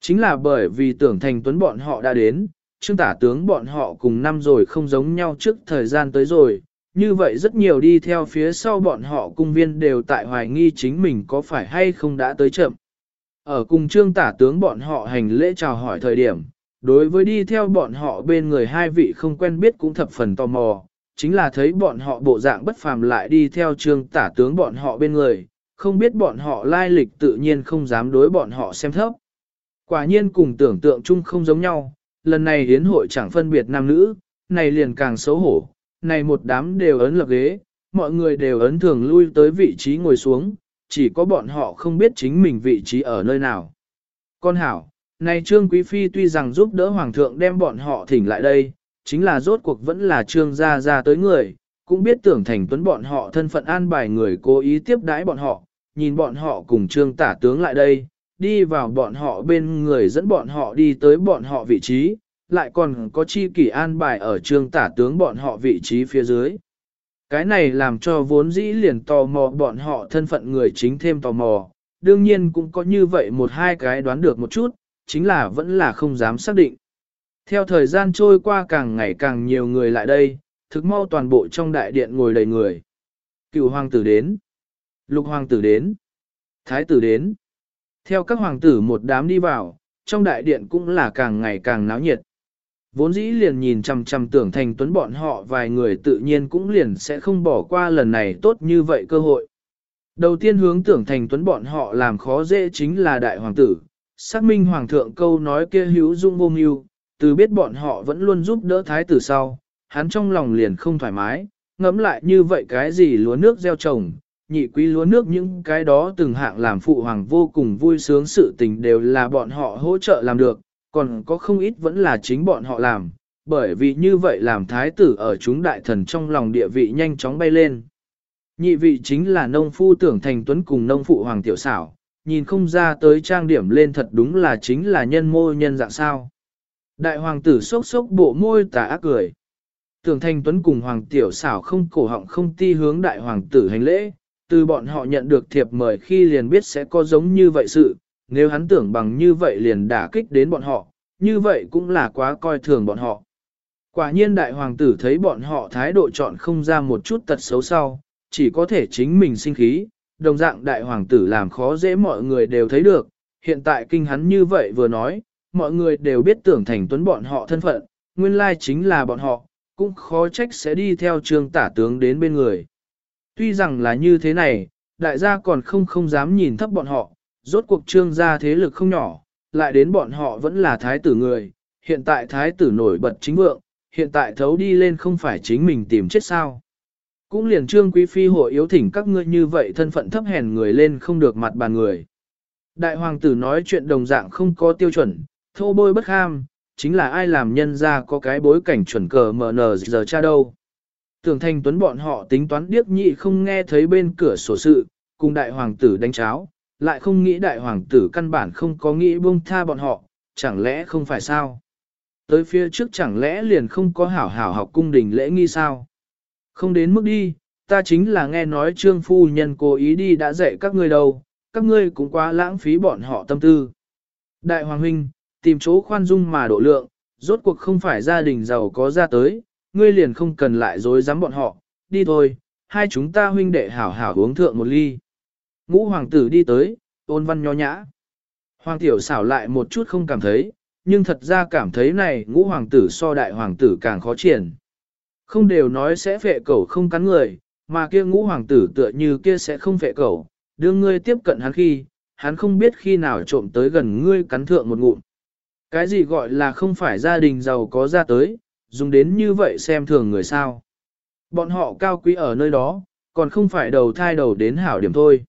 Chính là bởi vì tưởng thành tuấn bọn họ đã đến, trương tả tướng bọn họ cùng năm rồi không giống nhau trước thời gian tới rồi, như vậy rất nhiều đi theo phía sau bọn họ cung viên đều tại hoài nghi chính mình có phải hay không đã tới chậm. Ở cùng trương tả tướng bọn họ hành lễ chào hỏi thời điểm, đối với đi theo bọn họ bên người hai vị không quen biết cũng thập phần tò mò, chính là thấy bọn họ bộ dạng bất phàm lại đi theo trương tả tướng bọn họ bên người, không biết bọn họ lai lịch tự nhiên không dám đối bọn họ xem thấp. Quả nhiên cùng tưởng tượng chung không giống nhau, lần này hiến hội chẳng phân biệt nam nữ, này liền càng xấu hổ, này một đám đều ấn lập ghế, mọi người đều ấn thường lui tới vị trí ngồi xuống, chỉ có bọn họ không biết chính mình vị trí ở nơi nào. Con hảo, này Trương Quý Phi tuy rằng giúp đỡ Hoàng thượng đem bọn họ thỉnh lại đây, chính là rốt cuộc vẫn là Trương gia ra tới người, cũng biết tưởng thành tuấn bọn họ thân phận an bài người cố ý tiếp đãi bọn họ, nhìn bọn họ cùng Trương tả tướng lại đây, đi vào bọn họ bên người dẫn bọn họ đi tới bọn họ vị trí, lại còn có chi kỷ an bài ở Trương tả tướng bọn họ vị trí phía dưới. Cái này làm cho vốn dĩ liền tò mò bọn họ thân phận người chính thêm tò mò, đương nhiên cũng có như vậy một hai cái đoán được một chút, chính là vẫn là không dám xác định. Theo thời gian trôi qua càng ngày càng nhiều người lại đây, thực mau toàn bộ trong đại điện ngồi đầy người. Cựu hoàng tử đến, lục hoàng tử đến, thái tử đến. Theo các hoàng tử một đám đi vào, trong đại điện cũng là càng ngày càng náo nhiệt. Vốn dĩ liền nhìn chằm chằm tưởng thành tuấn bọn họ vài người tự nhiên cũng liền sẽ không bỏ qua lần này tốt như vậy cơ hội. Đầu tiên hướng tưởng thành tuấn bọn họ làm khó dễ chính là đại hoàng tử, xác minh hoàng thượng câu nói kia hữu dung vô mưu, từ biết bọn họ vẫn luôn giúp đỡ thái tử sau, hắn trong lòng liền không thoải mái, ngẫm lại như vậy cái gì lúa nước gieo trồng, nhị quý lúa nước những cái đó từng hạng làm phụ hoàng vô cùng vui sướng sự tình đều là bọn họ hỗ trợ làm được, còn có không ít vẫn là chính bọn họ làm, bởi vì như vậy làm thái tử ở chúng đại thần trong lòng địa vị nhanh chóng bay lên. Nhị vị chính là nông phu tưởng thành tuấn cùng nông phụ hoàng tiểu xảo, nhìn không ra tới trang điểm lên thật đúng là chính là nhân mô nhân dạng sao. Đại hoàng tử sốc sốc bộ môi tà ác cười. Tưởng thành Tuấn cùng Hoàng Tiểu xảo không cổ họng không ti hướng đại hoàng tử hành lễ, từ bọn họ nhận được thiệp mời khi liền biết sẽ có giống như vậy sự, nếu hắn tưởng bằng như vậy liền đả kích đến bọn họ, như vậy cũng là quá coi thường bọn họ. Quả nhiên đại hoàng tử thấy bọn họ thái độ chọn không ra một chút tật xấu sau, chỉ có thể chính mình sinh khí, đồng dạng đại hoàng tử làm khó dễ mọi người đều thấy được, hiện tại kinh hắn như vậy vừa nói, mọi người đều biết tưởng thành tuấn bọn họ thân phận, nguyên lai chính là bọn họ, cũng khó trách sẽ đi theo trương tả tướng đến bên người. Tuy rằng là như thế này, đại gia còn không không dám nhìn thấp bọn họ, rốt cuộc trương gia thế lực không nhỏ, lại đến bọn họ vẫn là thái tử người, hiện tại thái tử nổi bật chính vượng, hiện tại thấu đi lên không phải chính mình tìm chết sao. Cũng liền trương quý phi hội yếu thỉnh các ngươi như vậy thân phận thấp hèn người lên không được mặt bàn người. Đại hoàng tử nói chuyện đồng dạng không có tiêu chuẩn, thô bôi bất ham, chính là ai làm nhân ra có cái bối cảnh chuẩn cờ mờ nờ giờ cha đâu. Tưởng thành tuấn bọn họ tính toán điếc nhị không nghe thấy bên cửa sổ sự, cùng đại hoàng tử đánh cháo, lại không nghĩ đại hoàng tử căn bản không có nghĩ buông tha bọn họ, chẳng lẽ không phải sao? Tới phía trước chẳng lẽ liền không có hảo hảo học cung đình lễ nghi sao? Không đến mức đi, ta chính là nghe nói trương phu nhân cố ý đi đã dạy các ngươi đâu, các ngươi cũng quá lãng phí bọn họ tâm tư. Đại Hoàng Huynh, tìm chỗ khoan dung mà độ lượng, rốt cuộc không phải gia đình giàu có ra tới, ngươi liền không cần lại dối dám bọn họ, đi thôi, hai chúng ta huynh đệ hảo hảo uống thượng một ly. Ngũ hoàng tử đi tới, ôn văn nho nhã. Hoàng tiểu xảo lại một chút không cảm thấy, nhưng thật ra cảm thấy này ngũ hoàng tử so đại hoàng tử càng khó triển. Không đều nói sẽ phệ cẩu không cắn người, mà kia ngũ hoàng tử tựa như kia sẽ không phệ cẩu, đưa ngươi tiếp cận hắn khi, hắn không biết khi nào trộm tới gần ngươi cắn thượng một ngụm. Cái gì gọi là không phải gia đình giàu có ra tới, dùng đến như vậy xem thường người sao. Bọn họ cao quý ở nơi đó, còn không phải đầu thai đầu đến hảo điểm thôi.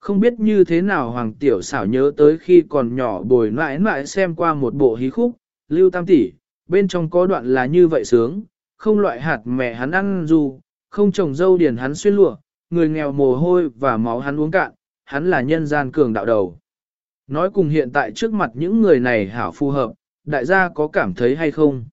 Không biết như thế nào Hoàng Tiểu xảo nhớ tới khi còn nhỏ bồi mãi mãi xem qua một bộ hí khúc, Lưu Tam Tỷ, bên trong có đoạn là như vậy sướng, không loại hạt mẹ hắn ăn dù, không trồng dâu điền hắn xuyên lụa, người nghèo mồ hôi và máu hắn uống cạn, hắn là nhân gian cường đạo đầu. Nói cùng hiện tại trước mặt những người này hảo phù hợp, đại gia có cảm thấy hay không?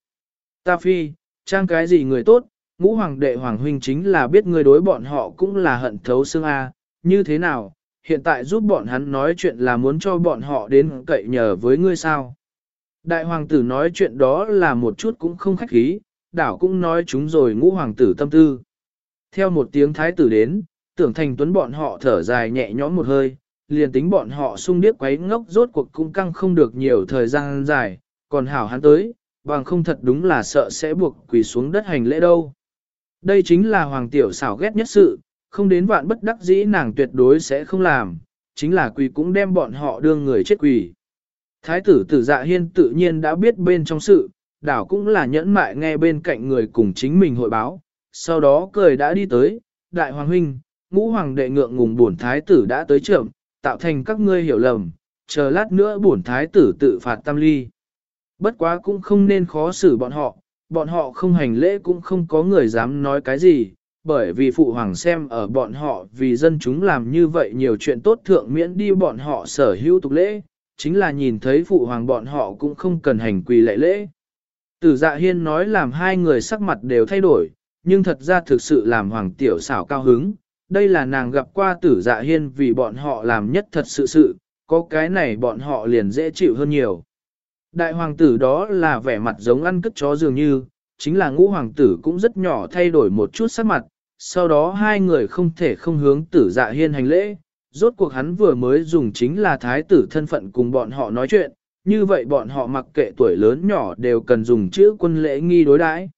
Ta phi, trang cái gì người tốt, ngũ hoàng đệ hoàng huynh chính là biết người đối bọn họ cũng là hận thấu xương A, như thế nào, hiện tại giúp bọn hắn nói chuyện là muốn cho bọn họ đến cậy nhờ với ngươi sao. Đại hoàng tử nói chuyện đó là một chút cũng không khách khí, đảo cũng nói chúng rồi ngũ hoàng tử tâm tư. Theo một tiếng thái tử đến, tưởng thành tuấn bọn họ thở dài nhẹ nhõm một hơi, liền tính bọn họ sung điếc quấy ngốc rốt cuộc cũng căng không được nhiều thời gian dài, còn hảo hắn tới, bằng không thật đúng là sợ sẽ buộc quỳ xuống đất hành lễ đâu. Đây chính là hoàng tiểu xảo ghét nhất sự, không đến vạn bất đắc dĩ nàng tuyệt đối sẽ không làm, chính là quỳ cũng đem bọn họ đưa người chết quỳ. Thái tử tử dạ hiên tự nhiên đã biết bên trong sự, đảo cũng là nhẫn mại nghe bên cạnh người cùng chính mình hội báo, sau đó cười đã đi tới, đại hoàng huynh, ngũ hoàng đệ ngượng ngùng bổn thái tử đã tới trưởng, tạo thành các ngươi hiểu lầm, chờ lát nữa bổn thái tử tự phạt tam ly. Bất quá cũng không nên khó xử bọn họ, bọn họ không hành lễ cũng không có người dám nói cái gì, bởi vì phụ hoàng xem ở bọn họ vì dân chúng làm như vậy nhiều chuyện tốt thượng miễn đi bọn họ sở hữu tục lễ, chính là nhìn thấy phụ hoàng bọn họ cũng không cần hành quỳ lệ lễ. Tử dạ hiên nói làm hai người sắc mặt đều thay đổi, nhưng thật ra thực sự làm hoàng tiểu xảo cao hứng, đây là nàng gặp qua tử dạ hiên vì bọn họ làm nhất thật sự sự, có cái này bọn họ liền dễ chịu hơn nhiều. Đại hoàng tử đó là vẻ mặt giống ăn cất chó dường như, chính là ngũ hoàng tử cũng rất nhỏ thay đổi một chút sắc mặt, sau đó hai người không thể không hướng tử dạ hiên hành lễ, rốt cuộc hắn vừa mới dùng chính là thái tử thân phận cùng bọn họ nói chuyện, như vậy bọn họ mặc kệ tuổi lớn nhỏ đều cần dùng chữ quân lễ nghi đối đãi.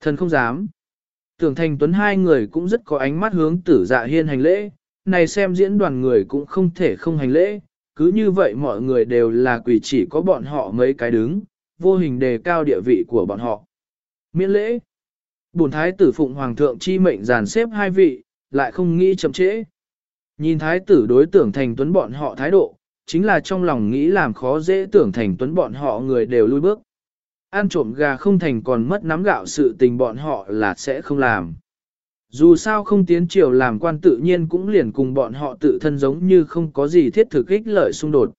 Thần không dám. Tưởng thành tuấn hai người cũng rất có ánh mắt hướng tử dạ hiên hành lễ, này xem diễn đoàn người cũng không thể không hành lễ, cứ như vậy mọi người đều là quỷ chỉ có bọn họ mấy cái đứng, vô hình đề cao địa vị của bọn họ. Miễn lễ. Bổn thái tử phụng hoàng thượng chi mệnh giàn xếp hai vị, lại không nghĩ chậm trễ. Nhìn thái tử đối tưởng thành tuấn bọn họ thái độ, chính là trong lòng nghĩ làm khó dễ tưởng thành tuấn bọn họ người đều lui bước. Ăn trộm gà không thành còn mất nắm gạo sự tình bọn họ là sẽ không làm. Dù sao không tiến triều làm quan tự nhiên cũng liền cùng bọn họ tự thân giống như không có gì thiết thực ích lợi xung đột.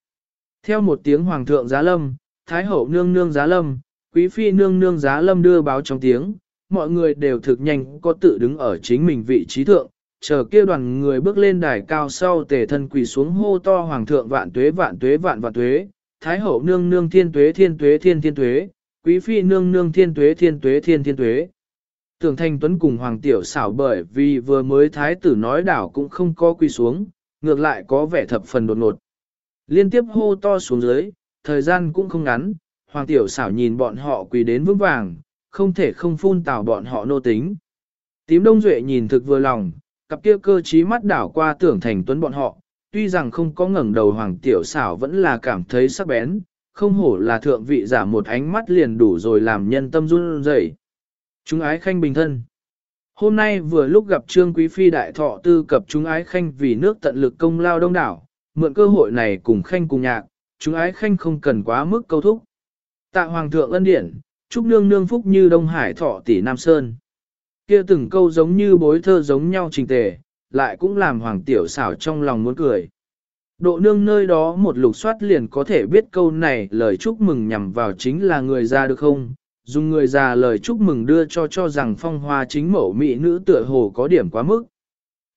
Theo một tiếng hoàng thượng giá lâm, thái hậu nương nương giá lâm, quý phi nương nương giá lâm đưa báo trong tiếng, mọi người đều thực nhanh có tự đứng ở chính mình vị trí thượng, chờ kia đoàn người bước lên đài cao sau tề thân quỳ xuống hô to hoàng thượng vạn tuế vạn tuế vạn vạn tuế, thái hậu nương nương thiên tuế thiên tuế thiên thiên tuế, quý phi nương nương thiên tuế thiên tuế thiên thiên tuế. Tưởng Thanh Tuấn cùng Hoàng Tiểu xảo bởi vì vừa mới thái tử nói đảo cũng không có quy xuống, ngược lại có vẻ thập phần đột ngột. Liên tiếp hô to xuống dưới, thời gian cũng không ngắn, Hoàng Tiểu xảo nhìn bọn họ quỳ đến vững vàng, không thể không phun tào bọn họ nô tính. Tím Đông Duệ nhìn thực vừa lòng, cặp kia cơ trí mắt đảo qua tưởng Thành Tuấn bọn họ, tuy rằng không có ngẩng đầu Hoàng Tiểu xảo vẫn là cảm thấy sắc bén, không hổ là thượng vị giả một ánh mắt liền đủ rồi làm nhân tâm run rẩy. Chúng ái khanh bình thân. Hôm nay vừa lúc gặp Trương Quý Phi đại thọ tư cập chúng ái khanh vì nước tận lực công lao đông đảo, mượn cơ hội này cùng khanh cùng nhạc, chúng ái khanh không cần quá mức câu thúc. Tạ Hoàng thượng ân điển, chúc nương nương phúc như Đông Hải thọ tỷ Nam Sơn. Kia từng câu giống như bối thơ giống nhau trình tề, lại cũng làm Hoàng tiểu xảo trong lòng muốn cười. Độ nương nơi đó một lục soát liền có thể biết câu này lời chúc mừng nhằm vào chính là người già được không, dùng người già lời chúc mừng đưa cho cho rằng phong hoa chính mẫu mỹ nữ tựa hồ có điểm quá mức.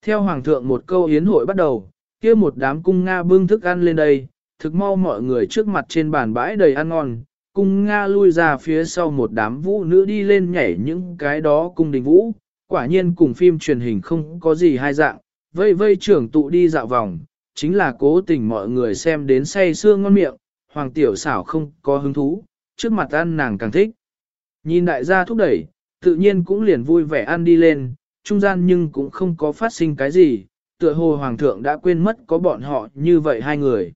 Theo hoàng thượng một câu yến hội bắt đầu, kia một đám cung Nga bưng thức ăn lên đây, thực mau mọi người trước mặt trên bàn bãi đầy ăn ngon, cung Nga lui ra phía sau một đám vũ nữ đi lên nhảy những cái đó cung đình vũ, quả nhiên cùng phim truyền hình không có gì hai dạng, vây vây trưởng tụ đi dạo vòng, chính là cố tình mọi người xem đến say xương ngon miệng, hoàng tiểu xảo không có hứng thú, trước mặt ăn nàng càng thích. Nhìn đại gia thúc đẩy, tự nhiên cũng liền vui vẻ ăn đi lên, trung gian nhưng cũng không có phát sinh cái gì, tựa hồ hoàng thượng đã quên mất có bọn họ như vậy hai người.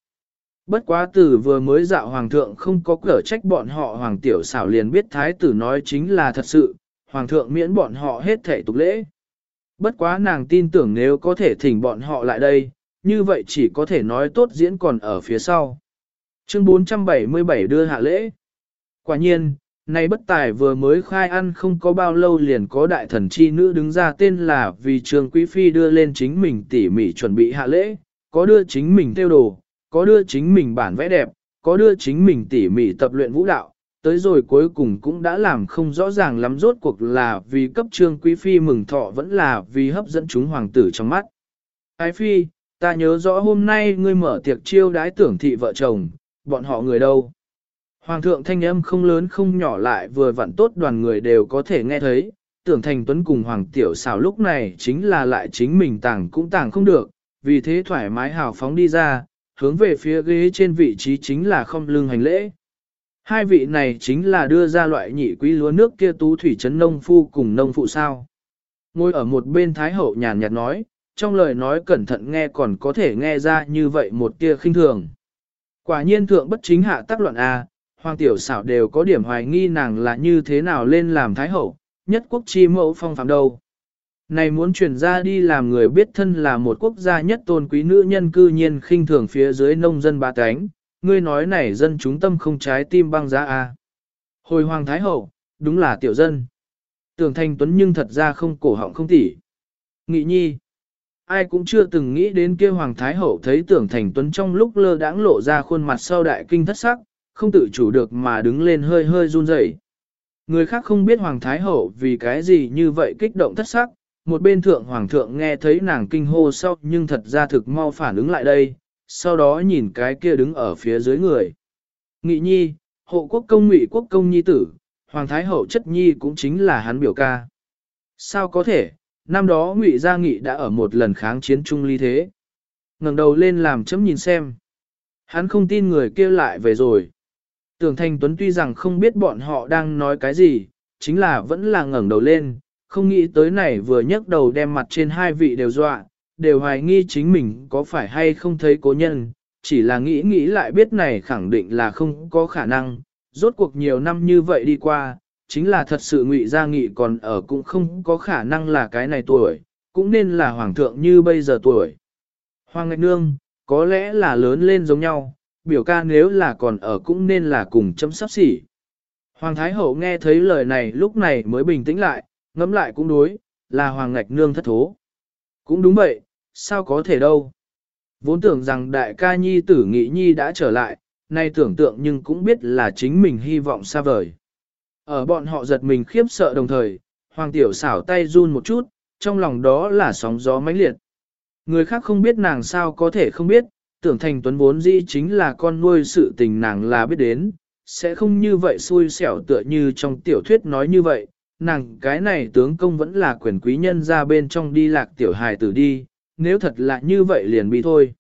Bất quá tử vừa mới dạo hoàng thượng không có cỡ trách bọn họ hoàng tiểu xảo liền biết thái tử nói chính là thật sự, hoàng thượng miễn bọn họ hết thể tục lễ. Bất quá nàng tin tưởng nếu có thể thỉnh bọn họ lại đây, như vậy chỉ có thể nói tốt diễn còn ở phía sau. Chương 477 đưa hạ lễ. Quả nhiên, này bất tài vừa mới khai ăn không có bao lâu liền có đại thần chi nữ đứng ra tên là vì trường quý phi đưa lên chính mình tỉ mỉ chuẩn bị hạ lễ, có đưa chính mình tiêu đồ, có đưa chính mình bản vẽ đẹp, có đưa chính mình tỉ mỉ tập luyện vũ đạo, tới rồi cuối cùng cũng đã làm không rõ ràng lắm rốt cuộc là vì cấp trương quý phi mừng thọ vẫn là vì hấp dẫn chúng hoàng tử trong mắt. Ái phi, ta nhớ rõ hôm nay ngươi mở tiệc chiêu đái tưởng thị vợ chồng, bọn họ người đâu? Hoàng thượng thanh âm không lớn không nhỏ lại vừa vặn tốt đoàn người đều có thể nghe thấy, tưởng thành tuấn cùng hoàng tiểu xào lúc này chính là lại chính mình tàng cũng tàng không được, vì thế thoải mái hào phóng đi ra, hướng về phía ghế trên vị trí chính là không lưng hành lễ. Hai vị này chính là đưa ra loại nhị quý lúa nước kia tú thủy trấn nông phu cùng nông phụ sao. Ngồi ở một bên thái hậu nhàn nhạt nói, trong lời nói cẩn thận nghe còn có thể nghe ra như vậy một tia khinh thường. Quả nhiên thượng bất chính hạ tác luận A, hoàng tiểu xảo đều có điểm hoài nghi nàng là như thế nào lên làm thái hậu, nhất quốc chi mẫu phong phạm đâu. Này muốn chuyển ra đi làm người biết thân là một quốc gia nhất tôn quý nữ nhân cư nhiên khinh thường phía dưới nông dân ba cánh, ngươi nói này dân chúng tâm không trái tim băng giá a. Hồi hoàng thái hậu, đúng là tiểu dân. Tưởng thanh tuấn nhưng thật ra không cổ họng không tỉ. Nghị nhi. Ai cũng chưa từng nghĩ đến kia hoàng thái hậu thấy tưởng thành tuấn trong lúc lơ đãng lộ ra khuôn mặt sau đại kinh thất sắc, không tự chủ được mà đứng lên hơi hơi run rẩy. Người khác không biết hoàng thái hậu vì cái gì như vậy kích động thất sắc, một bên thượng hoàng thượng nghe thấy nàng kinh hô sau nhưng thật ra thực mau phản ứng lại đây, sau đó nhìn cái kia đứng ở phía dưới người. Nghị nhi, hộ quốc công ngụy quốc công nhi tử, hoàng thái hậu chất nhi cũng chính là hắn biểu ca. Sao có thể, năm đó ngụy gia nghị đã ở một lần kháng chiến chung ly thế. ngẩng đầu lên làm chấm nhìn xem. Hắn không tin người kia lại về rồi. Tưởng Thanh Tuấn tuy rằng không biết bọn họ đang nói cái gì, chính là vẫn là ngẩng đầu lên, không nghĩ tới này vừa nhấc đầu đem mặt trên hai vị đều dọa, đều hoài nghi chính mình có phải hay không thấy cố nhân, chỉ là nghĩ nghĩ lại biết này khẳng định là không có khả năng, rốt cuộc nhiều năm như vậy đi qua, chính là thật sự ngụy gia nghị còn ở cũng không có khả năng là cái này tuổi, cũng nên là hoàng thượng như bây giờ tuổi. Hoàng ngạch nương, có lẽ là lớn lên giống nhau, biểu ca nếu là còn ở cũng nên là cùng chấm sắp xỉ. Hoàng Thái Hậu nghe thấy lời này lúc này mới bình tĩnh lại, ngẫm lại cũng đối, là Hoàng Ngạch Nương thất thố. Cũng đúng vậy, sao có thể đâu. Vốn tưởng rằng đại ca nhi tử nghị nhi đã trở lại, nay tưởng tượng nhưng cũng biết là chính mình hy vọng xa vời. Ở bọn họ giật mình khiếp sợ đồng thời, Hoàng Tiểu xảo tay run một chút, trong lòng đó là sóng gió mãnh liệt. Người khác không biết nàng sao có thể không biết, tưởng thành tuấn vốn dĩ chính là con nuôi sự tình nàng là biết đến, sẽ không như vậy xui xẻo tựa như trong tiểu thuyết nói như vậy, nàng cái này tướng công vẫn là quyền quý nhân ra bên trong đi lạc tiểu hài tử đi, nếu thật là như vậy liền bị thôi.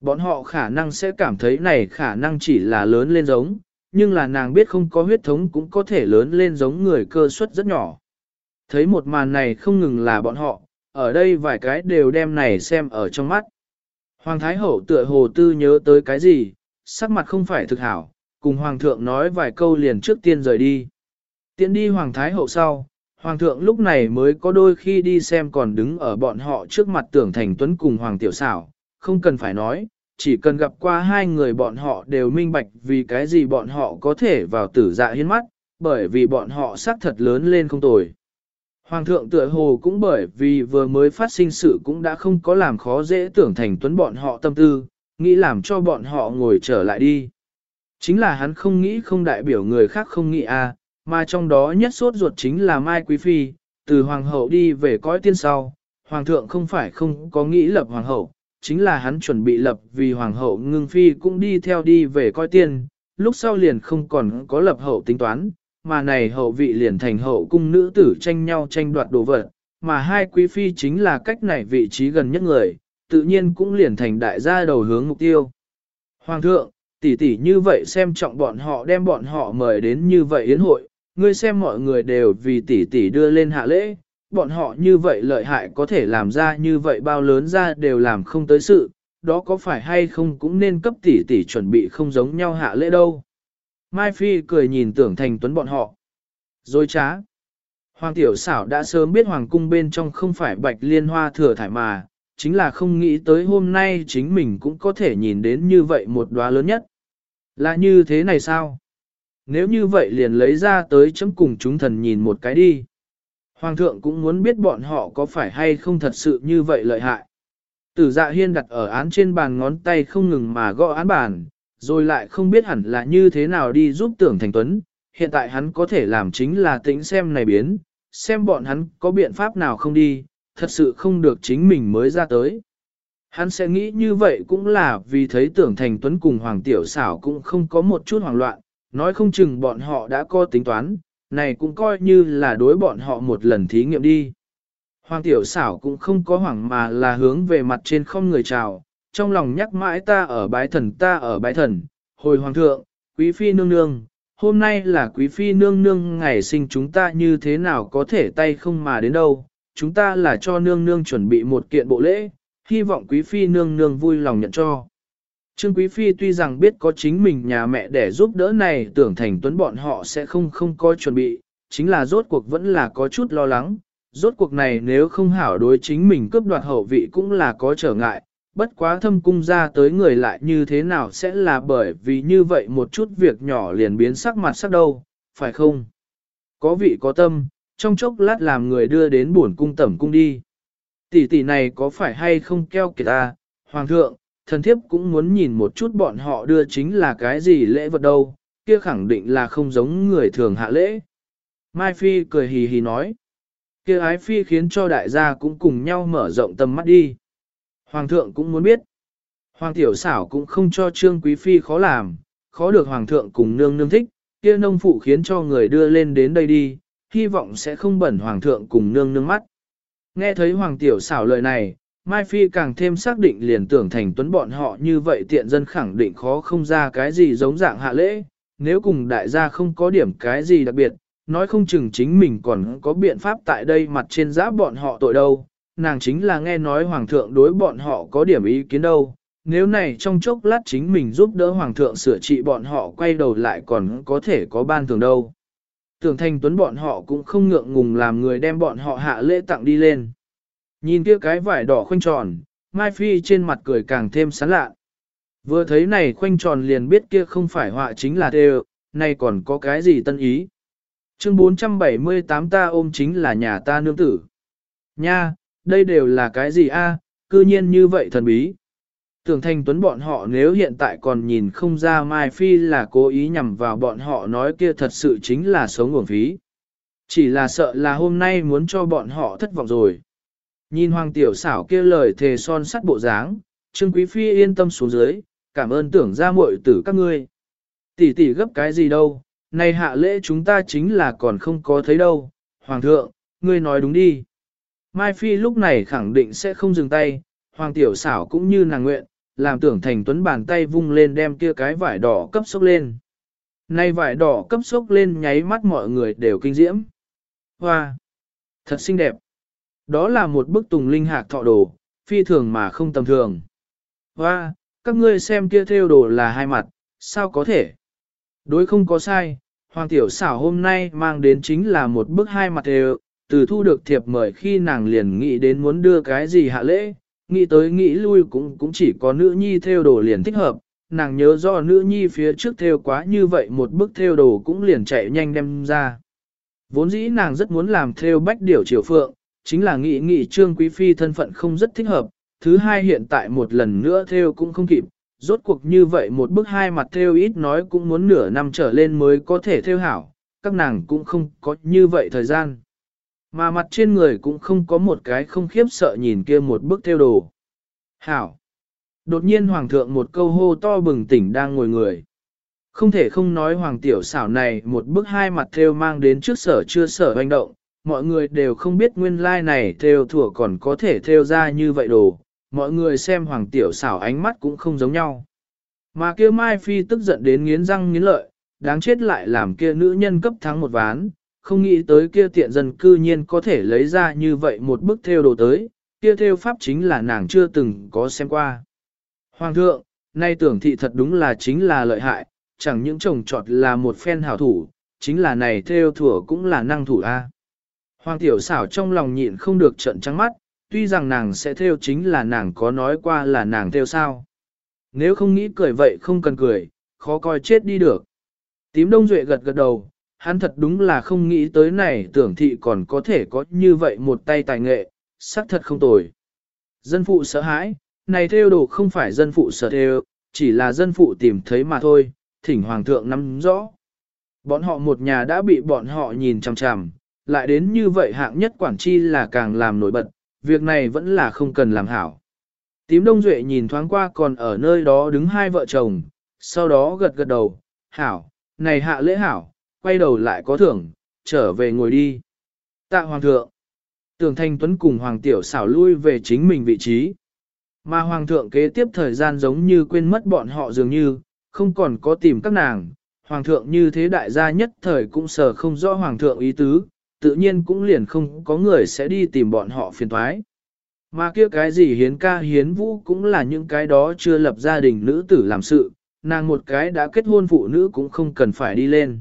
Bọn họ khả năng sẽ cảm thấy này khả năng chỉ là lớn lên giống, nhưng là nàng biết không có huyết thống cũng có thể lớn lên giống người cơ suất rất nhỏ. Thấy một màn này không ngừng là bọn họ, ở đây vài cái đều đem này xem ở trong mắt. Hoàng Thái Hậu tựa hồ tư nhớ tới cái gì, sắc mặt không phải thực hảo, cùng Hoàng thượng nói vài câu liền trước tiên rời đi. Tiến đi Hoàng Thái Hậu sau, Hoàng thượng lúc này mới có đôi khi đi xem còn đứng ở bọn họ trước mặt tưởng thành tuấn cùng Hoàng Tiểu Xảo, không cần phải nói, chỉ cần gặp qua hai người bọn họ đều minh bạch vì cái gì bọn họ có thể vào tử dạ hiến mắt, bởi vì bọn họ xác thật lớn lên không tồi. Hoàng thượng tựa hồ cũng bởi vì vừa mới phát sinh sự cũng đã không có làm khó dễ tưởng thành tuấn bọn họ tâm tư, nghĩ làm cho bọn họ ngồi trở lại đi. Chính là hắn không nghĩ không đại biểu người khác không nghĩ a, à, mà trong đó nhất sốt ruột chính là Mai Quý Phi, từ Hoàng hậu đi về cõi tiên sau, Hoàng thượng không phải không có nghĩ lập Hoàng hậu, chính là hắn chuẩn bị lập vì hoàng hậu ngưng phi cũng đi theo đi về coi tiên, lúc sau liền không còn có lập hậu tính toán, mà này hậu vị liền thành hậu cung nữ tử tranh nhau tranh đoạt đồ vật, mà hai quý phi chính là cách này vị trí gần nhất người, tự nhiên cũng liền thành đại gia đầu hướng mục tiêu. Hoàng thượng, tỷ tỷ như vậy xem trọng bọn họ đem bọn họ mời đến như vậy yến hội, ngươi xem mọi người đều vì tỷ tỷ đưa lên hạ lễ, bọn họ như vậy lợi hại có thể làm ra như vậy bao lớn ra đều làm không tới sự, đó có phải hay không cũng nên cấp tỷ tỷ chuẩn bị không giống nhau hạ lễ đâu. Mai Phi cười nhìn tưởng thành tuấn bọn họ. rồi trá. Hoàng tiểu xảo đã sớm biết hoàng cung bên trong không phải bạch liên hoa thừa thải mà, chính là không nghĩ tới hôm nay chính mình cũng có thể nhìn đến như vậy một đóa lớn nhất. Là như thế này sao? Nếu như vậy liền lấy ra tới chấm cùng chúng thần nhìn một cái đi. Hoàng thượng cũng muốn biết bọn họ có phải hay không thật sự như vậy lợi hại. Tử dạ hiên đặt ở án trên bàn ngón tay không ngừng mà gõ án bàn, rồi lại không biết hẳn là như thế nào đi giúp tưởng thành tuấn. Hiện tại hắn có thể làm chính là tĩnh xem này biến, xem bọn hắn có biện pháp nào không đi, thật sự không được chính mình mới ra tới. Hắn sẽ nghĩ như vậy cũng là vì thấy tưởng thành tuấn cùng Hoàng Tiểu xảo cũng không có một chút hoảng loạn, nói không chừng bọn họ đã có tính toán, này cũng coi như là đối bọn họ một lần thí nghiệm đi. Hoàng Tiểu xảo cũng không có hoảng mà là hướng về mặt trên không người chào, trong lòng nhắc mãi ta ở bái thần ta ở bái thần, hồi Hoàng thượng, Quý Phi nương nương, hôm nay là Quý Phi nương nương ngày sinh chúng ta như thế nào có thể tay không mà đến đâu, chúng ta là cho nương nương chuẩn bị một kiện bộ lễ, hy vọng quý phi nương nương vui lòng nhận cho. Trương Quý Phi tuy rằng biết có chính mình nhà mẹ để giúp đỡ này tưởng thành tuấn bọn họ sẽ không không có chuẩn bị, chính là rốt cuộc vẫn là có chút lo lắng, rốt cuộc này nếu không hảo đối chính mình cướp đoạt hậu vị cũng là có trở ngại, bất quá thâm cung ra tới người lại như thế nào sẽ là bởi vì như vậy một chút việc nhỏ liền biến sắc mặt sắc đâu, phải không? Có vị có tâm, trong chốc lát làm người đưa đến buồn cung tẩm cung đi. Tỷ tỷ này có phải hay không keo kìa ta, hoàng thượng, thần thiếp cũng muốn nhìn một chút bọn họ đưa chính là cái gì lễ vật đâu, kia khẳng định là không giống người thường hạ lễ. Mai Phi cười hì hì nói, kia ái Phi khiến cho đại gia cũng cùng nhau mở rộng tầm mắt đi. Hoàng thượng cũng muốn biết, hoàng tiểu xảo cũng không cho trương quý Phi khó làm, khó được hoàng thượng cùng nương nương thích, kia nông phụ khiến cho người đưa lên đến đây đi, hy vọng sẽ không bẩn hoàng thượng cùng nương nương mắt. Nghe thấy hoàng tiểu xảo lời này, Mai Phi càng thêm xác định liền tưởng thành tuấn bọn họ như vậy tiện dân khẳng định khó không ra cái gì giống dạng hạ lễ, nếu cùng đại gia không có điểm cái gì đặc biệt, nói không chừng chính mình còn có biện pháp tại đây mặt trên giáp bọn họ tội đâu, nàng chính là nghe nói hoàng thượng đối bọn họ có điểm ý kiến đâu, nếu này trong chốc lát chính mình giúp đỡ hoàng thượng sửa trị bọn họ quay đầu lại còn có thể có ban thường đâu. Tưởng thành tuấn bọn họ cũng không ngượng ngùng làm người đem bọn họ hạ lễ tặng đi lên. Nhìn kia cái vải đỏ khoanh tròn, Mai Phi trên mặt cười càng thêm sán lạ. Vừa thấy này khoanh tròn liền biết kia không phải họa chính là đều, này còn có cái gì tân ý. Chương 478 ta ôm chính là nhà ta nương tử. Nha, đây đều là cái gì a? cư nhiên như vậy thần bí. Tưởng thành tuấn bọn họ nếu hiện tại còn nhìn không ra Mai Phi là cố ý nhằm vào bọn họ nói kia thật sự chính là sống nguồn phí. Chỉ là sợ là hôm nay muốn cho bọn họ thất vọng rồi. Nhìn hoàng tiểu xảo kia lời thề son sắt bộ dáng, Trương Quý Phi yên tâm xuống dưới, cảm ơn tưởng ra muội tử các ngươi. Tỷ tỷ gấp cái gì đâu, này hạ lễ chúng ta chính là còn không có thấy đâu, Hoàng thượng, ngươi nói đúng đi. Mai Phi lúc này khẳng định sẽ không dừng tay, Hoàng tiểu xảo cũng như nàng nguyện, làm tưởng thành tuấn bàn tay vung lên đem kia cái vải đỏ cấp sốc lên. Nay vải đỏ cấp sốc lên nháy mắt mọi người đều kinh diễm. Hoa! Thật xinh đẹp! Đó là một bức tùng linh hạc thọ đồ, phi thường mà không tầm thường. Và Các ngươi xem kia theo đồ là hai mặt, sao có thể? Đối không có sai, Hoàng tiểu xảo hôm nay mang đến chính là một bức hai mặt đều, từ thu được thiệp mời khi nàng liền nghĩ đến muốn đưa cái gì hạ lễ, nghĩ tới nghĩ lui cũng cũng chỉ có nữ nhi theo đồ liền thích hợp, nàng nhớ do nữ nhi phía trước theo quá như vậy một bức theo đồ cũng liền chạy nhanh đem ra. Vốn dĩ nàng rất muốn làm theo bách điểu triều phượng, chính là nghĩ nghĩ trương quý phi thân phận không rất thích hợp, thứ hai hiện tại một lần nữa theo cũng không kịp, rốt cuộc như vậy một bức hai mặt theo ít nói cũng muốn nửa năm trở lên mới có thể theo hảo, các nàng cũng không có như vậy thời gian. Mà mặt trên người cũng không có một cái không khiếp sợ nhìn kia một bức theo đồ. Hảo, Đột nhiên hoàng thượng một câu hô to bừng tỉnh đang ngồi người. Không thể không nói hoàng tiểu xảo này một bức hai mặt theo mang đến trước sở chưa sở hành động, mọi người đều không biết nguyên lai like này theo thủa còn có thể theo ra như vậy đồ, mọi người xem hoàng tiểu xảo ánh mắt cũng không giống nhau. Mà kia Mai Phi tức giận đến nghiến răng nghiến lợi, đáng chết lại làm kia nữ nhân cấp thắng một ván, không nghĩ tới kia tiện dân cư nhiên có thể lấy ra như vậy một bức theo đồ tới, kia theo pháp chính là nàng chưa từng có xem qua. Hoàng thượng, nay tưởng thị thật đúng là chính là lợi hại, chẳng những chồng trọt là một phen hảo thủ, chính là này theo thủa cũng là năng thủ A. Hoàng tiểu xảo trong lòng nhịn không được trận trắng mắt, tuy rằng nàng sẽ theo chính là nàng có nói qua là nàng theo sao. Nếu không nghĩ cười vậy không cần cười, khó coi chết đi được. Tím đông duệ gật gật đầu, hắn thật đúng là không nghĩ tới này tưởng thị còn có thể có như vậy một tay tài nghệ, xác thật không tồi. Dân phụ sợ hãi, này theo đồ không phải dân phụ sợ theo, chỉ là dân phụ tìm thấy mà thôi, thỉnh hoàng thượng nắm rõ. Bọn họ một nhà đã bị bọn họ nhìn chằm chằm, lại đến như vậy hạng nhất quản chi là càng làm nổi bật, việc này vẫn là không cần làm hảo. Tím Đông Duệ nhìn thoáng qua còn ở nơi đó đứng hai vợ chồng, sau đó gật gật đầu, hảo, này hạ lễ hảo, quay đầu lại có thưởng, trở về ngồi đi. Tạ Hoàng thượng, Tưởng Thanh Tuấn cùng Hoàng Tiểu xảo lui về chính mình vị trí. Mà Hoàng thượng kế tiếp thời gian giống như quên mất bọn họ dường như, không còn có tìm các nàng. Hoàng thượng như thế đại gia nhất thời cũng sờ không rõ Hoàng thượng ý tứ, tự nhiên cũng liền không có người sẽ đi tìm bọn họ phiền thoái. Mà kia cái gì hiến ca hiến vũ cũng là những cái đó chưa lập gia đình nữ tử làm sự, nàng một cái đã kết hôn phụ nữ cũng không cần phải đi lên.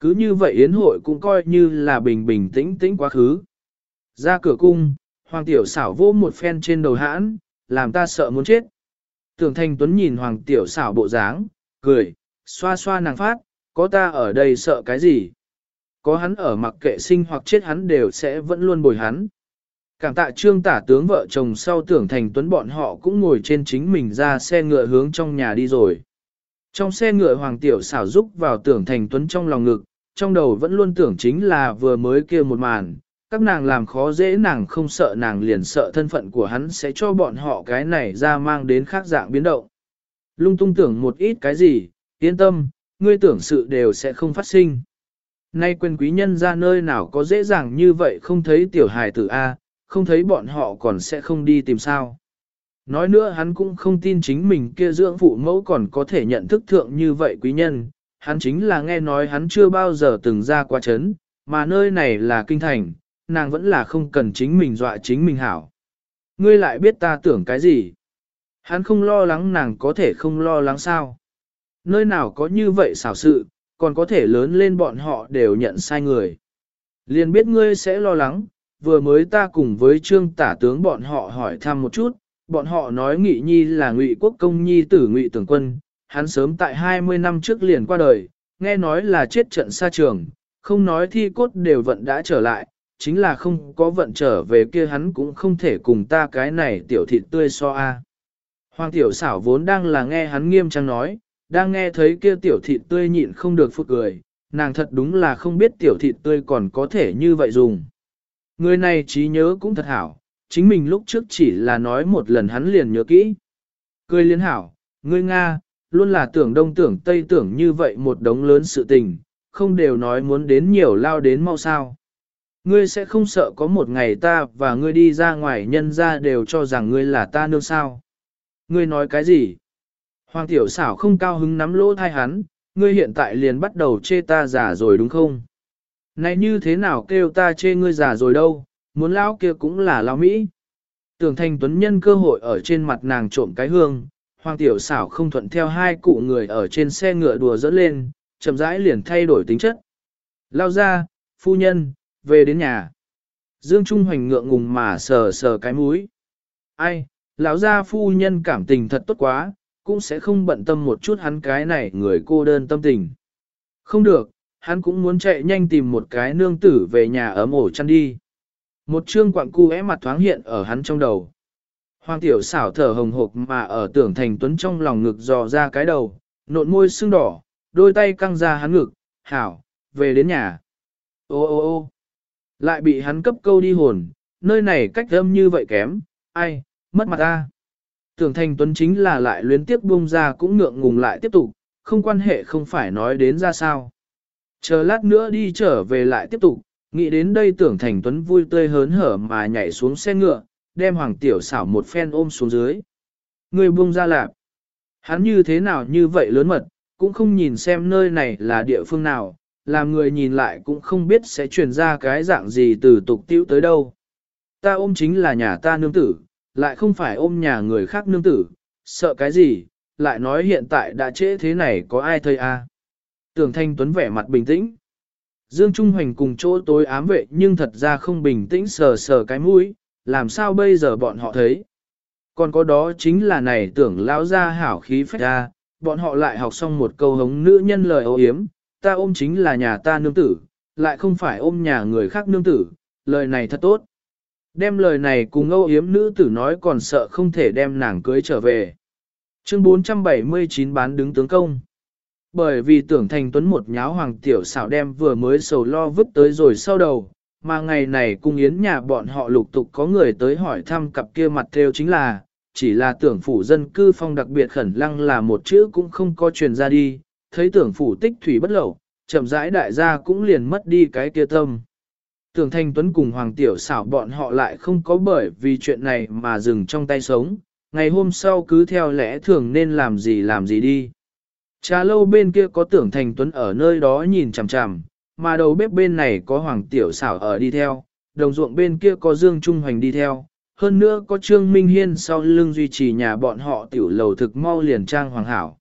Cứ như vậy yến hội cũng coi như là bình bình tĩnh tĩnh quá khứ. Ra cửa cung, hoàng tiểu xảo vô một phen trên đầu hãn, làm ta sợ muốn chết. Tưởng thanh tuấn nhìn hoàng tiểu xảo bộ dáng, cười, xoa xoa nàng phát, có ta ở đây sợ cái gì? Có hắn ở mặc kệ sinh hoặc chết hắn đều sẽ vẫn luôn bồi hắn. Cảm tạ trương tả tướng vợ chồng sau tưởng thành tuấn bọn họ cũng ngồi trên chính mình ra xe ngựa hướng trong nhà đi rồi. Trong xe ngựa hoàng tiểu xảo giúp vào tưởng thành tuấn trong lòng ngực, trong đầu vẫn luôn tưởng chính là vừa mới kia một màn, các nàng làm khó dễ nàng không sợ nàng liền sợ thân phận của hắn sẽ cho bọn họ cái này ra mang đến khác dạng biến động. Lung tung tưởng một ít cái gì, yên tâm, ngươi tưởng sự đều sẽ không phát sinh. Nay quyền quý nhân ra nơi nào có dễ dàng như vậy không thấy tiểu hài tử A, không thấy bọn họ còn sẽ không đi tìm sao. Nói nữa hắn cũng không tin chính mình kia dưỡng phụ mẫu còn có thể nhận thức thượng như vậy quý nhân, hắn chính là nghe nói hắn chưa bao giờ từng ra qua chấn, mà nơi này là kinh thành, nàng vẫn là không cần chính mình dọa chính mình hảo. Ngươi lại biết ta tưởng cái gì? Hắn không lo lắng nàng có thể không lo lắng sao? Nơi nào có như vậy xảo sự, còn có thể lớn lên bọn họ đều nhận sai người. Liền biết ngươi sẽ lo lắng, vừa mới ta cùng với trương tả tướng bọn họ hỏi thăm một chút, bọn họ nói Nghị Nhi là Ngụy Quốc công nhi tử Ngụy Tưởng Quân, hắn sớm tại 20 năm trước liền qua đời, nghe nói là chết trận xa trường, không nói thi cốt đều vận đã trở lại, chính là không có vận trở về kia hắn cũng không thể cùng ta cái này tiểu thịt tươi so a. Hoàng tiểu xảo vốn đang là nghe hắn nghiêm trang nói, đang nghe thấy kia tiểu thịt tươi nhịn không được phụt cười, nàng thật đúng là không biết tiểu thịt tươi còn có thể như vậy dùng. Người này trí nhớ cũng thật hảo, chính mình lúc trước chỉ là nói một lần hắn liền nhớ kỹ. Cười liên hảo, ngươi Nga, luôn là tưởng đông tưởng tây tưởng như vậy một đống lớn sự tình, không đều nói muốn đến nhiều lao đến mau sao. Ngươi sẽ không sợ có một ngày ta và ngươi đi ra ngoài nhân ra đều cho rằng ngươi là ta nương sao. Ngươi nói cái gì? Hoàng tiểu xảo không cao hứng nắm lỗ thai hắn, ngươi hiện tại liền bắt đầu chê ta giả rồi đúng không? Này như thế nào kêu ta chê ngươi giả rồi đâu, muốn lão kia cũng là lão Mỹ. Tưởng thành tuấn nhân cơ hội ở trên mặt nàng trộm cái hương, hoàng tiểu xảo không thuận theo hai cụ người ở trên xe ngựa đùa dẫn lên, chậm rãi liền thay đổi tính chất. Lao ra, phu nhân, về đến nhà. Dương Trung Hoành ngượng ngùng mà sờ sờ cái mũi. Ai, lão gia phu nhân cảm tình thật tốt quá, cũng sẽ không bận tâm một chút hắn cái này người cô đơn tâm tình. Không được, hắn cũng muốn chạy nhanh tìm một cái nương tử về nhà ấm ổ chăn đi. Một trương quặng cu é mặt thoáng hiện ở hắn trong đầu. Hoàng tiểu xảo thở hồng hộc mà ở tưởng thành tuấn trong lòng ngực dò ra cái đầu, nộn môi sưng đỏ, đôi tay căng ra hắn ngực, hảo, về đến nhà. Ô ô ô lại bị hắn cấp câu đi hồn, nơi này cách âm như vậy kém, ai, mất mặt ta. Tưởng thành tuấn chính là lại luyến tiếp buông ra cũng ngượng ngùng lại tiếp tục, không quan hệ không phải nói đến ra sao. Chờ lát nữa đi trở về lại tiếp tục, nghĩ đến đây tưởng thành tuấn vui tươi hớn hở mà nhảy xuống xe ngựa, đem hoàng tiểu xảo một phen ôm xuống dưới. Người buông ra lạp. Hắn như thế nào như vậy lớn mật, cũng không nhìn xem nơi này là địa phương nào, làm người nhìn lại cũng không biết sẽ truyền ra cái dạng gì từ tục tiêu tới đâu. Ta ôm chính là nhà ta nương tử, lại không phải ôm nhà người khác nương tử, sợ cái gì, lại nói hiện tại đã trễ thế này có ai thấy a? À? Tưởng Thanh Tuấn vẻ mặt bình tĩnh. Dương Trung Hoành cùng chỗ tối ám vệ nhưng thật ra không bình tĩnh sờ sờ cái mũi, làm sao bây giờ bọn họ thấy. Còn có đó chính là này tưởng lão ra hảo khí phách ra, bọn họ lại học xong một câu hống nữ nhân lời ô hiếm, ta ôm chính là nhà ta nương tử, lại không phải ôm nhà người khác nương tử, lời này thật tốt. Đem lời này cùng âu yếm nữ tử nói còn sợ không thể đem nàng cưới trở về. Chương 479 bán đứng tướng công. Bởi vì tưởng thành tuấn một nháo hoàng tiểu xảo đem vừa mới sầu lo vứt tới rồi sau đầu, mà ngày này cung yến nhà bọn họ lục tục có người tới hỏi thăm cặp kia mặt theo chính là, chỉ là tưởng phủ dân cư phong đặc biệt khẩn lăng là một chữ cũng không có truyền ra đi, thấy tưởng phủ tích thủy bất lẩu, chậm rãi đại gia cũng liền mất đi cái kia tâm. Tưởng Thanh Tuấn cùng Hoàng Tiểu xảo bọn họ lại không có bởi vì chuyện này mà dừng trong tay sống, ngày hôm sau cứ theo lẽ thường nên làm gì làm gì đi. Trà lâu bên kia có tưởng Thành Tuấn ở nơi đó nhìn chằm chằm, mà đầu bếp bên này có Hoàng Tiểu xảo ở đi theo, đồng ruộng bên kia có Dương Trung Hoành đi theo, hơn nữa có Trương Minh Hiên sau lưng duy trì nhà bọn họ tiểu lầu thực mau liền trang hoàng hảo.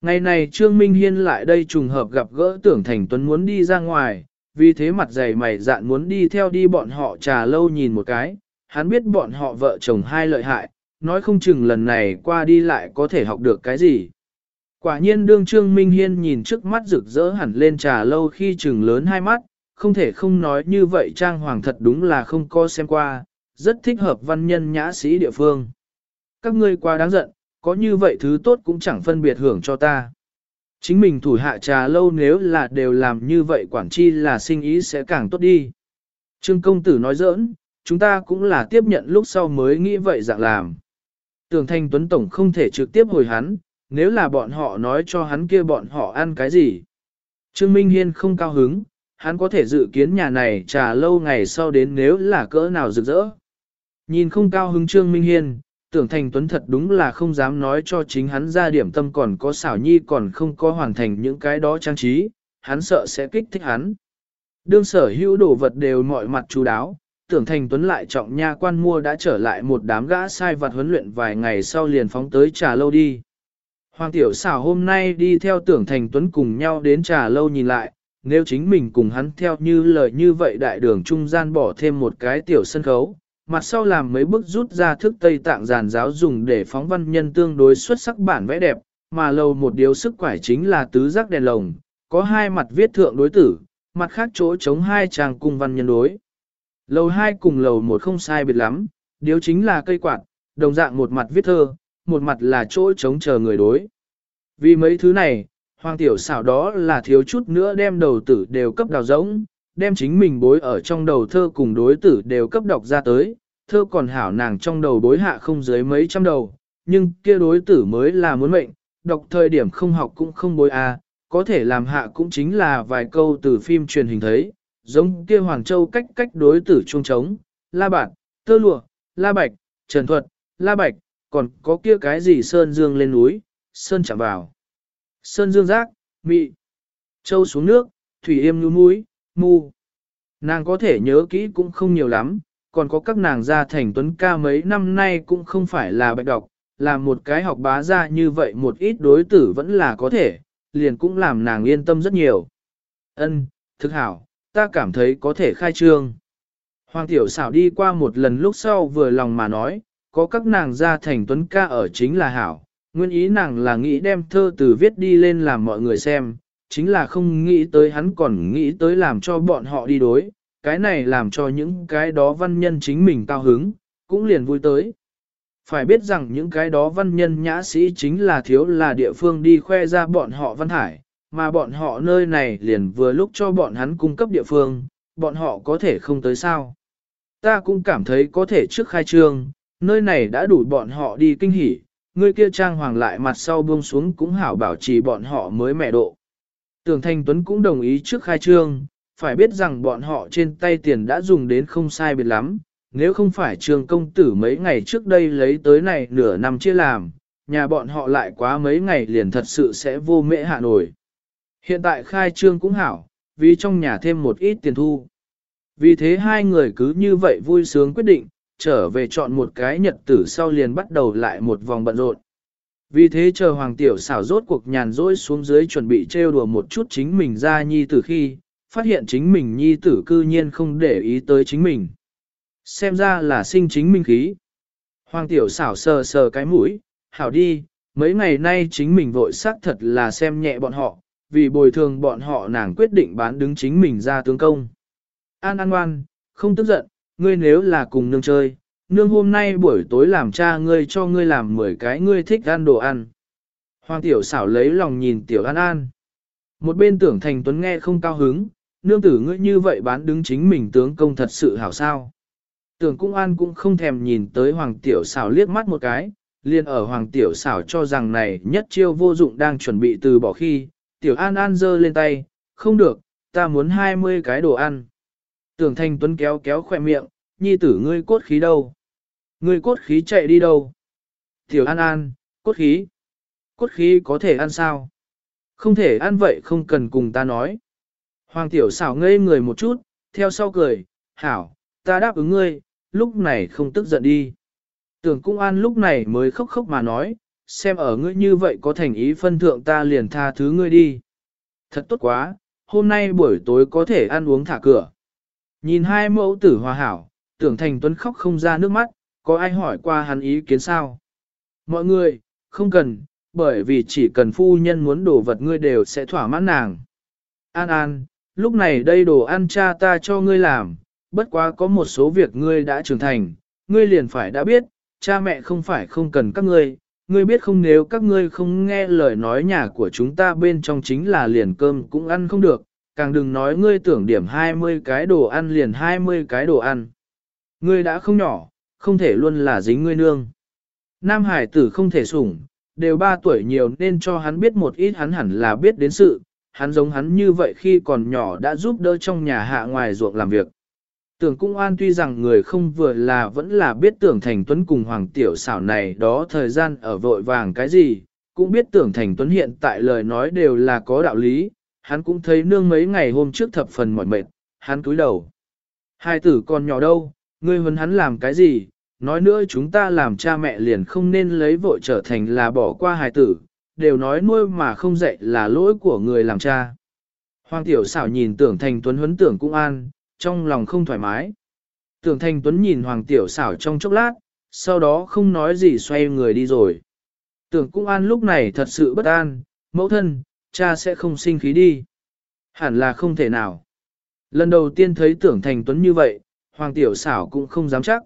Ngày này Trương Minh Hiên lại đây trùng hợp gặp gỡ tưởng Thành Tuấn muốn đi ra ngoài, vì thế mặt dày mày dạn muốn đi theo đi bọn họ trà lâu nhìn một cái, hắn biết bọn họ vợ chồng hai lợi hại, nói không chừng lần này qua đi lại có thể học được cái gì. Quả nhiên đương Trương Minh Hiên nhìn trước mắt rực rỡ hẳn lên trà lâu khi chừng lớn hai mắt, không thể không nói như vậy trang hoàng thật đúng là không có xem qua, rất thích hợp văn nhân nhã sĩ địa phương. Các ngươi quá đáng giận, có như vậy thứ tốt cũng chẳng phân biệt hưởng cho ta. Chính mình thủ hạ trà lâu nếu là đều làm như vậy quản chi là sinh ý sẽ càng tốt đi. Trương công tử nói giỡn, chúng ta cũng là tiếp nhận lúc sau mới nghĩ vậy dạng làm. Tường thanh tuấn tổng không thể trực tiếp hồi hắn, nếu là bọn họ nói cho hắn kia bọn họ ăn cái gì. Trương Minh Hiên không cao hứng, hắn có thể dự kiến nhà này trà lâu ngày sau đến nếu là cỡ nào rực rỡ. Nhìn không cao hứng Trương Minh Hiên, tưởng thành tuấn thật đúng là không dám nói cho chính hắn ra điểm tâm còn có xảo nhi còn không có hoàn thành những cái đó trang trí, hắn sợ sẽ kích thích hắn. Đương sở hữu đồ vật đều mọi mặt chú đáo, tưởng thành tuấn lại trọng nha quan mua đã trở lại một đám gã sai vật huấn luyện vài ngày sau liền phóng tới trà lâu đi. Hoàng tiểu xảo hôm nay đi theo tưởng thành tuấn cùng nhau đến trà lâu nhìn lại, nếu chính mình cùng hắn theo như lời như vậy đại đường trung gian bỏ thêm một cái tiểu sân khấu, mặt sau làm mấy bức rút ra thức Tây Tạng giàn giáo dùng để phóng văn nhân tương đối xuất sắc bản vẽ đẹp, mà lầu một điều sức quải chính là tứ giác đèn lồng, có hai mặt viết thượng đối tử, mặt khác chỗ chống hai trang cung văn nhân đối. Lầu hai cùng lầu một không sai biệt lắm, điều chính là cây quạt, đồng dạng một mặt viết thơ, một mặt là chỗ chống chờ người đối. Vì mấy thứ này, hoàng tiểu xảo đó là thiếu chút nữa đem đầu tử đều cấp đào giống, đem chính mình bối ở trong đầu thơ cùng đối tử đều cấp đọc ra tới, thơ còn hảo nàng trong đầu bối hạ không dưới mấy trăm đầu, nhưng kia đối tử mới là muốn mệnh, đọc thời điểm không học cũng không bối a, à, có thể làm hạ cũng chính là vài câu từ phim truyền hình thấy, giống kia Hoàng Châu cách cách đối tử trung trống, la bản tơ lụa, la bạch, trần thuật, la bạch, còn có kia cái gì sơn dương lên núi, sơn chạm vào, sơn dương giác, mị, châu xuống nước, thủy êm nhu núi, mu. Nàng có thể nhớ kỹ cũng không nhiều lắm, còn có các nàng gia thành tuấn ca mấy năm nay cũng không phải là bạch đọc, làm một cái học bá ra như vậy một ít đối tử vẫn là có thể, liền cũng làm nàng yên tâm rất nhiều. Ân, thực hảo, ta cảm thấy có thể khai trương. Hoàng tiểu xảo đi qua một lần lúc sau vừa lòng mà nói, có các nàng gia thành tuấn ca ở chính là hảo, nguyên ý nàng là nghĩ đem thơ từ viết đi lên làm mọi người xem, chính là không nghĩ tới hắn còn nghĩ tới làm cho bọn họ đi đối, cái này làm cho những cái đó văn nhân chính mình cao hứng, cũng liền vui tới. Phải biết rằng những cái đó văn nhân nhã sĩ chính là thiếu là địa phương đi khoe ra bọn họ văn hải, mà bọn họ nơi này liền vừa lúc cho bọn hắn cung cấp địa phương, bọn họ có thể không tới sao. Ta cũng cảm thấy có thể trước khai trương, nơi này đã đủ bọn họ đi kinh hỉ, người kia trang hoàng lại mặt sau buông xuống cũng hảo bảo trì bọn họ mới mẹ độ. Tưởng Thanh Tuấn cũng đồng ý trước khai trương, phải biết rằng bọn họ trên tay tiền đã dùng đến không sai biệt lắm, nếu không phải trường công tử mấy ngày trước đây lấy tới này nửa năm chia làm, nhà bọn họ lại quá mấy ngày liền thật sự sẽ vô mễ hạ nổi. Hiện tại khai trương cũng hảo, vì trong nhà thêm một ít tiền thu. Vì thế hai người cứ như vậy vui sướng quyết định, trở về chọn một cái nhật tử sau liền bắt đầu lại một vòng bận rộn. Vì thế chờ Hoàng Tiểu xảo rốt cuộc nhàn rỗi xuống dưới chuẩn bị trêu đùa một chút chính mình ra nhi tử khi, phát hiện chính mình nhi tử cư nhiên không để ý tới chính mình. Xem ra là sinh chính minh khí. Hoàng Tiểu xảo sờ sờ cái mũi, hảo đi, mấy ngày nay chính mình vội xác thật là xem nhẹ bọn họ, vì bồi thường bọn họ nàng quyết định bán đứng chính mình ra tướng công. An An ngoan, không tức giận, ngươi nếu là cùng nương chơi, nương hôm nay buổi tối làm cha ngươi cho ngươi làm 10 cái ngươi thích ăn đồ ăn. Hoàng tiểu xảo lấy lòng nhìn tiểu an an. Một bên tưởng thành tuấn nghe không cao hứng, nương tử ngươi như vậy bán đứng chính mình tướng công thật sự hảo sao. Tưởng cung an cũng không thèm nhìn tới hoàng tiểu xảo liếc mắt một cái, liền ở hoàng tiểu xảo cho rằng này nhất chiêu vô dụng đang chuẩn bị từ bỏ khi, tiểu an an giơ lên tay, không được, ta muốn 20 cái đồ ăn. Tưởng thành tuấn kéo kéo khỏe miệng, nhi tử ngươi cốt khí đâu? Ngươi cốt khí chạy đi đâu? Tiểu An An, cốt khí. Cốt khí có thể ăn sao? Không thể ăn vậy không cần cùng ta nói. Hoàng tiểu xảo ngây người một chút, theo sau cười, hảo, ta đáp ứng ngươi, lúc này không tức giận đi. Tưởng cung an lúc này mới khóc khóc mà nói, xem ở ngươi như vậy có thành ý phân thượng ta liền tha thứ ngươi đi. Thật tốt quá, hôm nay buổi tối có thể ăn uống thả cửa. Nhìn hai mẫu tử hòa hảo, tưởng thành tuấn khóc không ra nước mắt, có ai hỏi qua hắn ý kiến sao? Mọi người, không cần, bởi vì chỉ cần phu nhân muốn đồ vật ngươi đều sẽ thỏa mãn nàng. An An, lúc này đây đồ ăn cha ta cho ngươi làm, bất quá có một số việc ngươi đã trưởng thành, ngươi liền phải đã biết, cha mẹ không phải không cần các ngươi, ngươi biết không nếu các ngươi không nghe lời nói nhà của chúng ta bên trong chính là liền cơm cũng ăn không được, càng đừng nói ngươi tưởng điểm 20 cái đồ ăn liền 20 cái đồ ăn. Ngươi đã không nhỏ, không thể luôn là dính ngươi nương. Nam hải tử không thể sủng, đều ba tuổi nhiều nên cho hắn biết một ít hắn hẳn là biết đến sự, hắn giống hắn như vậy khi còn nhỏ đã giúp đỡ trong nhà hạ ngoài ruộng làm việc. Tưởng cung an tuy rằng người không vừa là vẫn là biết tưởng thành tuấn cùng hoàng tiểu xảo này đó thời gian ở vội vàng cái gì, cũng biết tưởng thành tuấn hiện tại lời nói đều là có đạo lý, hắn cũng thấy nương mấy ngày hôm trước thập phần mỏi mệt, hắn cúi đầu. Hai tử còn nhỏ đâu, ngươi huấn hắn làm cái gì, nói nữa chúng ta làm cha mẹ liền không nên lấy vội trở thành là bỏ qua hài tử, đều nói nuôi mà không dạy là lỗi của người làm cha. Hoàng tiểu xảo nhìn tưởng thành tuấn huấn tưởng cũng an, trong lòng không thoải mái. Tưởng thành tuấn nhìn hoàng tiểu xảo trong chốc lát, sau đó không nói gì xoay người đi rồi. Tưởng cũng an lúc này thật sự bất an, mẫu thân, cha sẽ không sinh khí đi. Hẳn là không thể nào. Lần đầu tiên thấy tưởng thành tuấn như vậy, hoàng tiểu xảo cũng không dám chắc.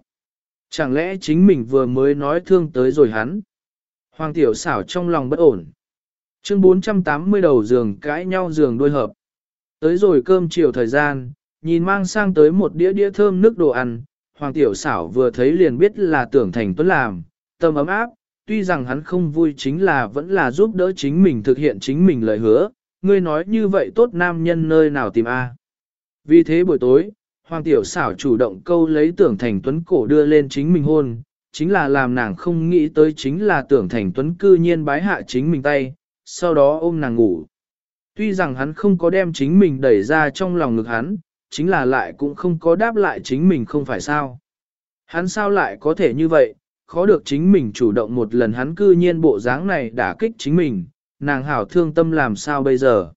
Chẳng lẽ chính mình vừa mới nói thương tới rồi hắn? Hoàng tiểu xảo trong lòng bất ổn. Chương 480 đầu giường cãi nhau giường đôi hợp. Tới rồi cơm chiều thời gian, nhìn mang sang tới một đĩa đĩa thơm nước đồ ăn, Hoàng tiểu xảo vừa thấy liền biết là tưởng thành tuấn làm, tâm ấm áp, tuy rằng hắn không vui chính là vẫn là giúp đỡ chính mình thực hiện chính mình lời hứa, ngươi nói như vậy tốt nam nhân nơi nào tìm a? Vì thế buổi tối, Hoàng tiểu xảo chủ động câu lấy tưởng thành tuấn cổ đưa lên chính mình hôn, chính là làm nàng không nghĩ tới chính là tưởng thành tuấn cư nhiên bái hạ chính mình tay, sau đó ôm nàng ngủ. Tuy rằng hắn không có đem chính mình đẩy ra trong lòng ngực hắn, chính là lại cũng không có đáp lại chính mình không phải sao. Hắn sao lại có thể như vậy, khó được chính mình chủ động một lần hắn cư nhiên bộ dáng này đả kích chính mình, nàng hảo thương tâm làm sao bây giờ.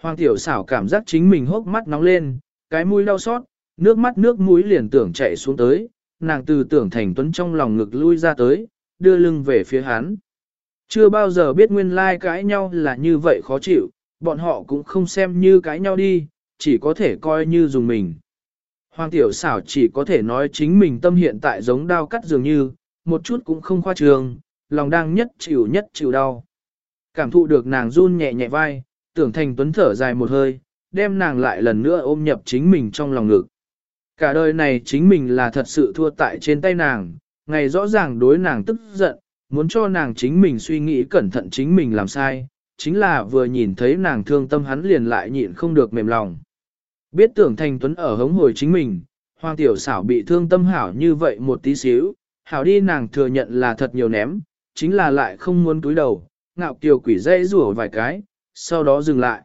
Hoàng tiểu xảo cảm giác chính mình hốc mắt nóng lên, cái mũi đau xót, nước mắt nước mũi liền tưởng chạy xuống tới, nàng từ tưởng thành tuấn trong lòng ngực lui ra tới, đưa lưng về phía hắn. Chưa bao giờ biết nguyên lai like cãi nhau là như vậy khó chịu, bọn họ cũng không xem như cãi nhau đi, chỉ có thể coi như dùng mình. Hoàng tiểu xảo chỉ có thể nói chính mình tâm hiện tại giống đau cắt dường như, một chút cũng không khoa trường, lòng đang nhất chịu nhất chịu đau. Cảm thụ được nàng run nhẹ nhẹ vai, tưởng thành tuấn thở dài một hơi, đem nàng lại lần nữa ôm nhập chính mình trong lòng ngực. Cả đời này chính mình là thật sự thua tại trên tay nàng, ngày rõ ràng đối nàng tức giận, muốn cho nàng chính mình suy nghĩ cẩn thận chính mình làm sai, chính là vừa nhìn thấy nàng thương tâm hắn liền lại nhịn không được mềm lòng. Biết tưởng thành tuấn ở hống hồi chính mình, hoàng tiểu xảo bị thương tâm hảo như vậy một tí xíu, hảo đi nàng thừa nhận là thật nhiều ném, chính là lại không muốn túi đầu, ngạo kiều quỷ dây rủa vài cái, sau đó dừng lại.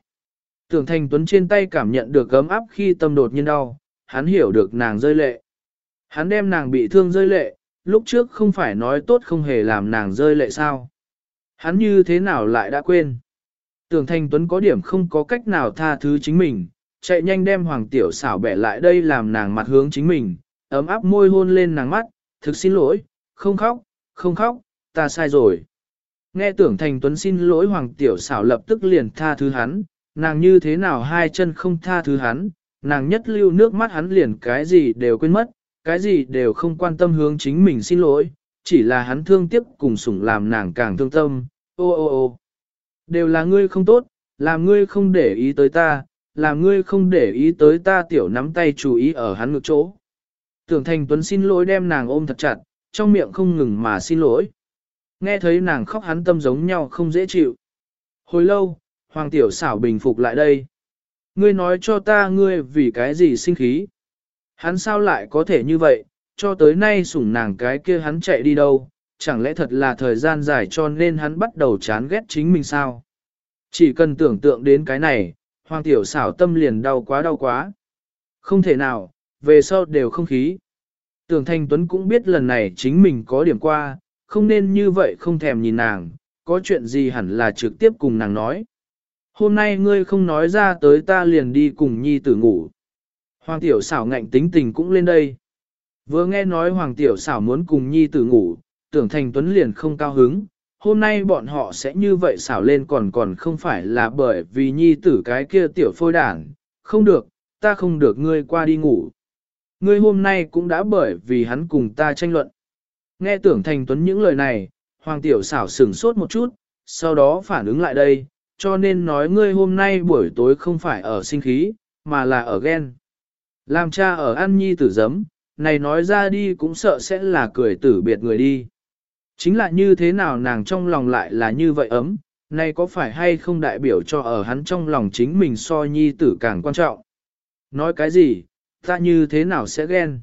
Tưởng thành tuấn trên tay cảm nhận được gấm áp khi tâm đột nhiên đau, hắn hiểu được nàng rơi lệ. Hắn đem nàng bị thương rơi lệ, lúc trước không phải nói tốt không hề làm nàng rơi lệ sao. Hắn như thế nào lại đã quên. Tưởng thành tuấn có điểm không có cách nào tha thứ chính mình, chạy nhanh đem hoàng tiểu xảo bẻ lại đây làm nàng mặt hướng chính mình, ấm áp môi hôn lên nàng mắt, thực xin lỗi, không khóc, không khóc, ta sai rồi. Nghe tưởng thành tuấn xin lỗi hoàng tiểu xảo lập tức liền tha thứ hắn, nàng như thế nào hai chân không tha thứ hắn, nàng nhất lưu nước mắt hắn liền cái gì đều quên mất, cái gì đều không quan tâm hướng chính mình xin lỗi, chỉ là hắn thương tiếc cùng sủng làm nàng càng thương tâm, ô ô ô. Đều là ngươi không tốt, làm ngươi không để ý tới ta, làm ngươi không để ý tới ta tiểu nắm tay chú ý ở hắn ngược chỗ. Tưởng thành tuấn xin lỗi đem nàng ôm thật chặt, trong miệng không ngừng mà xin lỗi. Nghe thấy nàng khóc hắn tâm giống nhau không dễ chịu. Hồi lâu, hoàng tiểu xảo bình phục lại đây. Ngươi nói cho ta ngươi vì cái gì sinh khí. Hắn sao lại có thể như vậy, cho tới nay sủng nàng cái kia hắn chạy đi đâu, chẳng lẽ thật là thời gian dài cho nên hắn bắt đầu chán ghét chính mình sao? Chỉ cần tưởng tượng đến cái này, hoàng tiểu xảo tâm liền đau quá đau quá. Không thể nào, về sau đều không khí. Tưởng Thanh Tuấn cũng biết lần này chính mình có điểm qua, không nên như vậy không thèm nhìn nàng, có chuyện gì hẳn là trực tiếp cùng nàng nói. Hôm nay ngươi không nói ra tới ta liền đi cùng nhi tử ngủ. Hoàng tiểu xảo ngạnh tính tình cũng lên đây. Vừa nghe nói Hoàng tiểu xảo muốn cùng nhi tử ngủ, tưởng thành tuấn liền không cao hứng. Hôm nay bọn họ sẽ như vậy xảo lên còn còn không phải là bởi vì nhi tử cái kia tiểu phôi đảng. Không được, ta không được ngươi qua đi ngủ. Ngươi hôm nay cũng đã bởi vì hắn cùng ta tranh luận. Nghe tưởng thành tuấn những lời này, Hoàng tiểu xảo sửng sốt một chút, sau đó phản ứng lại đây, cho nên nói ngươi hôm nay buổi tối không phải ở sinh khí, mà là ở ghen. Làm cha ở ăn nhi tử giấm, này nói ra đi cũng sợ sẽ là cười tử biệt người đi. Chính là như thế nào nàng trong lòng lại là như vậy ấm, này có phải hay không đại biểu cho ở hắn trong lòng chính mình so nhi tử càng quan trọng. Nói cái gì, ta như thế nào sẽ ghen.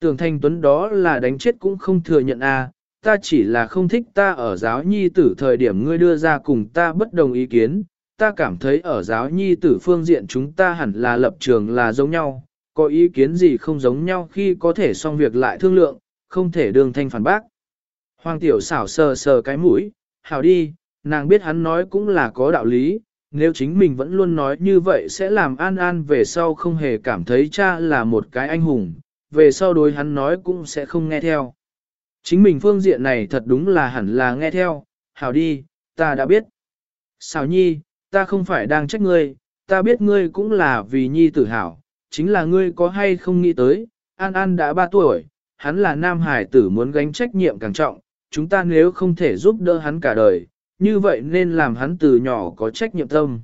Tưởng thanh tuấn đó là đánh chết cũng không thừa nhận a à, ta chỉ là không thích ta ở giáo nhi tử thời điểm ngươi đưa ra cùng ta bất đồng ý kiến, ta cảm thấy ở giáo nhi tử phương diện chúng ta hẳn là lập trường là giống nhau, có ý kiến gì không giống nhau khi có thể xong việc lại thương lượng, không thể đường thanh phản bác. Hoàng tiểu xảo sờ sờ cái mũi, hảo đi, nàng biết hắn nói cũng là có đạo lý, nếu chính mình vẫn luôn nói như vậy sẽ làm an an về sau không hề cảm thấy cha là một cái anh hùng, về sau đối hắn nói cũng sẽ không nghe theo. Chính mình phương diện này thật đúng là hẳn là nghe theo, hảo đi, ta đã biết. Xảo nhi, ta không phải đang trách ngươi, ta biết ngươi cũng là vì nhi tử hảo, chính là ngươi có hay không nghĩ tới, An An đã 3 tuổi, hắn là nam hải tử muốn gánh trách nhiệm càng trọng, chúng ta nếu không thể giúp đỡ hắn cả đời, như vậy nên làm hắn từ nhỏ có trách nhiệm tâm.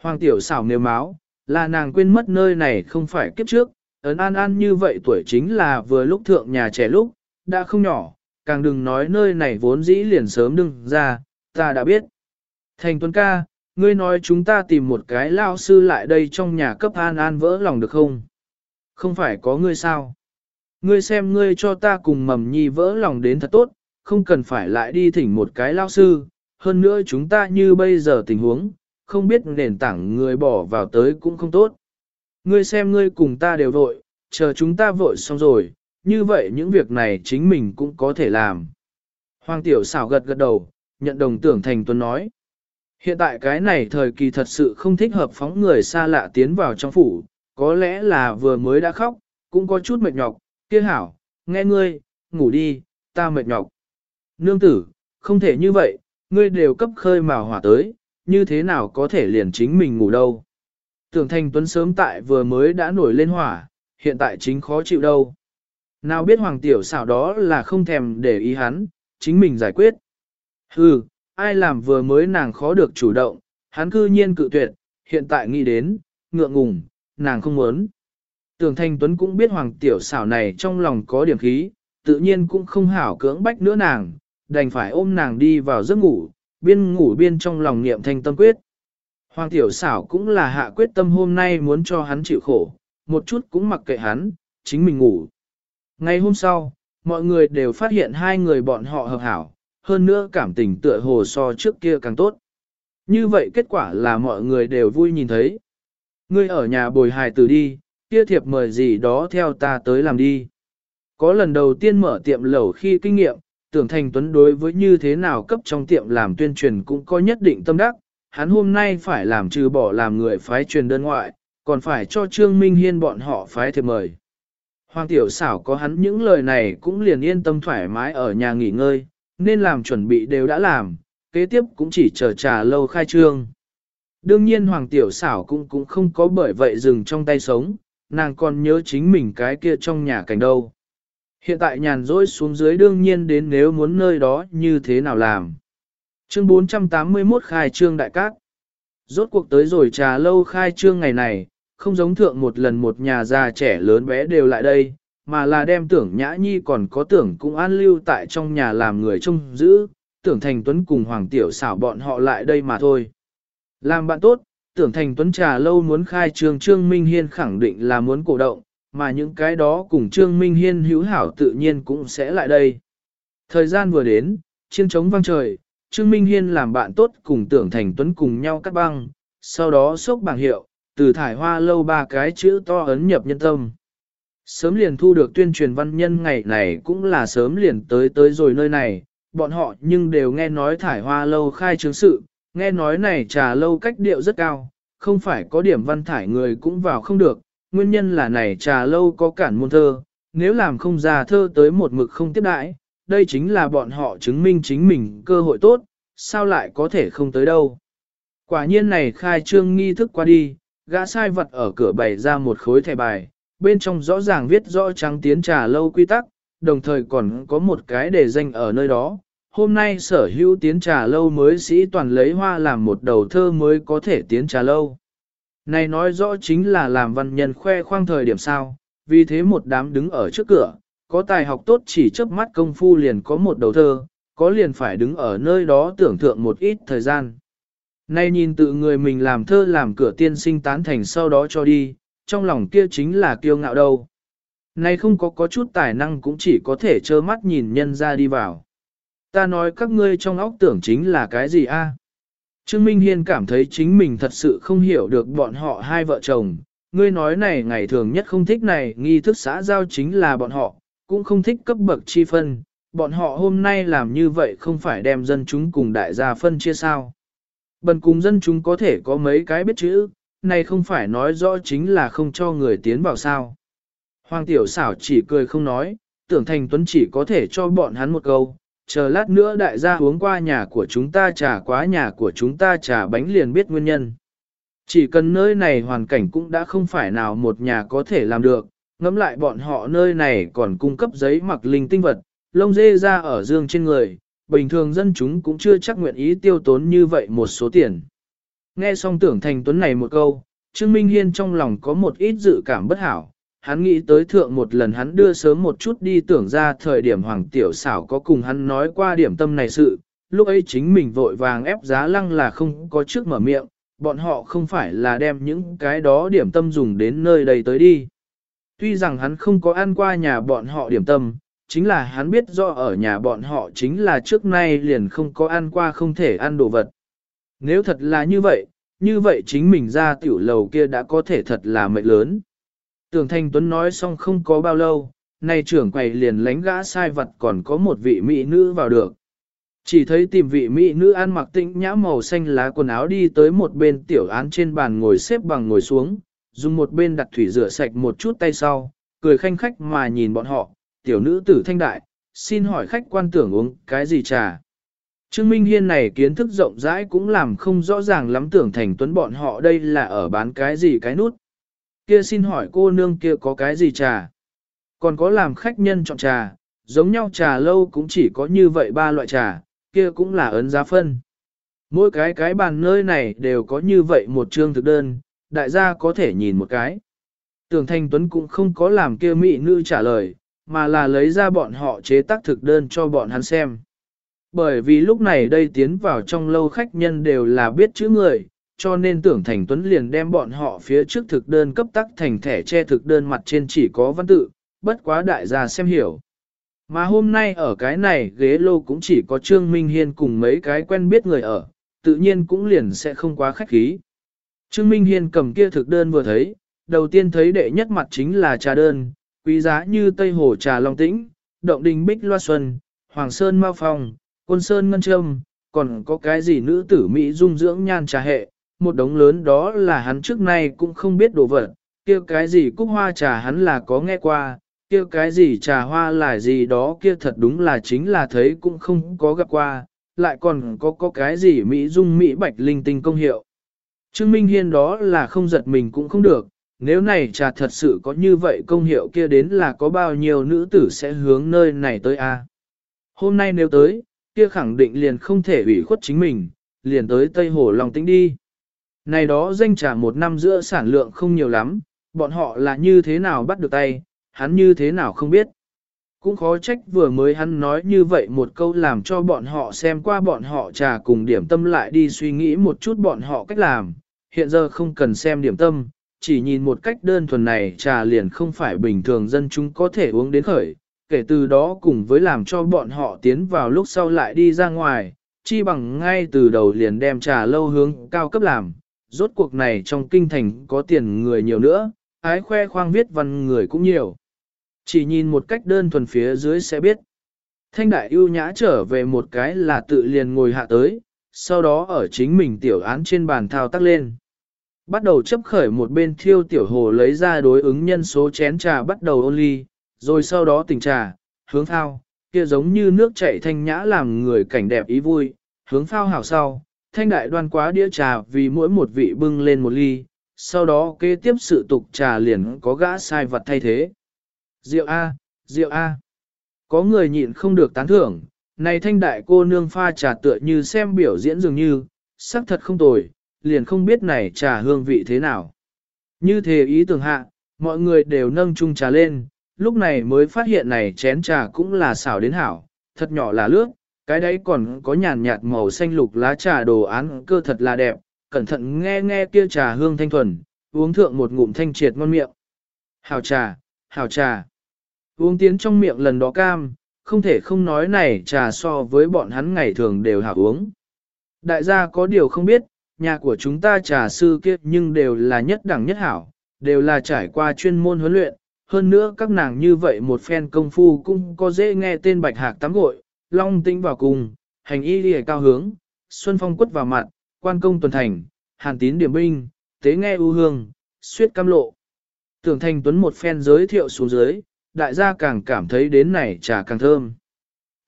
Hoàng tiểu xảo nếu máu, là nàng quên mất nơi này không phải kiếp trước, ấn An An như vậy tuổi chính là vừa lúc thượng nhà trẻ lúc, đã không nhỏ, càng đừng nói nơi này vốn dĩ liền sớm đừng ra, ta đã biết. Thành Tuấn ca, ngươi nói chúng ta tìm một cái lao sư lại đây trong nhà cấp an an vỡ lòng được không? Không phải có ngươi sao? Ngươi xem ngươi cho ta cùng mầm nhi vỡ lòng đến thật tốt, không cần phải lại đi thỉnh một cái lao sư, hơn nữa chúng ta như bây giờ tình huống, không biết nền tảng người bỏ vào tới cũng không tốt. Ngươi xem ngươi cùng ta đều vội, chờ chúng ta vội xong rồi, như vậy những việc này chính mình cũng có thể làm. Hoàng tiểu xảo gật gật đầu, nhận đồng tưởng thành tuấn nói. Hiện tại cái này thời kỳ thật sự không thích hợp phóng người xa lạ tiến vào trong phủ, có lẽ là vừa mới đã khóc, cũng có chút mệt nhọc, kia hảo, nghe ngươi, ngủ đi, ta mệt nhọc. Nương tử, không thể như vậy, ngươi đều cấp khơi mào hỏa tới, như thế nào có thể liền chính mình ngủ đâu. Tưởng thành tuấn sớm tại vừa mới đã nổi lên hỏa, hiện tại chính khó chịu đâu. Nào biết hoàng tiểu xảo đó là không thèm để ý hắn, chính mình giải quyết. Hừ, ai làm vừa mới nàng khó được chủ động, hắn cư nhiên cự tuyệt, hiện tại nghĩ đến, ngượng ngùng, nàng không muốn. Tưởng Thanh Tuấn cũng biết hoàng tiểu xảo này trong lòng có điểm khí, tự nhiên cũng không hảo cưỡng bách nữa nàng, đành phải ôm nàng đi vào giấc ngủ, biên ngủ biên trong lòng niệm thanh tâm quyết. Hoàng tiểu xảo cũng là hạ quyết tâm hôm nay muốn cho hắn chịu khổ, một chút cũng mặc kệ hắn, chính mình ngủ. Ngày hôm sau, mọi người đều phát hiện hai người bọn họ hợp hảo, hơn nữa cảm tình tựa hồ so trước kia càng tốt. Như vậy kết quả là mọi người đều vui nhìn thấy. Ngươi ở nhà bồi hài tử đi, kia thiệp mời gì đó theo ta tới làm đi. Có lần đầu tiên mở tiệm lẩu khi kinh nghiệm, tưởng thành tuấn đối với như thế nào cấp trong tiệm làm tuyên truyền cũng có nhất định tâm đắc, hắn hôm nay phải làm trừ bỏ làm người phái truyền đơn ngoại, còn phải cho Trương Minh Hiên bọn họ phái thiệp mời. Hoàng tiểu xảo có hắn những lời này cũng liền yên tâm thoải mái ở nhà nghỉ ngơi, nên làm chuẩn bị đều đã làm, kế tiếp cũng chỉ chờ trà lâu khai trương. Đương nhiên Hoàng tiểu xảo cũng cũng không có bởi vậy dừng trong tay sống, nàng còn nhớ chính mình cái kia trong nhà cảnh đâu. Hiện tại nhàn rỗi xuống dưới đương nhiên đến nếu muốn nơi đó như thế nào làm. Chương 481 khai trương đại cát. Rốt cuộc tới rồi trà lâu khai trương ngày này, không giống thượng một lần một nhà già trẻ lớn bé đều lại đây, mà là đem tưởng nhã nhi còn có tưởng cũng an lưu tại trong nhà làm người trông giữ, tưởng thành tuấn cùng hoàng tiểu xảo bọn họ lại đây mà thôi. Làm bạn tốt, tưởng thành tuấn trà lâu muốn khai trương Trương Minh Hiên khẳng định là muốn cổ động, mà những cái đó cùng Trương Minh Hiên hữu hảo tự nhiên cũng sẽ lại đây. Thời gian vừa đến, chiêng trống vang trời, Trương Minh Hiên làm bạn tốt cùng tưởng thành tuấn cùng nhau cắt băng, sau đó sốc bảng hiệu, từ thải hoa lâu ba cái chữ to ấn nhập nhân tâm. Sớm liền thu được tuyên truyền văn nhân ngày này cũng là sớm liền tới tới rồi nơi này, bọn họ nhưng đều nghe nói thải hoa lâu khai chứng sự, nghe nói này trà lâu cách điệu rất cao, không phải có điểm văn thải người cũng vào không được, nguyên nhân là này trà lâu có cản môn thơ, nếu làm không ra thơ tới một mực không tiếp đãi, đây chính là bọn họ chứng minh chính mình cơ hội tốt, sao lại có thể không tới đâu. Quả nhiên này khai trương nghi thức qua đi, gã sai vật ở cửa bày ra một khối thẻ bài, bên trong rõ ràng viết rõ trắng tiến trà lâu quy tắc, đồng thời còn có một cái đề danh ở nơi đó. Hôm nay sở hữu tiến trà lâu mới sĩ toàn lấy hoa làm một đầu thơ mới có thể tiến trà lâu. Này nói rõ chính là làm văn nhân khoe khoang thời điểm sao, vì thế một đám đứng ở trước cửa, có tài học tốt chỉ chớp mắt công phu liền có một đầu thơ, có liền phải đứng ở nơi đó tưởng tượng một ít thời gian. Nay nhìn tự người mình làm thơ làm cửa tiên sinh tán thành sau đó cho đi, trong lòng kia chính là kiêu ngạo đâu. Nay không có có chút tài năng cũng chỉ có thể trơ mắt nhìn nhân ra đi vào. Ta nói các ngươi trong óc tưởng chính là cái gì a? Trương Minh Hiên cảm thấy chính mình thật sự không hiểu được bọn họ hai vợ chồng. Ngươi nói này ngày thường nhất không thích này, nghi thức xã giao chính là bọn họ, cũng không thích cấp bậc chi phân. Bọn họ hôm nay làm như vậy không phải đem dân chúng cùng đại gia phân chia sao. Bần cùng dân chúng có thể có mấy cái biết chữ, này không phải nói rõ chính là không cho người tiến vào sao. Hoàng tiểu xảo chỉ cười không nói, tưởng thành tuấn chỉ có thể cho bọn hắn một câu, chờ lát nữa đại gia uống qua nhà của chúng ta trà quá nhà của chúng ta trà bánh liền biết nguyên nhân. Chỉ cần nơi này hoàn cảnh cũng đã không phải nào một nhà có thể làm được, ngẫm lại bọn họ nơi này còn cung cấp giấy mặc linh tinh vật, lông dê ra ở dương trên người, bình thường dân chúng cũng chưa chắc nguyện ý tiêu tốn như vậy một số tiền. Nghe xong tưởng thành tuấn này một câu, Trương Minh Hiên trong lòng có một ít dự cảm bất hảo, hắn nghĩ tới thượng một lần hắn đưa sớm một chút đi tưởng ra thời điểm Hoàng Tiểu xảo có cùng hắn nói qua điểm tâm này sự, lúc ấy chính mình vội vàng ép giá lăng là không có trước mở miệng, bọn họ không phải là đem những cái đó điểm tâm dùng đến nơi đây tới đi. Tuy rằng hắn không có ăn qua nhà bọn họ điểm tâm, chính là hắn biết do ở nhà bọn họ chính là trước nay liền không có ăn qua không thể ăn đồ vật. Nếu thật là như vậy, như vậy chính mình ra tiểu lầu kia đã có thể thật là mệnh lớn. Tưởng Thanh Tuấn nói xong không có bao lâu, nay trưởng quầy liền lánh gã sai vật còn có một vị mỹ nữ vào được. Chỉ thấy tìm vị mỹ nữ ăn mặc tĩnh nhã màu xanh lá quần áo đi tới một bên tiểu án trên bàn ngồi xếp bằng ngồi xuống, dùng một bên đặt thủy rửa sạch một chút tay sau, cười khanh khách mà nhìn bọn họ, tiểu nữ tử thanh đại, xin hỏi khách quan tưởng uống cái gì trà. Trương Minh Hiên này kiến thức rộng rãi cũng làm không rõ ràng lắm tưởng thành tuấn bọn họ đây là ở bán cái gì cái nút. Kia xin hỏi cô nương kia có cái gì trà? Còn có làm khách nhân chọn trà, giống nhau trà lâu cũng chỉ có như vậy ba loại trà, kia cũng là ấn giá phân. Mỗi cái cái bàn nơi này đều có như vậy một chương thực đơn, đại gia có thể nhìn một cái. Tưởng Thanh Tuấn cũng không có làm kia mỹ nữ trả lời, mà là lấy ra bọn họ chế tác thực đơn cho bọn hắn xem. Bởi vì lúc này đây tiến vào trong lâu khách nhân đều là biết chữ người, cho nên tưởng thành tuấn liền đem bọn họ phía trước thực đơn cấp tắc thành thẻ che thực đơn mặt trên chỉ có văn tự, bất quá đại gia xem hiểu. Mà hôm nay ở cái này ghế lô cũng chỉ có Trương Minh Hiên cùng mấy cái quen biết người ở, tự nhiên cũng liền sẽ không quá khách khí. Trương Minh Hiên cầm kia thực đơn vừa thấy, đầu tiên thấy đệ nhất mặt chính là trà đơn, quý giá như Tây Hồ trà Long Tĩnh, Động Đình Bích Loa Xuân, Hoàng Sơn Mao Phong, Côn Sơn Ngân Trâm, còn có cái gì nữ tử Mỹ dung dưỡng nhan trà hệ, một đống lớn đó là hắn trước nay cũng không biết đồ vật, kia cái gì cúc hoa trà hắn là có nghe qua, kia cái gì trà hoa là gì đó kia thật đúng là chính là thấy cũng không có gặp qua, lại còn có có cái gì Mỹ dung Mỹ bạch linh tinh công hiệu. Trương Minh Hiên đó là không giật mình cũng không được, nếu này trà thật sự có như vậy công hiệu kia đến là có bao nhiêu nữ tử sẽ hướng nơi này tới a Hôm nay nếu tới, kia khẳng định liền không thể ủy khuất chính mình, liền tới Tây Hồ Long Tĩnh đi. Này đó danh trà một năm giữa sản lượng không nhiều lắm, bọn họ là như thế nào bắt được tay, hắn như thế nào không biết. Cũng khó trách vừa mới hắn nói như vậy một câu làm cho bọn họ xem qua bọn họ trà cùng điểm tâm lại đi suy nghĩ một chút bọn họ cách làm, hiện giờ không cần xem điểm tâm, chỉ nhìn một cách đơn thuần này trà liền không phải bình thường dân chúng có thể uống đến khởi, kể từ đó cùng với làm cho bọn họ tiến vào lúc sau lại đi ra ngoài, chi bằng ngay từ đầu liền đem trà lâu hướng cao cấp làm, rốt cuộc này trong kinh thành có tiền người nhiều nữa, ái khoe khoang viết văn người cũng nhiều. Chỉ nhìn một cách đơn thuần phía dưới sẽ biết. Thanh đại ưu nhã trở về một cái là tự liền ngồi hạ tới, sau đó ở chính mình tiểu án trên bàn thao tác lên. Bắt đầu chấp khởi một bên thiêu tiểu hồ lấy ra đối ứng nhân số chén trà bắt đầu ôn ly, rồi sau đó tỉnh trà, hướng thao, kia giống như nước chảy thanh nhã làm người cảnh đẹp ý vui, hướng phao hảo sau, thanh đại đoan quá đĩa trà vì mỗi một vị bưng lên một ly, sau đó kế tiếp sự tục trà liền có gã sai vật thay thế. Rượu A, rượu A. Có người nhịn không được tán thưởng, này thanh đại cô nương pha trà tựa như xem biểu diễn dường như, sắc thật không tồi, liền không biết này trà hương vị thế nào. Như thế ý tưởng hạ, mọi người đều nâng chung trà lên, lúc này mới phát hiện này chén trà cũng là xảo đến hảo, thật nhỏ là lướt, cái đấy còn có nhàn nhạt màu xanh lục lá trà đồ án cơ thật là đẹp, cẩn thận nghe nghe kia trà hương thanh thuần, uống thượng một ngụm thanh triệt ngon miệng. Hảo trà, hảo trà. Uống tiến trong miệng lần đó cam, không thể không nói này trà so với bọn hắn ngày thường đều hảo uống. Đại gia có điều không biết, nhà của chúng ta trà sư kia nhưng đều là nhất đẳng nhất hảo, đều là trải qua chuyên môn huấn luyện, hơn nữa các nàng như vậy một phen công phu cũng có dễ nghe tên bạch hạc tắm gội, long tinh vào cùng, hành y đi cao hướng, xuân phong quất vào mặt, quan công tuần thành, hàn tín điểm binh, tế nghe ưu hương, suyết cam lộ. Tưởng thành tuấn một phen giới thiệu xuống dưới, đại gia càng cảm thấy đến này trà càng thơm.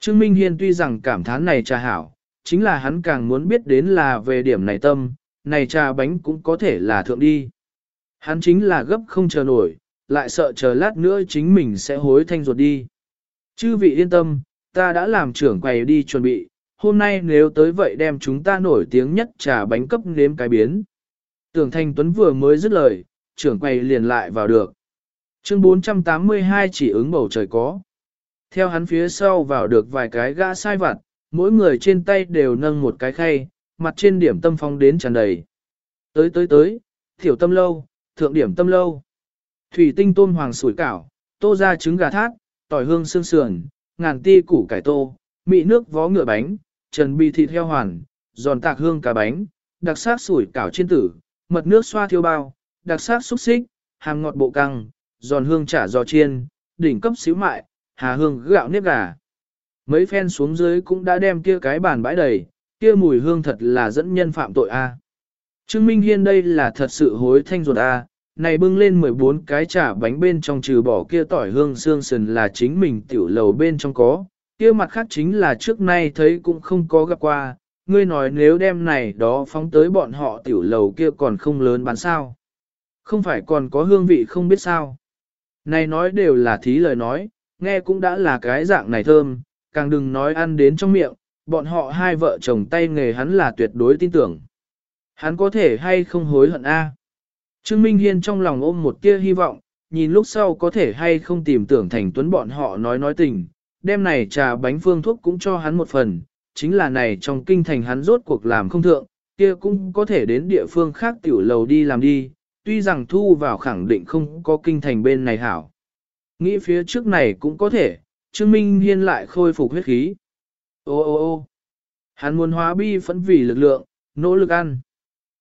Trương Minh Hiên tuy rằng cảm thán này trà hảo, chính là hắn càng muốn biết đến là về điểm này tâm, này trà bánh cũng có thể là thượng đi. Hắn chính là gấp không chờ nổi, lại sợ chờ lát nữa chính mình sẽ hối thanh ruột đi. Chư vị yên tâm, ta đã làm trưởng quầy đi chuẩn bị, hôm nay nếu tới vậy đem chúng ta nổi tiếng nhất trà bánh cấp nếm cái biến. Tưởng Thanh Tuấn vừa mới dứt lời, trưởng quầy liền lại vào được. Chương 482 chỉ ứng bầu trời có. Theo hắn phía sau vào được vài cái gã sai vặt, mỗi người trên tay đều nâng một cái khay, mặt trên điểm tâm phong đến tràn đầy. Tới tới tới, tiểu tâm lâu, thượng điểm tâm lâu. Thủy tinh tôm hoàng sủi cảo, tô ra trứng gà thát, tỏi hương xương sườn, ngàn ti củ cải tô, mị nước vó ngựa bánh, trần bì thịt heo hoàn, giòn tạc hương cá bánh, đặc sắc sủi cảo chiên tử, mật nước xoa thiêu bao, đặc sắc xúc xích, hàm ngọt bộ căng, giòn hương chả giò chiên, đỉnh cấp xíu mại, hà hương gạo nếp gà. Mấy phen xuống dưới cũng đã đem kia cái bàn bãi đầy, kia mùi hương thật là dẫn nhân phạm tội a. Trương Minh Hiên đây là thật sự hối thanh ruột a, này bưng lên 14 cái chả bánh bên trong trừ bỏ kia tỏi hương xương sườn là chính mình tiểu lầu bên trong có, kia mặt khác chính là trước nay thấy cũng không có gặp qua, ngươi nói nếu đem này đó phóng tới bọn họ tiểu lầu kia còn không lớn bán sao. Không phải còn có hương vị không biết sao. Này nói đều là thí lời nói, nghe cũng đã là cái dạng này thơm, càng đừng nói ăn đến trong miệng, bọn họ hai vợ chồng tay nghề hắn là tuyệt đối tin tưởng. Hắn có thể hay không hối hận a? Trương Minh Hiên trong lòng ôm một tia hy vọng, nhìn lúc sau có thể hay không tìm tưởng thành tuấn bọn họ nói nói tình, đêm này trà bánh phương thuốc cũng cho hắn một phần, chính là này trong kinh thành hắn rốt cuộc làm không thượng, kia cũng có thể đến địa phương khác tiểu lầu đi làm đi, tuy rằng thu vào khẳng định không có kinh thành bên này hảo. Nghĩ phía trước này cũng có thể, Trương Minh Hiên lại khôi phục huyết khí. Ô ô ô hắn muốn hóa bi phẫn vì lực lượng, nỗ lực ăn.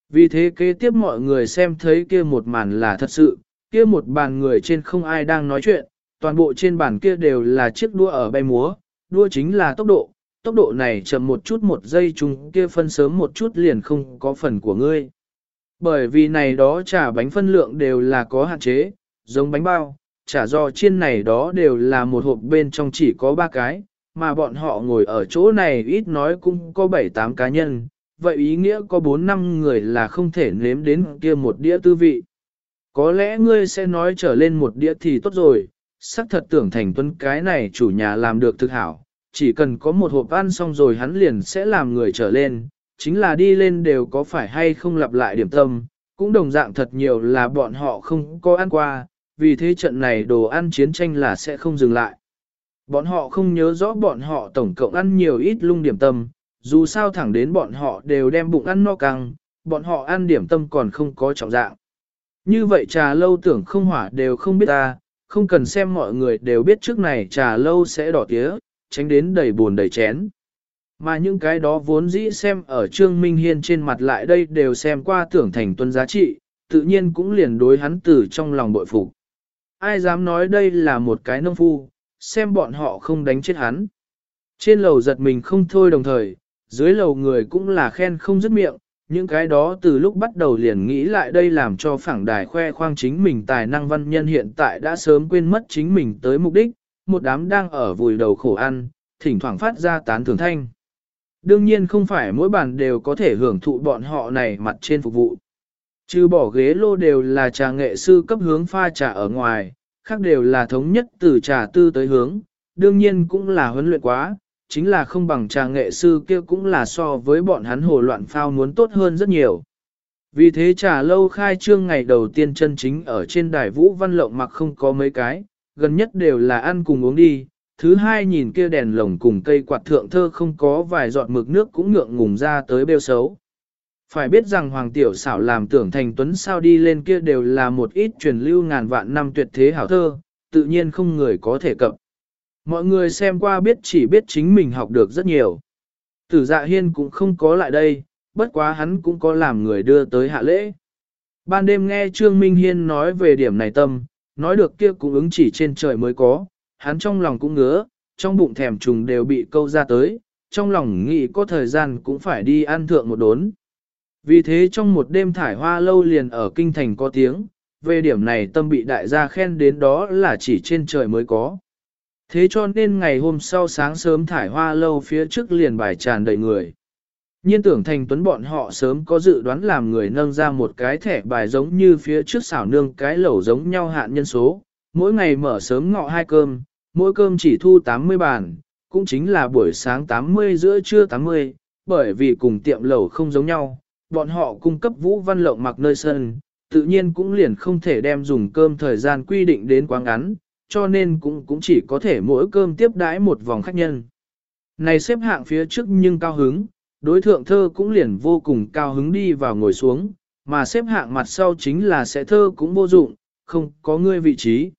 Vì thế kế tiếp mọi người xem thấy kia một màn là thật sự, kia một bàn người trên không ai đang nói chuyện, toàn bộ trên bàn kia đều là chiếc đua ở bay múa, đua chính là tốc độ, tốc độ này chậm một chút một giây chung kia phân sớm một chút liền không có phần của ngươi. Bởi vì này đó trả bánh phân lượng đều là có hạn chế, giống bánh bao, chả do chiên này đó đều là một hộp bên trong chỉ có ba cái, mà bọn họ ngồi ở chỗ này ít nói cũng có 7-8 cá nhân, vậy ý nghĩa có 4-5 người là không thể nếm đến kia một đĩa tư vị. Có lẽ ngươi sẽ nói trở lên một đĩa thì tốt rồi, xác thật tưởng thành tuân cái này chủ nhà làm được thực hảo, chỉ cần có một hộp ăn xong rồi hắn liền sẽ làm người trở lên, chính là đi lên đều có phải hay không lặp lại điểm tâm, cũng đồng dạng thật nhiều là bọn họ không có ăn qua, vì thế trận này đồ ăn chiến tranh là sẽ không dừng lại. Bọn họ không nhớ rõ bọn họ tổng cộng ăn nhiều ít lung điểm tâm, dù sao thẳng đến bọn họ đều đem bụng ăn no căng, bọn họ ăn điểm tâm còn không có trọng dạng. Như vậy trà lâu tưởng không hỏa đều không biết ta, không cần xem mọi người đều biết trước này trà lâu sẽ đỏ tía, tránh đến đầy buồn đầy chén. Mà những cái đó vốn dĩ xem ở Trương Minh Hiên trên mặt lại đây đều xem qua tưởng thành tuân giá trị, tự nhiên cũng liền đối hắn từ trong lòng bội phục. Ai dám nói đây là một cái nông phu, xem bọn họ không đánh chết hắn. Trên lầu giật mình không thôi đồng thời, dưới lầu người cũng là khen không dứt miệng, những cái đó từ lúc bắt đầu liền nghĩ lại đây làm cho phẳng đài khoe khoang chính mình tài năng văn nhân hiện tại đã sớm quên mất chính mình tới mục đích, một đám đang ở vùi đầu khổ ăn, thỉnh thoảng phát ra tán thưởng thanh. Đương nhiên không phải mỗi bàn đều có thể hưởng thụ bọn họ này mặt trên phục vụ. Trừ bỏ ghế lô đều là trà nghệ sư cấp hướng pha trà ở ngoài, khác đều là thống nhất từ trà tư tới hướng, đương nhiên cũng là huấn luyện quá, chính là không bằng trà nghệ sư kia cũng là so với bọn hắn hồ loạn phao muốn tốt hơn rất nhiều. Vì thế trà lâu khai trương ngày đầu tiên chân chính ở trên đài vũ văn lộng mặc không có mấy cái, gần nhất đều là ăn cùng uống đi, thứ hai nhìn kia đèn lồng cùng cây quạt thượng thơ không có vài giọt mực nước cũng ngượng ngùng ra tới bêu xấu. Phải biết rằng Hoàng Tiểu xảo làm tưởng thành tuấn sao đi lên kia đều là một ít truyền lưu ngàn vạn năm tuyệt thế hảo thơ, tự nhiên không người có thể cập. Mọi người xem qua biết chỉ biết chính mình học được rất nhiều. Tử dạ hiên cũng không có lại đây, bất quá hắn cũng có làm người đưa tới hạ lễ. Ban đêm nghe Trương Minh Hiên nói về điểm này tâm, nói được kia cũng ứng chỉ trên trời mới có, hắn trong lòng cũng ngứa, trong bụng thèm trùng đều bị câu ra tới, trong lòng nghĩ có thời gian cũng phải đi ăn thượng một đốn. Vì thế trong một đêm thải hoa lâu liền ở kinh thành có tiếng, về điểm này tâm bị đại gia khen đến đó là chỉ trên trời mới có. Thế cho nên ngày hôm sau sáng sớm thải hoa lâu phía trước liền bài tràn đầy người. Nhiên tưởng thành tuấn bọn họ sớm có dự đoán làm người nâng ra một cái thẻ bài giống như phía trước xảo nương cái lẩu giống nhau hạn nhân số, mỗi ngày mở sớm ngọ hai cơm, mỗi cơm chỉ thu 80 bàn, cũng chính là buổi sáng 80 giữa trưa 80, bởi vì cùng tiệm lẩu không giống nhau, bọn họ cung cấp vũ văn lộng mặc nơi sân, tự nhiên cũng liền không thể đem dùng cơm thời gian quy định đến quá ngắn, cho nên cũng cũng chỉ có thể mỗi cơm tiếp đãi một vòng khách nhân. Này xếp hạng phía trước nhưng cao hứng, đối thượng thơ cũng liền vô cùng cao hứng đi vào ngồi xuống, mà xếp hạng mặt sau chính là sẽ thơ cũng vô dụng, không có ngươi vị trí.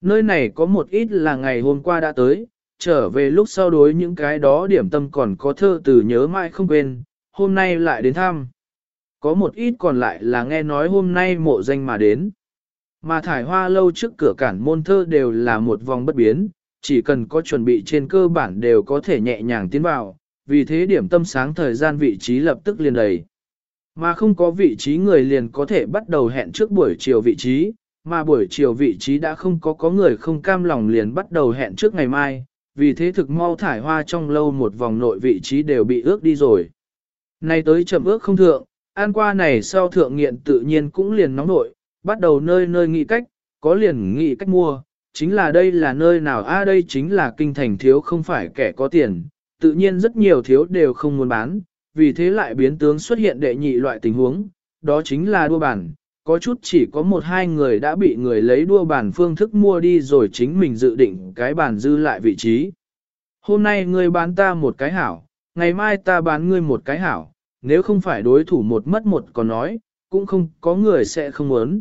Nơi này có một ít là ngày hôm qua đã tới, trở về lúc sau đối những cái đó điểm tâm còn có thơ từ nhớ mãi không quên, hôm nay lại đến thăm. Có một ít còn lại là nghe nói hôm nay mộ danh mà đến. Mà thải hoa lâu trước cửa cản môn thơ đều là một vòng bất biến, chỉ cần có chuẩn bị trên cơ bản đều có thể nhẹ nhàng tiến vào, vì thế điểm tâm sáng thời gian vị trí lập tức liền đầy. Mà không có vị trí người liền có thể bắt đầu hẹn trước buổi chiều vị trí, mà buổi chiều vị trí đã không có có người không cam lòng liền bắt đầu hẹn trước ngày mai, vì thế thực mau thải hoa trong lâu một vòng nội vị trí đều bị ước đi rồi. Nay tới chậm ước không thượng, an qua này sau thượng nghiện tự nhiên cũng liền nóng nội, bắt đầu nơi nơi nghĩ cách, có liền nghĩ cách mua, chính là đây là nơi nào a đây chính là kinh thành thiếu không phải kẻ có tiền, tự nhiên rất nhiều thiếu đều không muốn bán, vì thế lại biến tướng xuất hiện đệ nhị loại tình huống, đó chính là đua bản, có chút chỉ có một hai người đã bị người lấy đua bản phương thức mua đi rồi chính mình dự định cái bản dư lại vị trí. Hôm nay người bán ta một cái hảo, ngày mai ta bán ngươi một cái hảo, nếu không phải đối thủ một mất một còn nói, cũng không có người sẽ không muốn.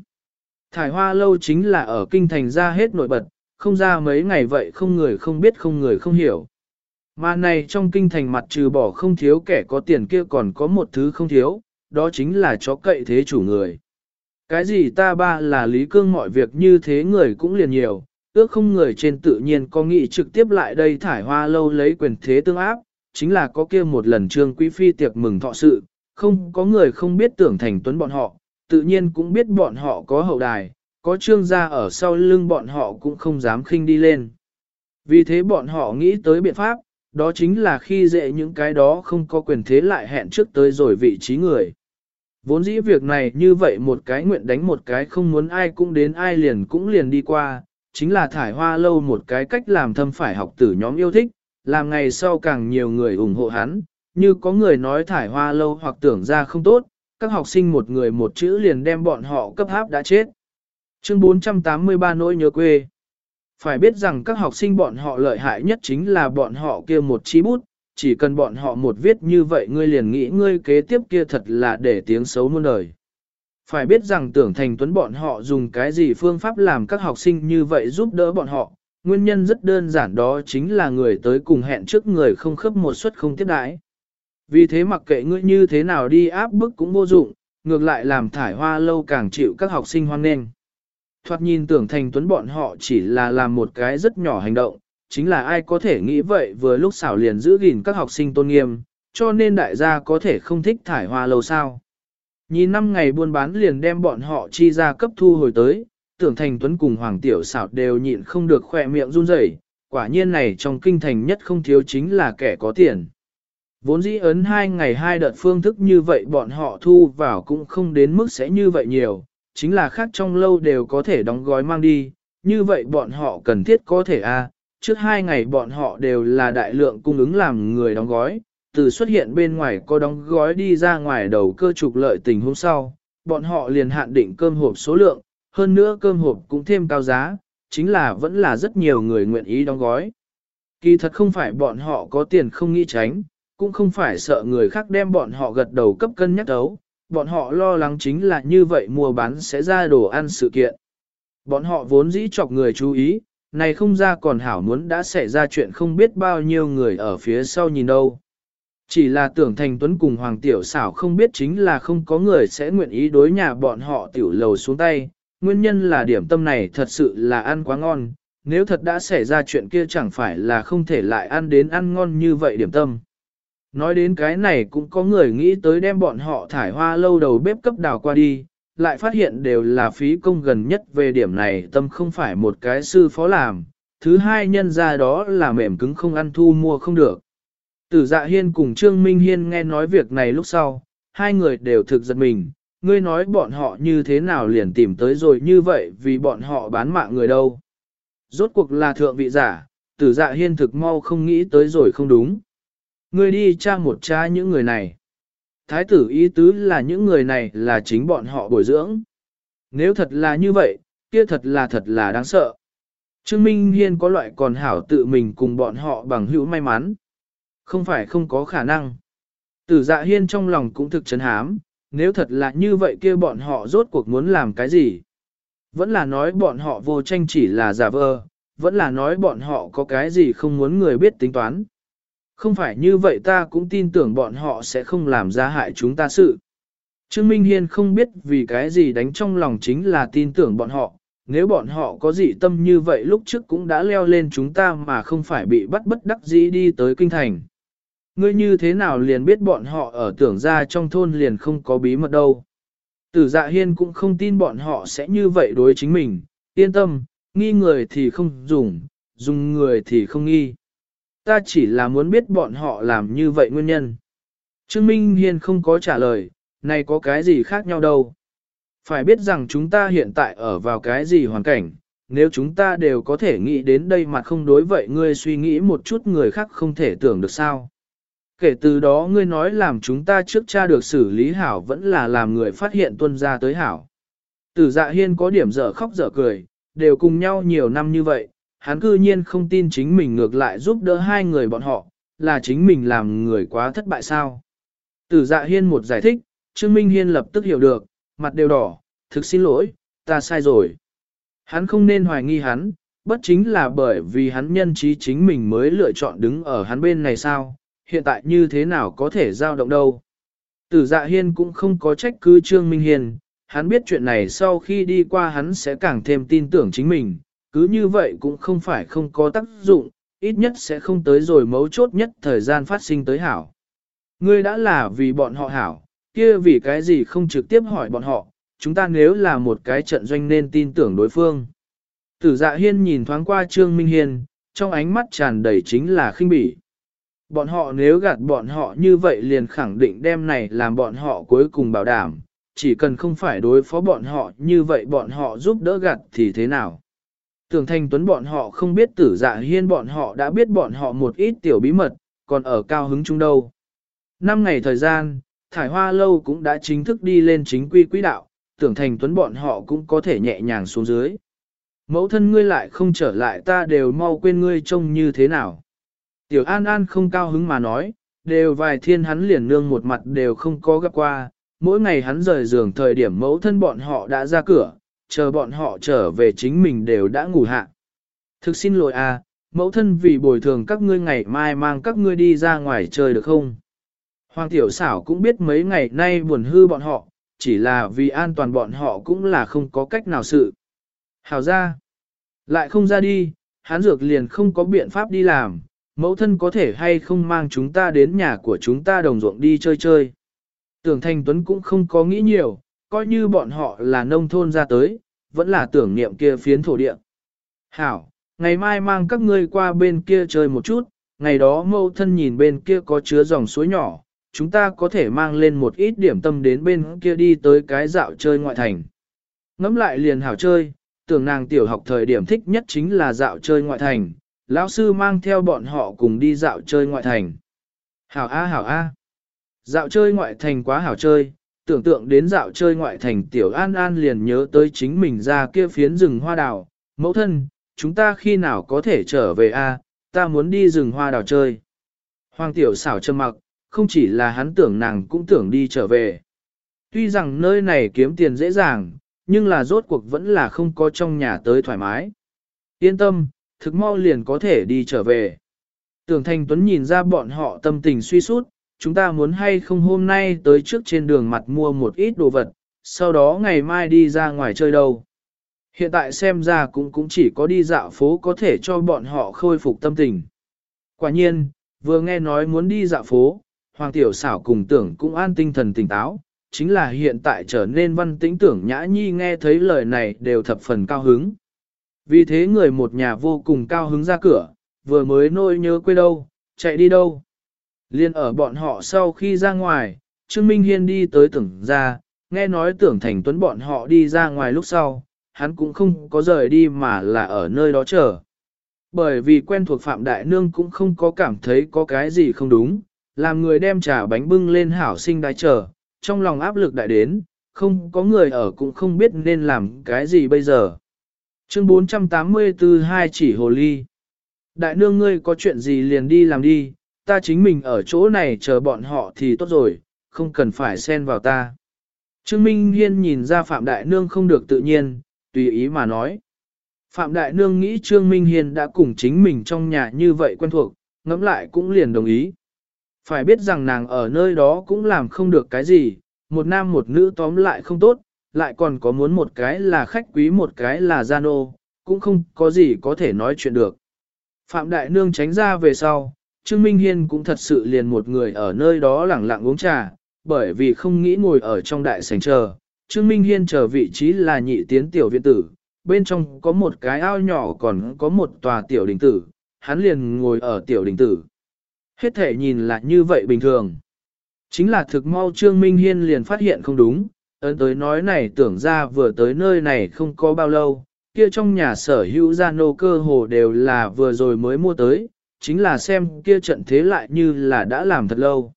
Thải hoa lâu chính là ở kinh thành ra hết nổi bật, không ra mấy ngày vậy không người không biết không người không hiểu. Mà này trong kinh thành mặt trừ bỏ không thiếu kẻ có tiền kia còn có một thứ không thiếu, đó chính là chó cậy thế chủ người. Cái gì ta ba là lý cương mọi việc như thế người cũng liền nhiều, ước không người trên tự nhiên có nghị trực tiếp lại đây thải hoa lâu lấy quyền thế tương áp, chính là có kia một lần trương quý phi tiệc mừng thọ sự, không có người không biết tưởng thành tuấn bọn họ, tự nhiên cũng biết bọn họ có hậu đài, có trương gia ở sau lưng bọn họ cũng không dám khinh đi lên. Vì thế bọn họ nghĩ tới biện pháp, đó chính là khi dễ những cái đó không có quyền thế lại hẹn trước tới rồi vị trí người. Vốn dĩ việc này như vậy một cái nguyện đánh một cái không muốn ai cũng đến ai liền cũng liền đi qua, chính là thải hoa lâu một cái cách làm thâm phải học tử nhóm yêu thích, làm ngày sau càng nhiều người ủng hộ hắn, như có người nói thải hoa lâu hoặc tưởng ra không tốt, các học sinh một người một chữ liền đem bọn họ cấp háp đã chết. Chương 483 nỗi nhớ quê Phải biết rằng các học sinh bọn họ lợi hại nhất chính là bọn họ kia một chi bút, chỉ cần bọn họ một viết như vậy ngươi liền nghĩ ngươi kế tiếp kia thật là để tiếng xấu muôn đời. Phải biết rằng tưởng thành tuấn bọn họ dùng cái gì phương pháp làm các học sinh như vậy giúp đỡ bọn họ, nguyên nhân rất đơn giản đó chính là người tới cùng hẹn trước người không khớp một suất không tiếp đãi. Vì thế mặc kệ ngươi như thế nào đi áp bức cũng vô dụng, ngược lại làm thải hoa lâu càng chịu các học sinh hoan nghênh. Thoạt nhìn tưởng thành tuấn bọn họ chỉ là làm một cái rất nhỏ hành động, chính là ai có thể nghĩ vậy vừa lúc xảo liền giữ gìn các học sinh tôn nghiêm, cho nên đại gia có thể không thích thải hoa lâu sao. Nhìn năm ngày buôn bán liền đem bọn họ chi ra cấp thu hồi tới, tưởng thành tuấn cùng hoàng tiểu xảo đều nhịn không được khỏe miệng run rẩy. quả nhiên này trong kinh thành nhất không thiếu chính là kẻ có tiền. Vốn dĩ ấn hai ngày hai đợt phương thức như vậy bọn họ thu vào cũng không đến mức sẽ như vậy nhiều, chính là khác trong lâu đều có thể đóng gói mang đi, như vậy bọn họ cần thiết có thể a à, trước hai ngày bọn họ đều là đại lượng cung ứng làm người đóng gói, từ xuất hiện bên ngoài có đóng gói đi ra ngoài đầu cơ trục lợi tình hôm sau, bọn họ liền hạn định cơm hộp số lượng, hơn nữa cơm hộp cũng thêm cao giá, chính là vẫn là rất nhiều người nguyện ý đóng gói. Kỳ thật không phải bọn họ có tiền không nghĩ tránh, cũng không phải sợ người khác đem bọn họ gật đầu cấp cân nhắc đấu, bọn họ lo lắng chính là như vậy mua bán sẽ ra đồ ăn sự kiện. Bọn họ vốn dĩ chọc người chú ý, này không ra còn hảo muốn đã xảy ra chuyện không biết bao nhiêu người ở phía sau nhìn đâu. Chỉ là tưởng thành tuấn cùng Hoàng Tiểu xảo không biết chính là không có người sẽ nguyện ý đối nhà bọn họ tiểu lầu xuống tay, nguyên nhân là điểm tâm này thật sự là ăn quá ngon, nếu thật đã xảy ra chuyện kia chẳng phải là không thể lại ăn đến ăn ngon như vậy điểm tâm. Nói đến cái này cũng có người nghĩ tới đem bọn họ thải hoa lâu đầu bếp cấp đào qua đi, lại phát hiện đều là phí công gần nhất về điểm này tâm không phải một cái sư phó làm, thứ hai nhân ra đó là mềm cứng không ăn thu mua không được. Tử dạ hiên cùng Trương Minh Hiên nghe nói việc này lúc sau, hai người đều thực giật mình, ngươi nói bọn họ như thế nào liền tìm tới rồi như vậy vì bọn họ bán mạng người đâu. Rốt cuộc là thượng vị giả, tử dạ hiên thực mau không nghĩ tới rồi không đúng. Ngươi đi tra một tra những người này. Thái tử ý tứ là những người này là chính bọn họ bồi dưỡng. Nếu thật là như vậy, kia thật là thật là đáng sợ. Trương Minh Hiên có loại còn hảo tự mình cùng bọn họ bằng hữu may mắn. Không phải không có khả năng. Tử dạ hiên trong lòng cũng thực chấn hám, nếu thật là như vậy kia bọn họ rốt cuộc muốn làm cái gì? Vẫn là nói bọn họ vô tranh chỉ là giả vờ, vẫn là nói bọn họ có cái gì không muốn người biết tính toán. Không phải như vậy ta cũng tin tưởng bọn họ sẽ không làm ra hại chúng ta sự. Trương Minh Hiên không biết vì cái gì đánh trong lòng chính là tin tưởng bọn họ, nếu bọn họ có dị tâm như vậy lúc trước cũng đã leo lên chúng ta mà không phải bị bắt bất đắc dĩ đi tới kinh thành. Ngươi như thế nào liền biết bọn họ ở tưởng ra trong thôn liền không có bí mật đâu. Tử dạ hiên cũng không tin bọn họ sẽ như vậy đối chính mình, yên tâm, nghi người thì không dùng, dùng người thì không nghi. Ta chỉ là muốn biết bọn họ làm như vậy nguyên nhân. Trương Minh Hiên không có trả lời, này có cái gì khác nhau đâu. Phải biết rằng chúng ta hiện tại ở vào cái gì hoàn cảnh, nếu chúng ta đều có thể nghĩ đến đây mà không đối vậy ngươi suy nghĩ một chút người khác không thể tưởng được sao. Kể từ đó ngươi nói làm chúng ta trước cha được xử lý hảo vẫn là làm người phát hiện tuân ra tới hảo. Tử dạ hiên có điểm dở khóc dở cười, đều cùng nhau nhiều năm như vậy, hắn cư nhiên không tin chính mình ngược lại giúp đỡ hai người bọn họ, là chính mình làm người quá thất bại sao. Tử dạ hiên một giải thích, Trương Minh Hiên lập tức hiểu được, mặt đều đỏ, thực xin lỗi, ta sai rồi. Hắn không nên hoài nghi hắn, bất chính là bởi vì hắn nhân trí chính mình mới lựa chọn đứng ở hắn bên này sao, hiện tại như thế nào có thể giao động đâu. Tử dạ hiên cũng không có trách cứ Trương Minh Hiên, hắn biết chuyện này sau khi đi qua hắn sẽ càng thêm tin tưởng chính mình, cứ như vậy cũng không phải không có tác dụng, ít nhất sẽ không tới rồi mấu chốt nhất thời gian phát sinh tới hảo. Ngươi đã là vì bọn họ hảo, kia vì cái gì không trực tiếp hỏi bọn họ, chúng ta nếu là một cái trận doanh nên tin tưởng đối phương. Tử dạ hiên nhìn thoáng qua Trương Minh Hiên, trong ánh mắt tràn đầy chính là khinh bỉ. Bọn họ nếu gạt bọn họ như vậy liền khẳng định đem này làm bọn họ cuối cùng bảo đảm, chỉ cần không phải đối phó bọn họ như vậy bọn họ giúp đỡ gạt thì thế nào. Tưởng thanh tuấn bọn họ không biết tử dạ hiên bọn họ đã biết bọn họ một ít tiểu bí mật, còn ở cao hứng chung đâu. Năm ngày thời gian, thải hoa lâu cũng đã chính thức đi lên chính quy quỹ đạo, tưởng thành tuấn bọn họ cũng có thể nhẹ nhàng xuống dưới. Mẫu thân ngươi lại không trở lại ta đều mau quên ngươi trông như thế nào. Tiểu An An không cao hứng mà nói, đều vài thiên hắn liền nương một mặt đều không có gặp qua, mỗi ngày hắn rời giường thời điểm mẫu thân bọn họ đã ra cửa, chờ bọn họ trở về chính mình đều đã ngủ hạ. Thực xin lỗi à, mẫu thân vì bồi thường các ngươi ngày mai mang các ngươi đi ra ngoài chơi được không? Hoàng tiểu xảo cũng biết mấy ngày nay buồn hư bọn họ, chỉ là vì an toàn bọn họ cũng là không có cách nào sự. Hào ra, lại không ra đi, hắn dược liền không có biện pháp đi làm, mẫu thân có thể hay không mang chúng ta đến nhà của chúng ta đồng ruộng đi chơi chơi. Tưởng Thanh Tuấn cũng không có nghĩ nhiều, coi như bọn họ là nông thôn ra tới, vẫn là tưởng niệm kia phiến thổ địa. Hảo, ngày mai mang các ngươi qua bên kia chơi một chút, ngày đó mẫu thân nhìn bên kia có chứa dòng suối nhỏ, chúng ta có thể mang lên một ít điểm tâm đến bên kia đi tới cái dạo chơi ngoại thành. Ngắm lại liền hảo chơi, tưởng nàng tiểu học thời điểm thích nhất chính là dạo chơi ngoại thành, lão sư mang theo bọn họ cùng đi dạo chơi ngoại thành. Hảo A hảo A. Dạo chơi ngoại thành quá hảo chơi, tưởng tượng đến dạo chơi ngoại thành tiểu an an liền nhớ tới chính mình ra kia phiến rừng hoa đào. Mẫu thân, chúng ta khi nào có thể trở về A, ta muốn đi rừng hoa đào chơi. Hoàng tiểu xảo trầm mặc, không chỉ là hắn tưởng nàng cũng tưởng đi trở về. Tuy rằng nơi này kiếm tiền dễ dàng, nhưng là rốt cuộc vẫn là không có trong nhà tới thoải mái. Yên tâm, thực mau liền có thể đi trở về. Tưởng Thanh Tuấn nhìn ra bọn họ tâm tình suy sút, chúng ta muốn hay không hôm nay tới trước trên đường mặt mua một ít đồ vật, sau đó ngày mai đi ra ngoài chơi đâu. Hiện tại xem ra cũng cũng chỉ có đi dạo phố có thể cho bọn họ khôi phục tâm tình. Quả nhiên, vừa nghe nói muốn đi dạo phố, Hoàng Tiểu xảo cùng tưởng cũng an tinh thần tỉnh táo, chính là hiện tại trở nên văn tĩnh tưởng nhã nhi nghe thấy lời này đều thập phần cao hứng. Vì thế người một nhà vô cùng cao hứng ra cửa, vừa mới nôi nhớ quê đâu, chạy đi đâu. Liên ở bọn họ sau khi ra ngoài, Trương Minh Hiên đi tới tưởng ra, nghe nói tưởng thành tuấn bọn họ đi ra ngoài lúc sau, hắn cũng không có rời đi mà là ở nơi đó chờ. Bởi vì quen thuộc Phạm Đại Nương cũng không có cảm thấy có cái gì không đúng, làm người đem trà bánh bưng lên hảo sinh đai chờ, trong lòng áp lực đại đến, không có người ở cũng không biết nên làm cái gì bây giờ. Chương 484 hai chỉ hồ ly. Đại nương ngươi có chuyện gì liền đi làm đi, ta chính mình ở chỗ này chờ bọn họ thì tốt rồi, không cần phải xen vào ta. Trương Minh Hiên nhìn ra Phạm Đại Nương không được tự nhiên, tùy ý mà nói. Phạm Đại Nương nghĩ Trương Minh Hiên đã cùng chính mình trong nhà như vậy quen thuộc, ngẫm lại cũng liền đồng ý. Phải biết rằng nàng ở nơi đó cũng làm không được cái gì, một nam một nữ tóm lại không tốt, lại còn có muốn một cái là khách quý một cái là gian ô, cũng không có gì có thể nói chuyện được. Phạm Đại Nương tránh ra về sau, Trương Minh Hiên cũng thật sự liền một người ở nơi đó lẳng lặng uống trà, bởi vì không nghĩ ngồi ở trong đại sảnh chờ. Trương Minh Hiên chờ vị trí là nhị tiến tiểu viện tử, bên trong có một cái ao nhỏ còn có một tòa tiểu đình tử, hắn liền ngồi ở tiểu đình tử. Hết thể nhìn là như vậy bình thường. Chính là thực mau Trương Minh Hiên liền phát hiện không đúng, ấn tới nói này tưởng ra vừa tới nơi này không có bao lâu, kia trong nhà sở hữu gia nô cơ hồ đều là vừa rồi mới mua tới, chính là xem kia trận thế lại như là đã làm thật lâu.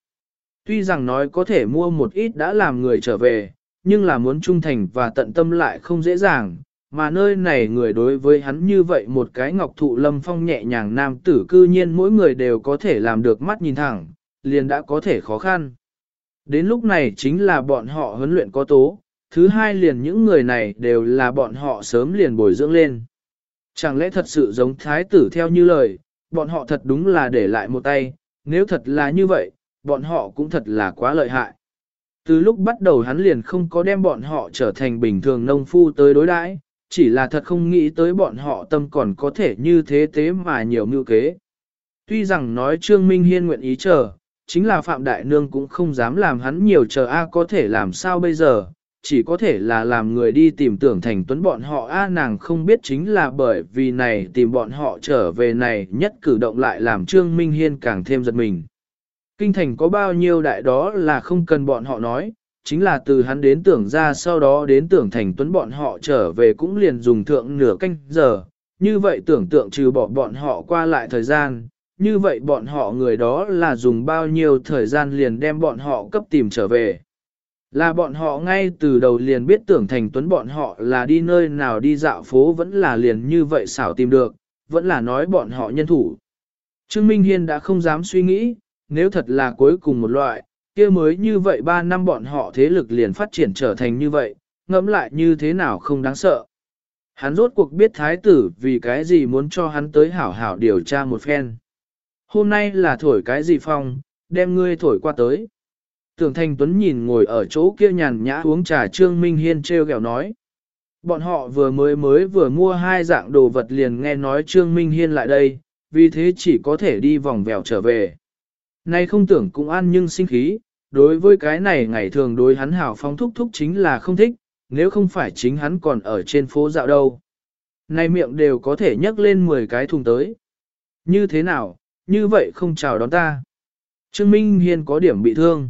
Tuy rằng nói có thể mua một ít đã làm người trở về, nhưng là muốn trung thành và tận tâm lại không dễ dàng, mà nơi này người đối với hắn như vậy một cái ngọc thụ lâm phong nhẹ nhàng nam tử cư nhiên mỗi người đều có thể làm được mắt nhìn thẳng, liền đã có thể khó khăn. Đến lúc này chính là bọn họ huấn luyện có tố, thứ hai liền những người này đều là bọn họ sớm liền bồi dưỡng lên. Chẳng lẽ thật sự giống thái tử theo như lời, bọn họ thật đúng là để lại một tay, nếu thật là như vậy, bọn họ cũng thật là quá lợi hại. Từ lúc bắt đầu hắn liền không có đem bọn họ trở thành bình thường nông phu tới đối đãi, chỉ là thật không nghĩ tới bọn họ tâm còn có thể như thế thế mà nhiều mưu kế. Tuy rằng nói Trương Minh Hiên nguyện ý chờ, chính là Phạm Đại Nương cũng không dám làm hắn nhiều chờ A có thể làm sao bây giờ, chỉ có thể là làm người đi tìm tưởng thành tuấn bọn họ A nàng không biết chính là bởi vì này tìm bọn họ trở về này nhất cử động lại làm Trương Minh Hiên càng thêm giật mình. Kinh thành có bao nhiêu đại đó là không cần bọn họ nói, chính là từ hắn đến tưởng ra sau đó đến tưởng thành tuấn bọn họ trở về cũng liền dùng thượng nửa canh giờ, như vậy tưởng tượng trừ bỏ bọn họ qua lại thời gian, như vậy bọn họ người đó là dùng bao nhiêu thời gian liền đem bọn họ cấp tìm trở về. Là bọn họ ngay từ đầu liền biết tưởng thành tuấn bọn họ là đi nơi nào đi dạo phố vẫn là liền như vậy xảo tìm được, vẫn là nói bọn họ nhân thủ. Trương Minh Hiên đã không dám suy nghĩ, nếu thật là cuối cùng một loại, kia mới như vậy 3 năm bọn họ thế lực liền phát triển trở thành như vậy, ngẫm lại như thế nào không đáng sợ. Hắn rốt cuộc biết thái tử vì cái gì muốn cho hắn tới hảo hảo điều tra một phen. Hôm nay là thổi cái gì phong, đem ngươi thổi qua tới. Tưởng Thanh Tuấn nhìn ngồi ở chỗ kia nhàn nhã uống trà Trương Minh Hiên treo gẹo nói. Bọn họ vừa mới mới vừa mua hai dạng đồ vật liền nghe nói Trương Minh Hiên lại đây, vì thế chỉ có thể đi vòng vèo trở về. Nay không tưởng cũng ăn nhưng sinh khí, đối với cái này ngày thường đối hắn hảo phong thúc thúc chính là không thích, nếu không phải chính hắn còn ở trên phố dạo đâu. Nay miệng đều có thể nhấc lên 10 cái thùng tới. Như thế nào, như vậy không chào đón ta. Trương Minh Hiên có điểm bị thương.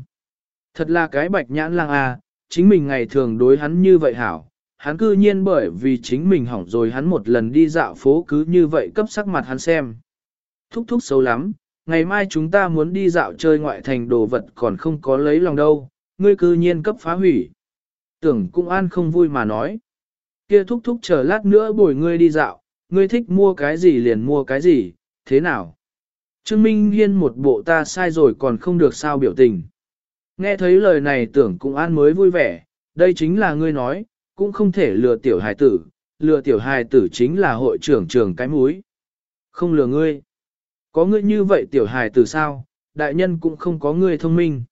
Thật là cái bạch nhãn lang à, chính mình ngày thường đối hắn như vậy hảo. Hắn cư nhiên bởi vì chính mình hỏng rồi hắn một lần đi dạo phố cứ như vậy cấp sắc mặt hắn xem. Thúc thúc xấu lắm, ngày mai chúng ta muốn đi dạo chơi ngoại thành đồ vật còn không có lấy lòng đâu, ngươi cư nhiên cấp phá hủy. Tưởng cũng an không vui mà nói. Kia thúc thúc chờ lát nữa bồi ngươi đi dạo, ngươi thích mua cái gì liền mua cái gì, thế nào? Trương Minh Hiên một bộ ta sai rồi còn không được sao biểu tình. Nghe thấy lời này tưởng cung an mới vui vẻ, đây chính là ngươi nói, cũng không thể lừa tiểu hài tử, lừa tiểu hài tử chính là hội trưởng trưởng cái múi. Không lừa ngươi. Có ngươi như vậy tiểu hài Tử sao, đại nhân cũng không có ngươi thông minh.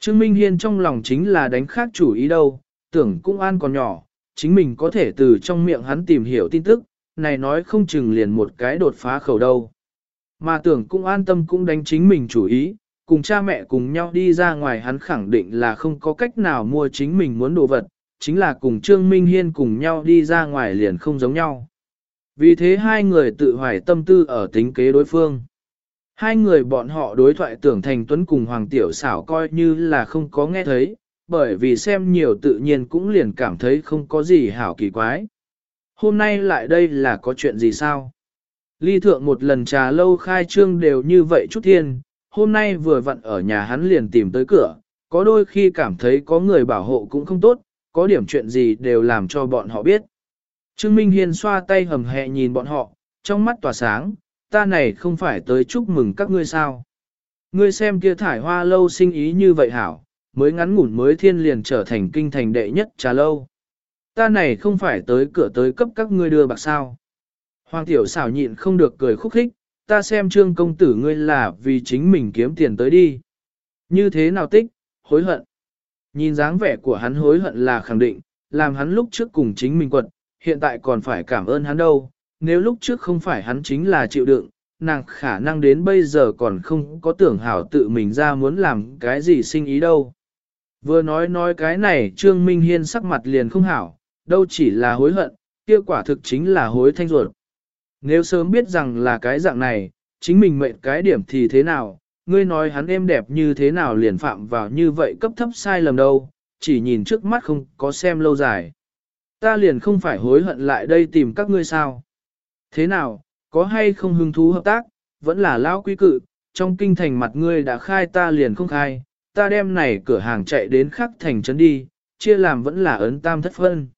Trương Minh Hiên trong lòng chính là đánh khác chủ ý đâu, tưởng cũng an còn nhỏ, chính mình có thể từ trong miệng hắn tìm hiểu tin tức, này nói không chừng liền một cái đột phá khẩu đâu. Mà tưởng cũng an tâm cũng đánh chính mình chủ ý, cùng cha mẹ cùng nhau đi ra ngoài hắn khẳng định là không có cách nào mua chính mình muốn đồ vật, chính là cùng Trương Minh Hiên cùng nhau đi ra ngoài liền không giống nhau. Vì thế hai người tự hoài tâm tư ở tính kế đối phương. Hai người bọn họ đối thoại tưởng thành tuấn cùng Hoàng Tiểu xảo coi như là không có nghe thấy, bởi vì xem nhiều tự nhiên cũng liền cảm thấy không có gì hảo kỳ quái. Hôm nay lại đây là có chuyện gì sao? Ly thượng một lần trà lâu khai trương đều như vậy chút thiên, hôm nay vừa vặn ở nhà hắn liền tìm tới cửa, có đôi khi cảm thấy có người bảo hộ cũng không tốt, có điểm chuyện gì đều làm cho bọn họ biết. Trương Minh Hiên xoa tay hầm hẹ nhìn bọn họ, trong mắt tỏa sáng, ta này không phải tới chúc mừng các ngươi sao. Ngươi xem kia thải hoa lâu sinh ý như vậy hảo, mới ngắn ngủn mới thiên liền trở thành kinh thành đệ nhất trà lâu. Ta này không phải tới cửa tới cấp các ngươi đưa bạc sao. Hoàng tiểu xảo nhịn không được cười khúc khích, ta xem trương công tử ngươi là vì chính mình kiếm tiền tới đi. Như thế nào tích, hối hận. Nhìn dáng vẻ của hắn hối hận là khẳng định, làm hắn lúc trước cùng chính mình quật, hiện tại còn phải cảm ơn hắn đâu, nếu lúc trước không phải hắn chính là chịu đựng, nàng khả năng đến bây giờ còn không có tưởng hảo tự mình ra muốn làm cái gì sinh ý đâu. Vừa nói nói cái này Trương Minh Hiên sắc mặt liền không hảo, đâu chỉ là hối hận, kia quả thực chính là hối thanh ruột. Nếu sớm biết rằng là cái dạng này, chính mình mệnh cái điểm thì thế nào, ngươi nói hắn êm đẹp như thế nào liền phạm vào như vậy cấp thấp sai lầm đâu, chỉ nhìn trước mắt không có xem lâu dài. Ta liền không phải hối hận lại đây tìm các ngươi sao. Thế nào, có hay không hứng thú hợp tác, vẫn là lão quý cự, trong kinh thành mặt ngươi đã khai ta liền không khai, ta đem này cửa hàng chạy đến khắc thành trấn đi, chia làm vẫn là ấn tam thất phân.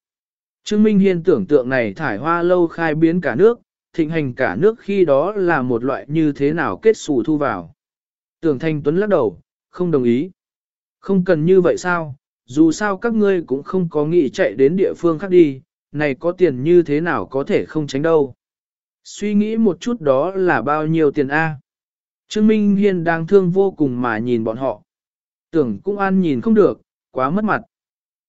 Trương Minh Hiên tưởng tượng này thải hoa lâu khai biến cả nước, thịnh hành cả nước khi đó là một loại như thế nào kết xù thu vào. Tưởng Thanh Tuấn lắc đầu, không đồng ý. Không cần như vậy sao, dù sao các ngươi cũng không có nghĩ chạy đến địa phương khác đi, này có tiền như thế nào có thể không tránh đâu. Suy nghĩ một chút đó là bao nhiêu tiền A. Trương Minh Hiên đang thương vô cùng mà nhìn bọn họ. Tưởng cũng an nhìn không được, quá mất mặt.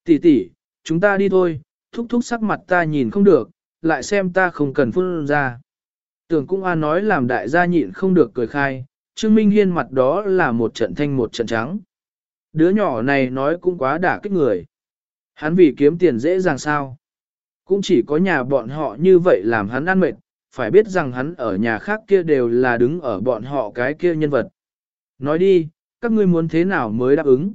Tỷ tỷ, chúng ta đi thôi, thúc thúc sắc mặt ta nhìn không được, lại xem ta không cần phun ra. Tưởng cũng an nói làm đại gia nhịn không được cười khai, Trương Minh Hiên mặt đó là một trận thanh một trận trắng. Đứa nhỏ này nói cũng quá đả kích người. Hắn vì kiếm tiền dễ dàng sao. Cũng chỉ có nhà bọn họ như vậy làm hắn ăn mệt, phải biết rằng hắn ở nhà khác kia đều là đứng ở bọn họ cái kia nhân vật. Nói đi, các ngươi muốn thế nào mới đáp ứng?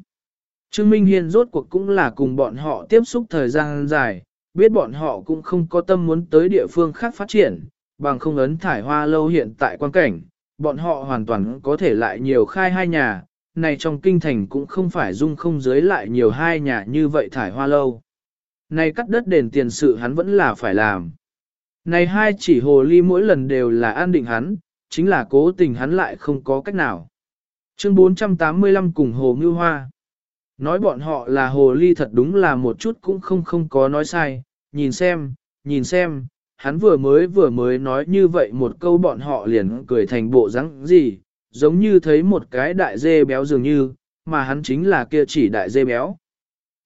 Trương Minh Hiên rốt cuộc cũng là cùng bọn họ tiếp xúc thời gian dài, biết bọn họ cũng không có tâm muốn tới địa phương khác phát triển, bằng không ấn thải hoa lâu hiện tại quan cảnh, bọn họ hoàn toàn có thể lại nhiều khai hai nhà, này trong kinh thành cũng không phải dung không dưới lại nhiều hai nhà như vậy thải hoa lâu. Này cắt đất đền tiền sự hắn vẫn là phải làm. Này hai chỉ hồ ly mỗi lần đều là an định hắn, chính là cố tình hắn lại không có cách nào. Chương 485 cùng hồ ngư hoa. Nói bọn họ là hồ ly thật đúng là một chút cũng không không có nói sai, nhìn xem, nhìn xem, hắn vừa mới vừa mới nói như vậy một câu bọn họ liền cười thành bộ rắn gì, giống như thấy một cái đại dê béo dường như, mà hắn chính là kia chỉ đại dê béo.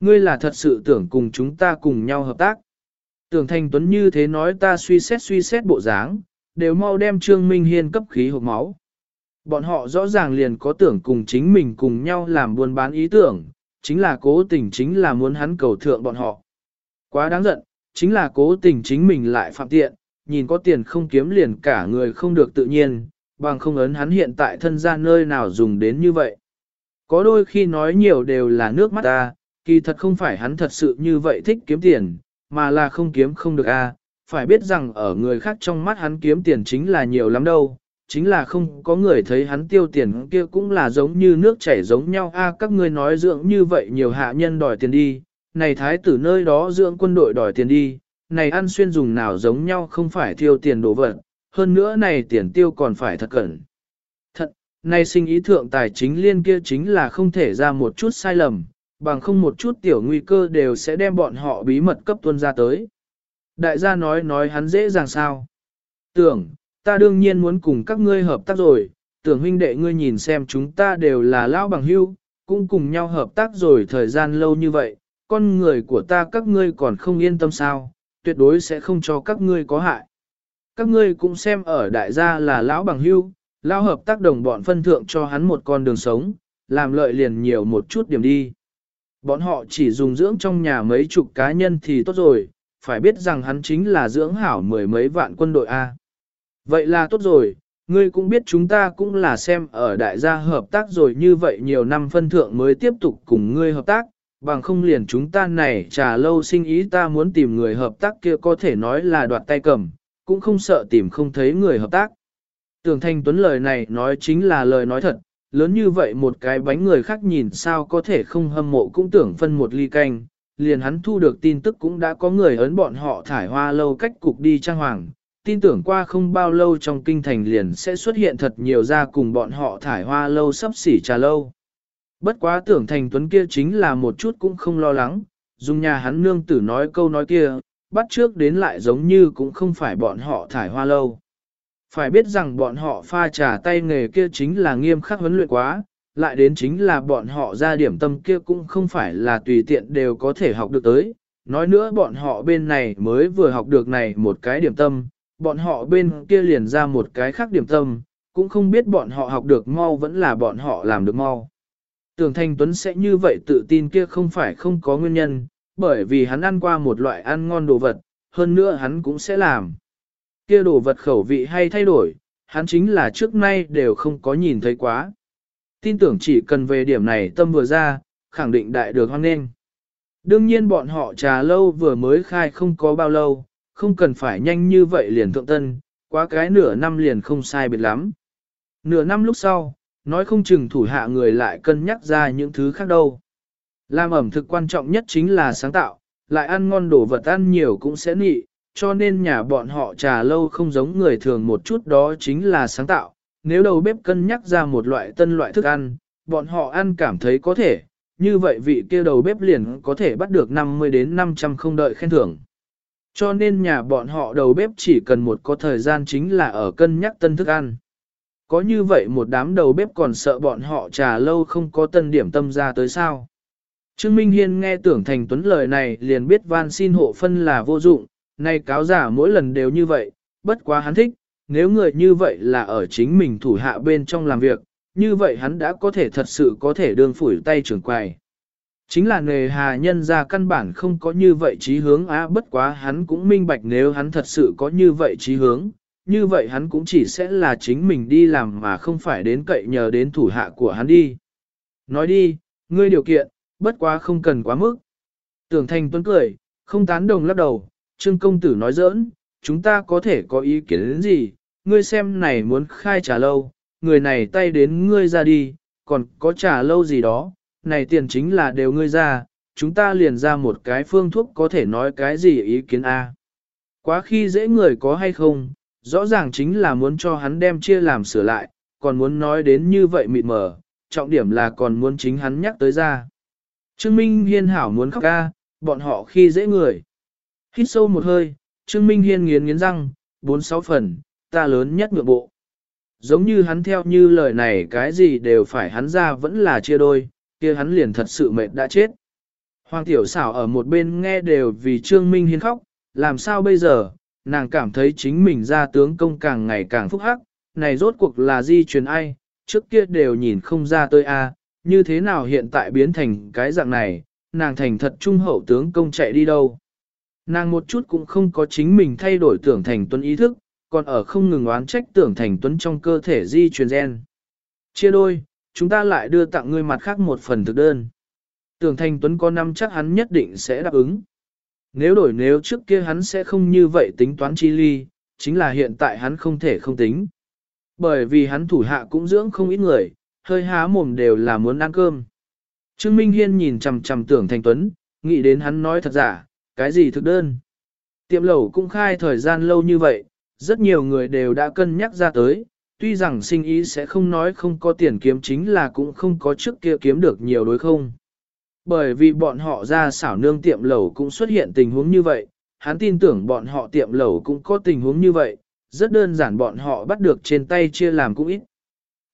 Ngươi là thật sự tưởng cùng chúng ta cùng nhau hợp tác. Tưởng Thành Tuấn như thế nói ta suy xét suy xét bộ dáng, đều mau đem Trương Minh Hiên cấp khí hộp máu. Bọn họ rõ ràng liền có tưởng cùng chính mình cùng nhau làm buôn bán ý tưởng, chính là cố tình chính là muốn hắn cầu thượng bọn họ. Quá đáng giận, chính là cố tình chính mình lại phạm tiện, nhìn có tiền không kiếm liền cả người không được tự nhiên, bằng không ấn hắn hiện tại thân gia nơi nào dùng đến như vậy. Có đôi khi nói nhiều đều là nước mắt ta, kỳ thật không phải hắn thật sự như vậy thích kiếm tiền, mà là không kiếm không được a. phải biết rằng ở người khác trong mắt hắn kiếm tiền chính là nhiều lắm đâu, chính là không có người thấy hắn tiêu tiền kia cũng là giống như nước chảy giống nhau a các ngươi nói dưỡng như vậy nhiều hạ nhân đòi tiền đi, này thái tử nơi đó dưỡng quân đội đòi tiền đi, này ăn xuyên dùng nào giống nhau không phải tiêu tiền đồ vật, hơn nữa này tiền tiêu còn phải thật cẩn. Thật, này sinh ý thượng tài chính liên kia chính là không thể ra một chút sai lầm, bằng không một chút tiểu nguy cơ đều sẽ đem bọn họ bí mật cấp tuân ra tới. Đại gia nói nói hắn dễ dàng sao. Tưởng, ta đương nhiên muốn cùng các ngươi hợp tác rồi, tưởng huynh đệ ngươi nhìn xem chúng ta đều là lão bằng hưu, cũng cùng nhau hợp tác rồi thời gian lâu như vậy, con người của ta các ngươi còn không yên tâm sao, tuyệt đối sẽ không cho các ngươi có hại. Các ngươi cũng xem ở đại gia là lão bằng hưu, lão hợp tác đồng bọn phân thượng cho hắn một con đường sống, làm lợi liền nhiều một chút điểm đi. Bọn họ chỉ dùng dưỡng trong nhà mấy chục cá nhân thì tốt rồi, phải biết rằng hắn chính là dưỡng hảo mười mấy vạn quân đội A. Vậy là tốt rồi, ngươi cũng biết chúng ta cũng là xem ở đại gia hợp tác rồi như vậy nhiều năm phân thượng mới tiếp tục cùng ngươi hợp tác, bằng không liền chúng ta này trà lâu sinh ý ta muốn tìm người hợp tác kia có thể nói là đoạt tay cầm, cũng không sợ tìm không thấy người hợp tác. Tưởng Thanh Tuấn lời này nói chính là lời nói thật, lớn như vậy một cái bánh người khác nhìn sao có thể không hâm mộ cũng tưởng phân một ly canh, liền hắn thu được tin tức cũng đã có người ấn bọn họ thải hoa lâu cách cục đi trang hoàng, tin tưởng qua không bao lâu trong kinh thành liền sẽ xuất hiện thật nhiều ra cùng bọn họ thải hoa lâu sắp xỉ trà lâu. Bất quá tưởng thành tuấn kia chính là một chút cũng không lo lắng, dùng nhà hắn nương tử nói câu nói kia, bắt trước đến lại giống như cũng không phải bọn họ thải hoa lâu. Phải biết rằng bọn họ pha trà tay nghề kia chính là nghiêm khắc huấn luyện quá, lại đến chính là bọn họ ra điểm tâm kia cũng không phải là tùy tiện đều có thể học được tới. Nói nữa bọn họ bên này mới vừa học được này một cái điểm tâm, bọn họ bên kia liền ra một cái khác điểm tâm, cũng không biết bọn họ học được mau vẫn là bọn họ làm được mau. Tưởng Thanh Tuấn sẽ như vậy tự tin kia không phải không có nguyên nhân, bởi vì hắn ăn qua một loại ăn ngon đồ vật, hơn nữa hắn cũng sẽ làm. Kia đồ vật khẩu vị hay thay đổi, hắn chính là trước nay đều không có nhìn thấy quá. Tin tưởng chỉ cần về điểm này tâm vừa ra, khẳng định đại được hoan nghênh. Đương nhiên bọn họ trà lâu vừa mới khai không có bao lâu, không cần phải nhanh như vậy liền thượng tân, quá cái nửa năm liền không sai biệt lắm. Nửa năm lúc sau, nói không chừng thủ hạ người lại cân nhắc ra những thứ khác đâu. Làm ẩm thực quan trọng nhất chính là sáng tạo, lại ăn ngon đồ vật ăn nhiều cũng sẽ nị, cho nên nhà bọn họ trà lâu không giống người thường một chút đó chính là sáng tạo. Nếu đầu bếp cân nhắc ra một loại tân loại thức ăn, bọn họ ăn cảm thấy có thể, như vậy vị kia đầu bếp liền có thể bắt được 50 đến 500 không đợi khen thưởng. Cho nên nhà bọn họ đầu bếp chỉ cần một có thời gian chính là ở cân nhắc tân thức ăn. Có như vậy một đám đầu bếp còn sợ bọn họ trà lâu không có tân điểm tâm ra tới sao. Trương Minh Hiên nghe tưởng thành tuấn lời này liền biết van xin hộ phân là vô dụng, nay cáo giả mỗi lần đều như vậy, bất quá hắn thích, nếu người như vậy là ở chính mình thủ hạ bên trong làm việc, như vậy hắn đã có thể thật sự có thể đương phủi tay trưởng quài. Chính là nề hà nhân ra căn bản không có như vậy trí hướng á bất quá hắn cũng minh bạch nếu hắn thật sự có như vậy trí hướng, như vậy hắn cũng chỉ sẽ là chính mình đi làm mà không phải đến cậy nhờ đến thủ hạ của hắn đi. Nói đi, ngươi điều kiện, bất quá không cần quá mức. Tưởng thành tuấn cười, không tán đồng lắc đầu, trương công tử nói giỡn, chúng ta có thể có ý kiến đến gì, ngươi xem này muốn khai trả lâu, người này tay đến ngươi ra đi, còn có trả lâu gì đó, này tiền chính là đều ngươi ra, chúng ta liền ra một cái phương thuốc có thể nói cái gì ý kiến A. Quá khi dễ người có hay không, rõ ràng chính là muốn cho hắn đem chia làm sửa lại, còn muốn nói đến như vậy mịt mờ, trọng điểm là còn muốn chính hắn nhắc tới ra. Trương Minh Hiên hảo muốn khóc ca, bọn họ khi dễ người. Hít sâu một hơi, Trương Minh Hiên nghiến nghiến răng, bốn sáu phần, ta lớn nhất ngược bộ. Giống như hắn theo như lời này cái gì đều phải hắn ra vẫn là chia đôi, kia hắn liền thật sự mệt đã chết. Hoàng tiểu xảo ở một bên nghe đều vì Trương Minh Hiên khóc, làm sao bây giờ, nàng cảm thấy chính mình ra tướng công càng ngày càng phúc hắc, này rốt cuộc là di truyền ai, trước kia đều nhìn không ra tôi a, như thế nào hiện tại biến thành cái dạng này, nàng thành thật trung hậu tướng công chạy đi đâu. Nàng một chút cũng không có chính mình thay đổi tưởng thành tuấn ý thức, còn ở không ngừng oán trách tưởng thành tuấn trong cơ thể di truyền gen. Chia đôi, chúng ta lại đưa tặng ngươi mặt khác một phần thực đơn. Tưởng thành tuấn có năm chắc hắn nhất định sẽ đáp ứng. Nếu đổi nếu trước kia hắn sẽ không như vậy tính toán chi ly, chính là hiện tại hắn không thể không tính. Bởi vì hắn thủ hạ cũng dưỡng không ít người, hơi há mồm đều là muốn ăn cơm. Trương Minh Hiên nhìn chằm chằm tưởng thành tuấn, nghĩ đến hắn nói thật giả, cái gì thực đơn. Tiệm lẩu cũng khai thời gian lâu như vậy, rất nhiều người đều đã cân nhắc ra tới, tuy rằng sinh ý sẽ không nói không có tiền kiếm chính là cũng không có trước kia kiếm được nhiều đối không. Bởi vì bọn họ ra xảo nương tiệm lẩu cũng xuất hiện tình huống như vậy, hắn tin tưởng bọn họ tiệm lẩu cũng có tình huống như vậy, rất đơn giản bọn họ bắt được trên tay chia làm cũng ít.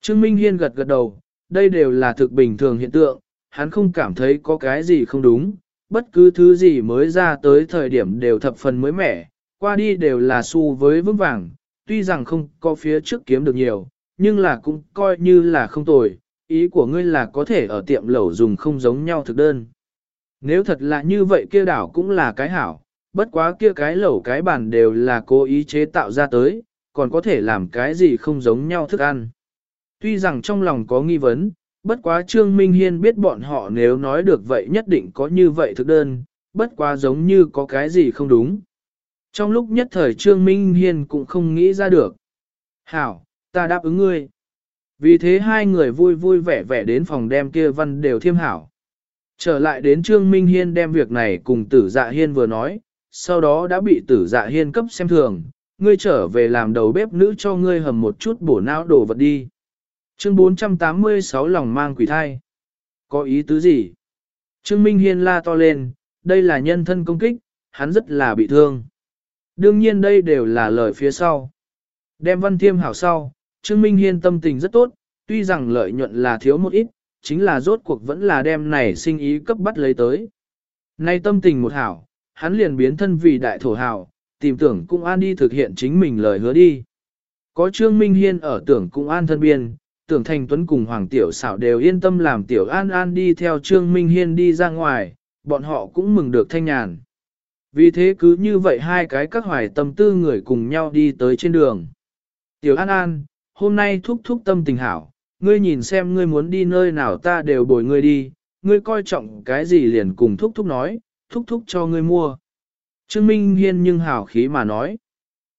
Trương Minh Hiên gật gật đầu, đây đều là thực bình thường hiện tượng, hắn không cảm thấy có cái gì không đúng, bất cứ thứ gì mới ra tới thời điểm đều thập phần mới mẻ, qua đi đều là xu với vững vàng, tuy rằng không có phía trước kiếm được nhiều, nhưng là cũng coi như là không tồi, ý của ngươi là có thể ở tiệm lẩu dùng không giống nhau thực đơn. Nếu thật là như vậy kia đảo cũng là cái hảo, bất quá kia cái lẩu cái bàn đều là cố ý chế tạo ra tới, còn có thể làm cái gì không giống nhau thức ăn. Tuy rằng trong lòng có nghi vấn, bất quá Trương Minh Hiên biết bọn họ nếu nói được vậy nhất định có như vậy thực đơn, bất quá giống như có cái gì không đúng. Trong lúc nhất thời Trương Minh Hiên cũng không nghĩ ra được. Hảo, ta đáp ứng ngươi. Vì thế hai người vui vui vẻ vẻ đến phòng đem kia văn đều thiêm hảo. Trở lại đến Trương Minh Hiên đem việc này cùng tử dạ hiên vừa nói, sau đó đã bị tử dạ hiên cấp xem thường, ngươi trở về làm đầu bếp nữ cho ngươi hầm một chút bổ não đồ vật đi. Chương 486 lòng mang quỷ thai. Có ý tứ gì? Trương Minh Hiên la to lên, đây là nhân thân công kích, hắn rất là bị thương. Đương nhiên đây đều là lời phía sau. Đem văn thiêm hảo sau, Trương Minh Hiên tâm tình rất tốt, tuy rằng lợi nhuận là thiếu một ít, chính là rốt cuộc vẫn là đem này sinh ý cấp bắt lấy tới. Nay tâm tình một hảo, hắn liền biến thân vì đại thổ hảo, tìm tưởng cung an đi thực hiện chính mình lời hứa đi. Có Trương Minh Hiên ở tưởng cung an thân biên, tưởng thành tuấn cùng Hoàng Tiểu xảo đều yên tâm làm Tiểu An An đi theo Trương Minh Hiên đi ra ngoài, bọn họ cũng mừng được thanh nhàn. Vì thế cứ như vậy hai cái các hoài tâm tư người cùng nhau đi tới trên đường. Tiểu An An, hôm nay thúc thúc tâm tình hảo, ngươi nhìn xem ngươi muốn đi nơi nào ta đều bồi ngươi đi, ngươi coi trọng cái gì liền cùng thúc thúc nói, thúc thúc cho ngươi mua. Trương Minh Hiên nhưng hảo khí mà nói.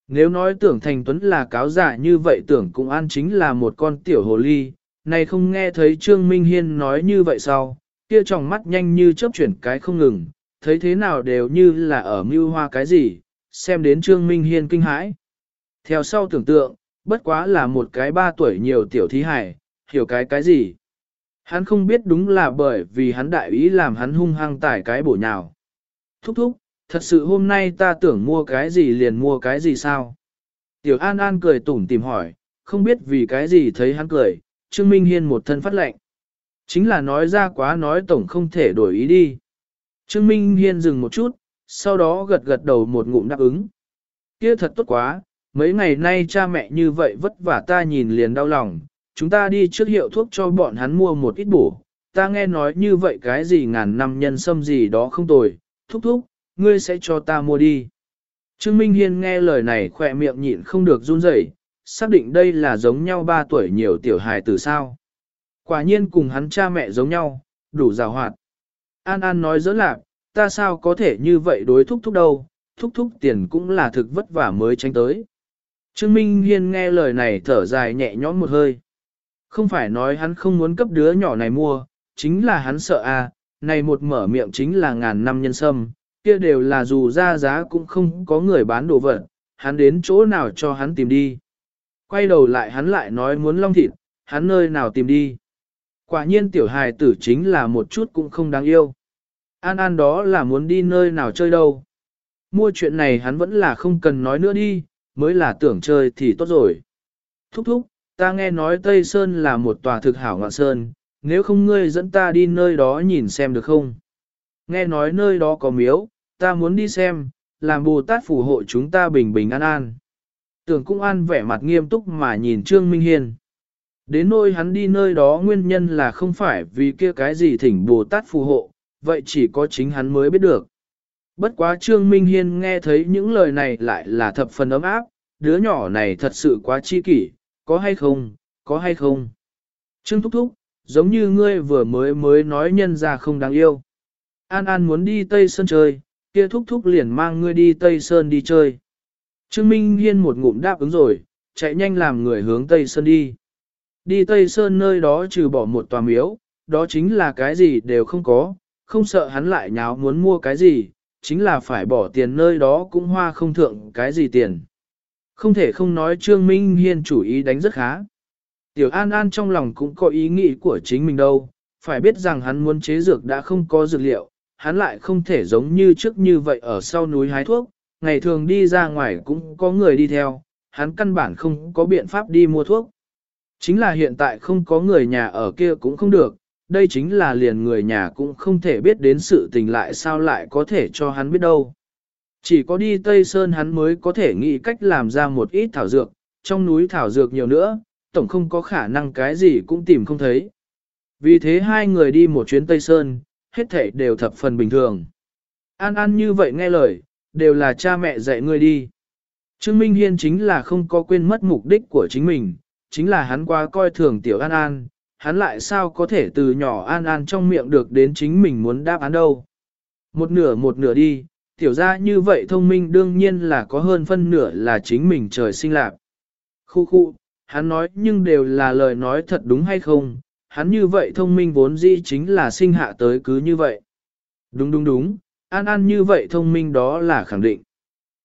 Nếu nói tưởng thành tuấn là cáo giả như vậy tưởng cũng an chính là một con tiểu hồ ly, này không nghe thấy Trương Minh Hiên nói như vậy sao, kia tròng mắt nhanh như chớp chuyển cái không ngừng, thấy thế nào đều như là ở mưu hoa cái gì, xem đến Trương Minh Hiên kinh hãi. Theo sau tưởng tượng, bất quá là một cái ba tuổi nhiều tiểu thí hải, hiểu cái cái gì. Hắn không biết đúng là bởi vì hắn đại ý làm hắn hung hăng tải cái bổ nhào. Thúc thúc, thật sự hôm nay ta tưởng mua cái gì liền mua cái gì sao? Tiểu An An cười tủm tìm hỏi, không biết vì cái gì thấy hắn cười, Trương Minh Hiên một thân phát lệnh. Chính là nói ra quá nói tổng không thể đổi ý đi. Trương Minh Hiên dừng một chút, sau đó gật gật đầu một ngụm đáp ứng. Kia thật tốt quá, mấy ngày nay cha mẹ như vậy vất vả ta nhìn liền đau lòng, chúng ta đi trước hiệu thuốc cho bọn hắn mua một ít bổ. Ta nghe nói như vậy cái gì ngàn năm nhân sâm gì đó không tồi, thúc thúc, ngươi sẽ cho ta mua đi. Trương Minh Hiên nghe lời này khỏe miệng nhịn không được run rẩy, xác định đây là giống nhau ba tuổi nhiều tiểu hài từ sao. Quả nhiên cùng hắn cha mẹ giống nhau, đủ rào hoạt. An An nói dỡ lạc, ta sao có thể như vậy đối thúc thúc đâu, thúc thúc tiền cũng là thực vất vả mới tránh tới. Trương Minh Hiên nghe lời này thở dài nhẹ nhõm một hơi. Không phải nói hắn không muốn cấp đứa nhỏ này mua, chính là hắn sợ à, này một mở miệng chính là ngàn năm nhân sâm, kia đều là dù ra giá cũng không có người bán đồ vật, hắn đến chỗ nào cho hắn tìm đi. Quay đầu lại hắn lại nói muốn long thịt, hắn nơi nào tìm đi. Quả nhiên tiểu hài tử chính là một chút cũng không đáng yêu. An An đó là muốn đi nơi nào chơi đâu. Mua chuyện này hắn vẫn là không cần nói nữa đi, mới là tưởng chơi thì tốt rồi. Thúc thúc, ta nghe nói Tây Sơn là một tòa thực hảo ngọn sơn, nếu không ngươi dẫn ta đi nơi đó nhìn xem được không? Nghe nói nơi đó có miếu, ta muốn đi xem, làm Bồ Tát phù hộ chúng ta bình bình an an. Tưởng cung an vẻ mặt nghiêm túc mà nhìn Trương Minh Hiên. Đến nơi hắn đi nơi đó nguyên nhân là không phải vì kia cái gì thỉnh Bồ Tát phù hộ, vậy chỉ có chính hắn mới biết được. Bất quá Trương Minh Hiên nghe thấy những lời này lại là thập phần ấm áp, đứa nhỏ này thật sự quá chi kỷ, có hay không, có hay không. Trương Thúc Thúc, giống như ngươi vừa mới mới nói nhân ra không đáng yêu. An An muốn đi Tây Sơn chơi, kia Thúc Thúc liền mang ngươi đi Tây Sơn đi chơi. Trương Minh Hiên một ngụm đáp ứng rồi, chạy nhanh làm người hướng Tây Sơn đi. Đi Tây Sơn nơi đó trừ bỏ một tòa miếu, đó chính là cái gì đều không có, không sợ hắn lại nháo muốn mua cái gì, chính là phải bỏ tiền nơi đó cũng hoa không thượng cái gì tiền. Không thể không nói Trương Minh Hiên chủ ý đánh rất khá. Tiểu An An trong lòng cũng có ý nghĩ của chính mình đâu, phải biết rằng hắn muốn chế dược đã không có dược liệu, hắn lại không thể giống như trước như vậy ở sau núi hái thuốc, ngày thường đi ra ngoài cũng có người đi theo, hắn căn bản không có biện pháp đi mua thuốc. Chính là hiện tại không có người nhà ở kia cũng không được, đây chính là liền người nhà cũng không thể biết đến sự tình lại sao lại có thể cho hắn biết đâu. Chỉ có đi Tây Sơn hắn mới có thể nghĩ cách làm ra một ít thảo dược, trong núi thảo dược nhiều nữa, tổng không có khả năng cái gì cũng tìm không thấy. Vì thế hai người đi một chuyến Tây Sơn, hết thảy đều thập phần bình thường. An An như vậy nghe lời, đều là cha mẹ dạy ngươi đi. Trương Minh Hiên chính là không có quên mất mục đích của chính mình, chính là hắn qua coi thường tiểu An An, hắn lại sao có thể từ nhỏ An An trong miệng được đến chính mình muốn đáp án đâu. Một nửa một nửa đi, tiểu ra như vậy thông minh đương nhiên là có hơn phân nửa là chính mình trời sinh lạc. Khu khu, hắn nói nhưng đều là lời nói thật đúng hay không, hắn như vậy thông minh vốn dĩ chính là sinh hạ tới cứ như vậy. Đúng đúng đúng, An An như vậy thông minh đó là khẳng định.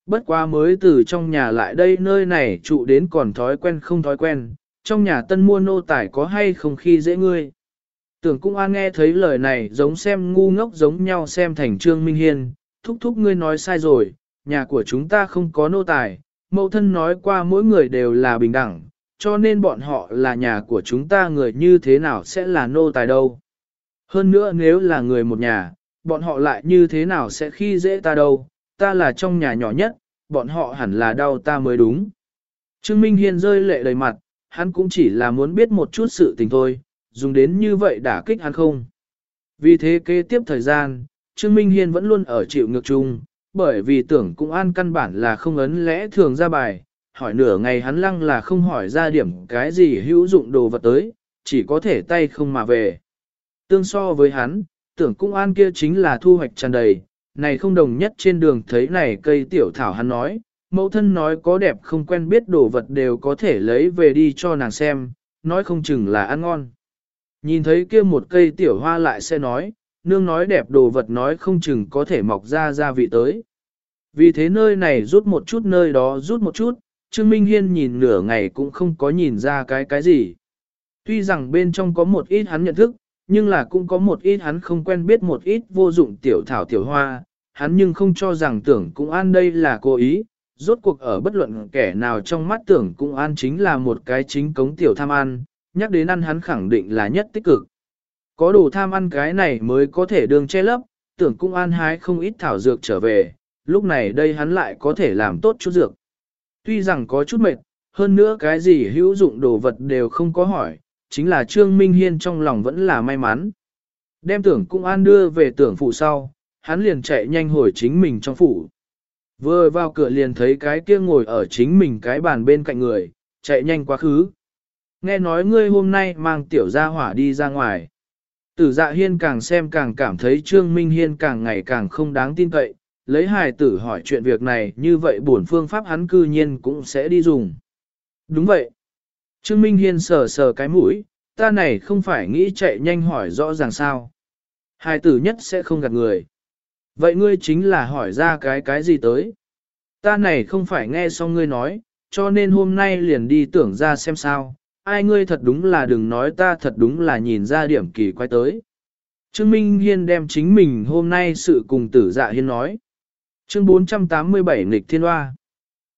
Bất quá mới từ trong nhà lại đây nơi này trụ đến còn thói quen không thói quen, trong nhà tân mua nô tài có hay không khi dễ ngươi. Tưởng cung an nghe thấy lời này giống xem ngu ngốc giống nhau xem thành trương minh hiên, thúc thúc ngươi nói sai rồi, nhà của chúng ta không có nô tài, mẫu thân nói qua mỗi người đều là bình đẳng, cho nên bọn họ là nhà của chúng ta người như thế nào sẽ là nô tài đâu. Hơn nữa nếu là người một nhà, bọn họ lại như thế nào sẽ khi dễ ta đâu, ta là trong nhà nhỏ nhất, bọn họ hẳn là đau ta mới đúng. Trương Minh Hiên rơi lệ đầy mặt, hắn cũng chỉ là muốn biết một chút sự tình thôi, dùng đến như vậy đả kích hắn không. Vì thế kế tiếp thời gian, Trương Minh Hiên vẫn luôn ở chịu ngược chung, bởi vì tưởng cũng an căn bản là không ấn lẽ thường ra bài, hỏi nửa ngày hắn lăng là không hỏi ra điểm cái gì hữu dụng đồ vật tới, chỉ có thể tay không mà về. Tương so với hắn, tưởng cung an kia chính là thu hoạch tràn đầy, này không đồng nhất trên đường thấy này cây tiểu thảo hắn nói, mẫu thân nói có đẹp không quen biết đồ vật đều có thể lấy về đi cho nàng xem, nói không chừng là ăn ngon. Nhìn thấy kia một cây tiểu hoa lại sẽ nói, nương nói đẹp đồ vật nói không chừng có thể mọc ra gia vị tới. Vì thế nơi này rút một chút nơi đó rút một chút, Trương Minh Hiên nhìn nửa ngày cũng không có nhìn ra cái cái gì. Tuy rằng bên trong có một ít hắn nhận thức, nhưng là cũng có một ít hắn không quen biết một ít vô dụng tiểu thảo tiểu hoa, hắn nhưng không cho rằng tưởng cũng an đây là cố ý, rốt cuộc ở bất luận kẻ nào trong mắt tưởng cũng an chính là một cái chính cống tiểu tham ăn, nhắc đến ăn hắn khẳng định là nhất tích cực. Có đồ tham ăn cái này mới có thể đường che lấp, tưởng cũng an hái không ít thảo dược trở về, lúc này đây hắn lại có thể làm tốt chút dược. Tuy rằng có chút mệt, hơn nữa cái gì hữu dụng đồ vật đều không có hỏi, chính là Trương Minh Hiên trong lòng vẫn là may mắn. Đem tưởng cũng an đưa về tưởng phủ sau, hắn liền chạy nhanh hồi chính mình trong phủ. Vừa vào cửa liền thấy cái kia ngồi ở chính mình cái bàn bên cạnh người, chạy nhanh quá khứ. Nghe nói ngươi hôm nay mang tiểu gia hỏa đi ra ngoài. Tử dạ hiên càng xem càng cảm thấy Trương Minh Hiên càng ngày càng không đáng tin cậy, lấy hài tử hỏi chuyện việc này như vậy bổn phương pháp hắn cư nhiên cũng sẽ đi dùng. Đúng vậy. Trương Minh Hiên sờ sờ cái mũi, ta này không phải nghĩ chạy nhanh hỏi rõ ràng sao. Hai tử nhất sẽ không gạt người. Vậy ngươi chính là hỏi ra cái cái gì tới? Ta này không phải nghe xong ngươi nói, cho nên hôm nay liền đi tưởng ra xem sao, ai ngươi thật đúng là đừng nói ta thật đúng là nhìn ra điểm kỳ quay tới. Trương Minh Hiên đem chính mình hôm nay sự cùng tử dạ hiên nói. Chương 487 nghịch thiên hoa.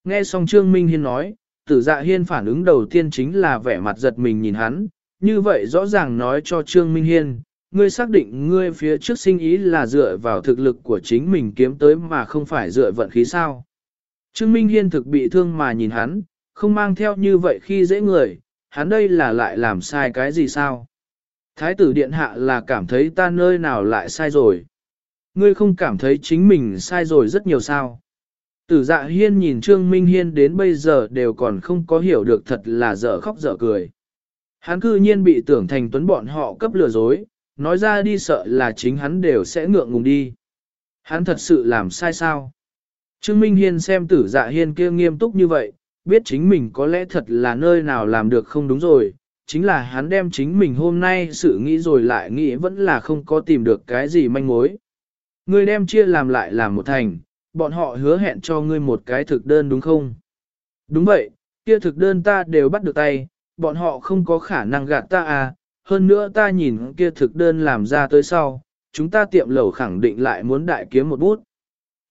Nghe xong Trương Minh Hiên nói, tử dạ hiên phản ứng đầu tiên chính là vẻ mặt giật mình nhìn hắn, như vậy rõ ràng nói cho Trương Minh Hiên, ngươi xác định ngươi phía trước sinh ý là dựa vào thực lực của chính mình kiếm tới mà không phải dựa vận khí sao. Trương Minh Hiên thực bị thương mà nhìn hắn, không mang theo như vậy khi dễ người, hắn đây là lại làm sai cái gì sao? Thái tử điện hạ là cảm thấy ta nơi nào lại sai rồi. Ngươi không cảm thấy chính mình sai rồi rất nhiều sao? Tử dạ hiên nhìn Trương Minh Hiên đến bây giờ đều còn không có hiểu được thật là dở khóc dở cười. Hắn cư nhiên bị tưởng thành tuấn bọn họ cấp lừa dối, nói ra đi sợ là chính hắn đều sẽ ngượng ngùng đi. Hắn thật sự làm sai sao? Trương Minh Hiên xem tử dạ hiên kia nghiêm túc như vậy, biết chính mình có lẽ thật là nơi nào làm được không đúng rồi, chính là hắn đem chính mình hôm nay sự nghĩ rồi lại nghĩ vẫn là không có tìm được cái gì manh mối. Người đem chia làm lại làm một thành, bọn họ hứa hẹn cho ngươi một cái thực đơn đúng không? Đúng vậy, kia thực đơn ta đều bắt được tay, bọn họ không có khả năng gạt ta à, hơn nữa ta nhìn kia thực đơn làm ra tới sau, chúng ta tiệm lẩu khẳng định lại muốn đại kiếm một bút.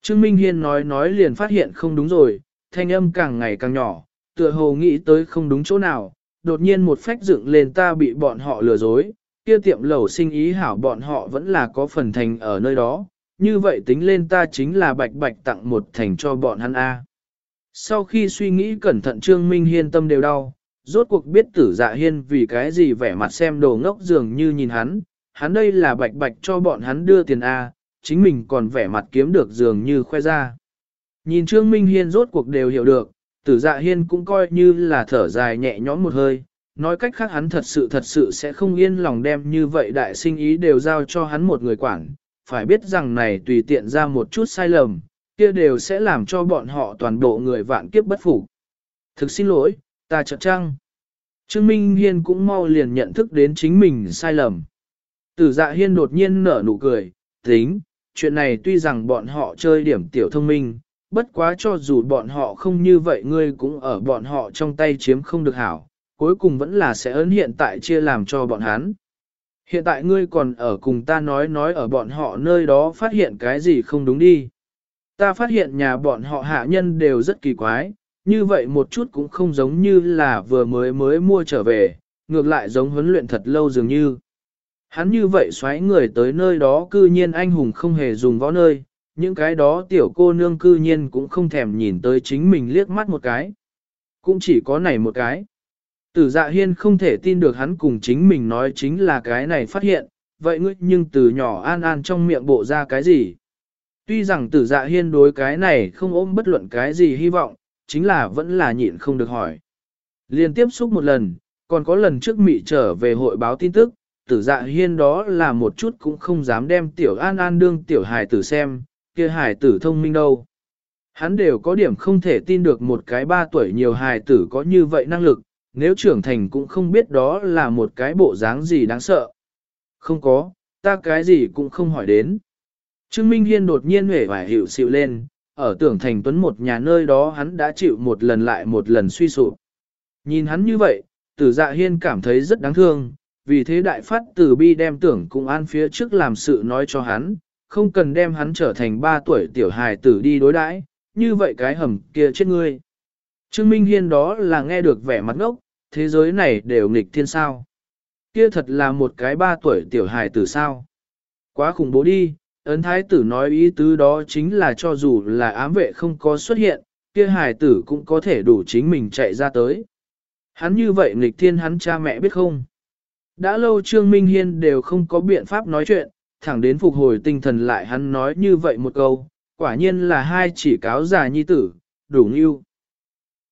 Trương Minh Hiên nói nói liền phát hiện không đúng rồi, thanh âm càng ngày càng nhỏ, tựa hồ nghĩ tới không đúng chỗ nào, đột nhiên một phách dựng lên ta bị bọn họ lừa dối, kia tiệm lẩu sinh ý hảo bọn họ vẫn là có phần thành ở nơi đó, như vậy tính lên ta chính là bạch bạch tặng một thành cho bọn hắn A. Sau khi suy nghĩ cẩn thận Trương Minh Hiên tâm đều đau, rốt cuộc biết tử dạ hiên vì cái gì vẻ mặt xem đồ ngốc dường như nhìn hắn, hắn đây là bạch bạch cho bọn hắn đưa tiền A, chính mình còn vẻ mặt kiếm được dường như khoe ra. Nhìn Trương Minh Hiên rốt cuộc đều hiểu được, tử dạ hiên cũng coi như là thở dài nhẹ nhõm một hơi, nói cách khác hắn thật sự thật sự sẽ không yên lòng đem như vậy đại sinh ý đều giao cho hắn một người quản, phải biết rằng này tùy tiện ra một chút sai lầm, kia đều sẽ làm cho bọn họ toàn bộ người vạn kiếp bất phục. Thực xin lỗi, ta chợt trăng. Trương Minh Hiên cũng mau liền nhận thức đến chính mình sai lầm. Tử dạ hiên đột nhiên nở nụ cười, tính, chuyện này tuy rằng bọn họ chơi điểm tiểu thông minh, bất quá cho dù bọn họ không như vậy ngươi cũng ở bọn họ trong tay chiếm không được hảo, cuối cùng vẫn là sẽ ấn hiện tại chia làm cho bọn hắn. Hiện tại ngươi còn ở cùng ta nói nói ở bọn họ nơi đó phát hiện cái gì không đúng đi. Ta phát hiện nhà bọn họ hạ nhân đều rất kỳ quái, như vậy một chút cũng không giống như là vừa mới mới mua trở về, ngược lại giống huấn luyện thật lâu dường như. Hắn như vậy xoáy người tới nơi đó cư nhiên anh hùng không hề dùng võ nơi, những cái đó tiểu cô nương cư nhiên cũng không thèm nhìn tới chính mình liếc mắt một cái. Cũng chỉ có này một cái. Tử dạ hiên không thể tin được hắn cùng chính mình nói chính là cái này phát hiện, vậy ngươi nhưng từ nhỏ an an trong miệng bộ ra cái gì? Tuy rằng tử dạ hiên đối cái này không ôm bất luận cái gì hy vọng, chính là vẫn là nhịn không được hỏi. Liên tiếp xúc một lần, còn có lần trước mị trở về hội báo tin tức, tử dạ hiên đó là một chút cũng không dám đem tiểu an an đương tiểu hài tử xem, kia hài tử thông minh đâu. Hắn đều có điểm không thể tin được một cái ba tuổi nhiều hài tử có như vậy năng lực, nếu trưởng thành cũng không biết đó là một cái bộ dáng gì đáng sợ. Không có, ta cái gì cũng không hỏi đến. Trương Minh Hiên đột nhiên hể vải hiểu xịu lên, ở tưởng thành tuấn một nhà nơi đó hắn đã chịu một lần lại một lần suy sụp. Nhìn hắn như vậy, tử dạ hiên cảm thấy rất đáng thương, vì thế đại phát tử bi đem tưởng cùng an phía trước làm sự nói cho hắn, không cần đem hắn trở thành ba tuổi tiểu hài tử đi đối đãi, như vậy cái hầm kia chết ngươi. Trương Minh Hiên đó là nghe được vẻ mặt ngốc, thế giới này đều nghịch thiên sao. Kia thật là một cái ba tuổi tiểu hài tử sao. Quá khủng bố đi, ấn thái tử nói ý tứ đó chính là cho dù là ám vệ không có xuất hiện, kia hài tử cũng có thể đủ chính mình chạy ra tới. Hắn như vậy nghịch thiên hắn cha mẹ biết không? Đã lâu Trương Minh Hiên đều không có biện pháp nói chuyện, thẳng đến phục hồi tinh thần lại hắn nói như vậy một câu, quả nhiên là hai chỉ cáo già nhi tử, đủ nghiêu.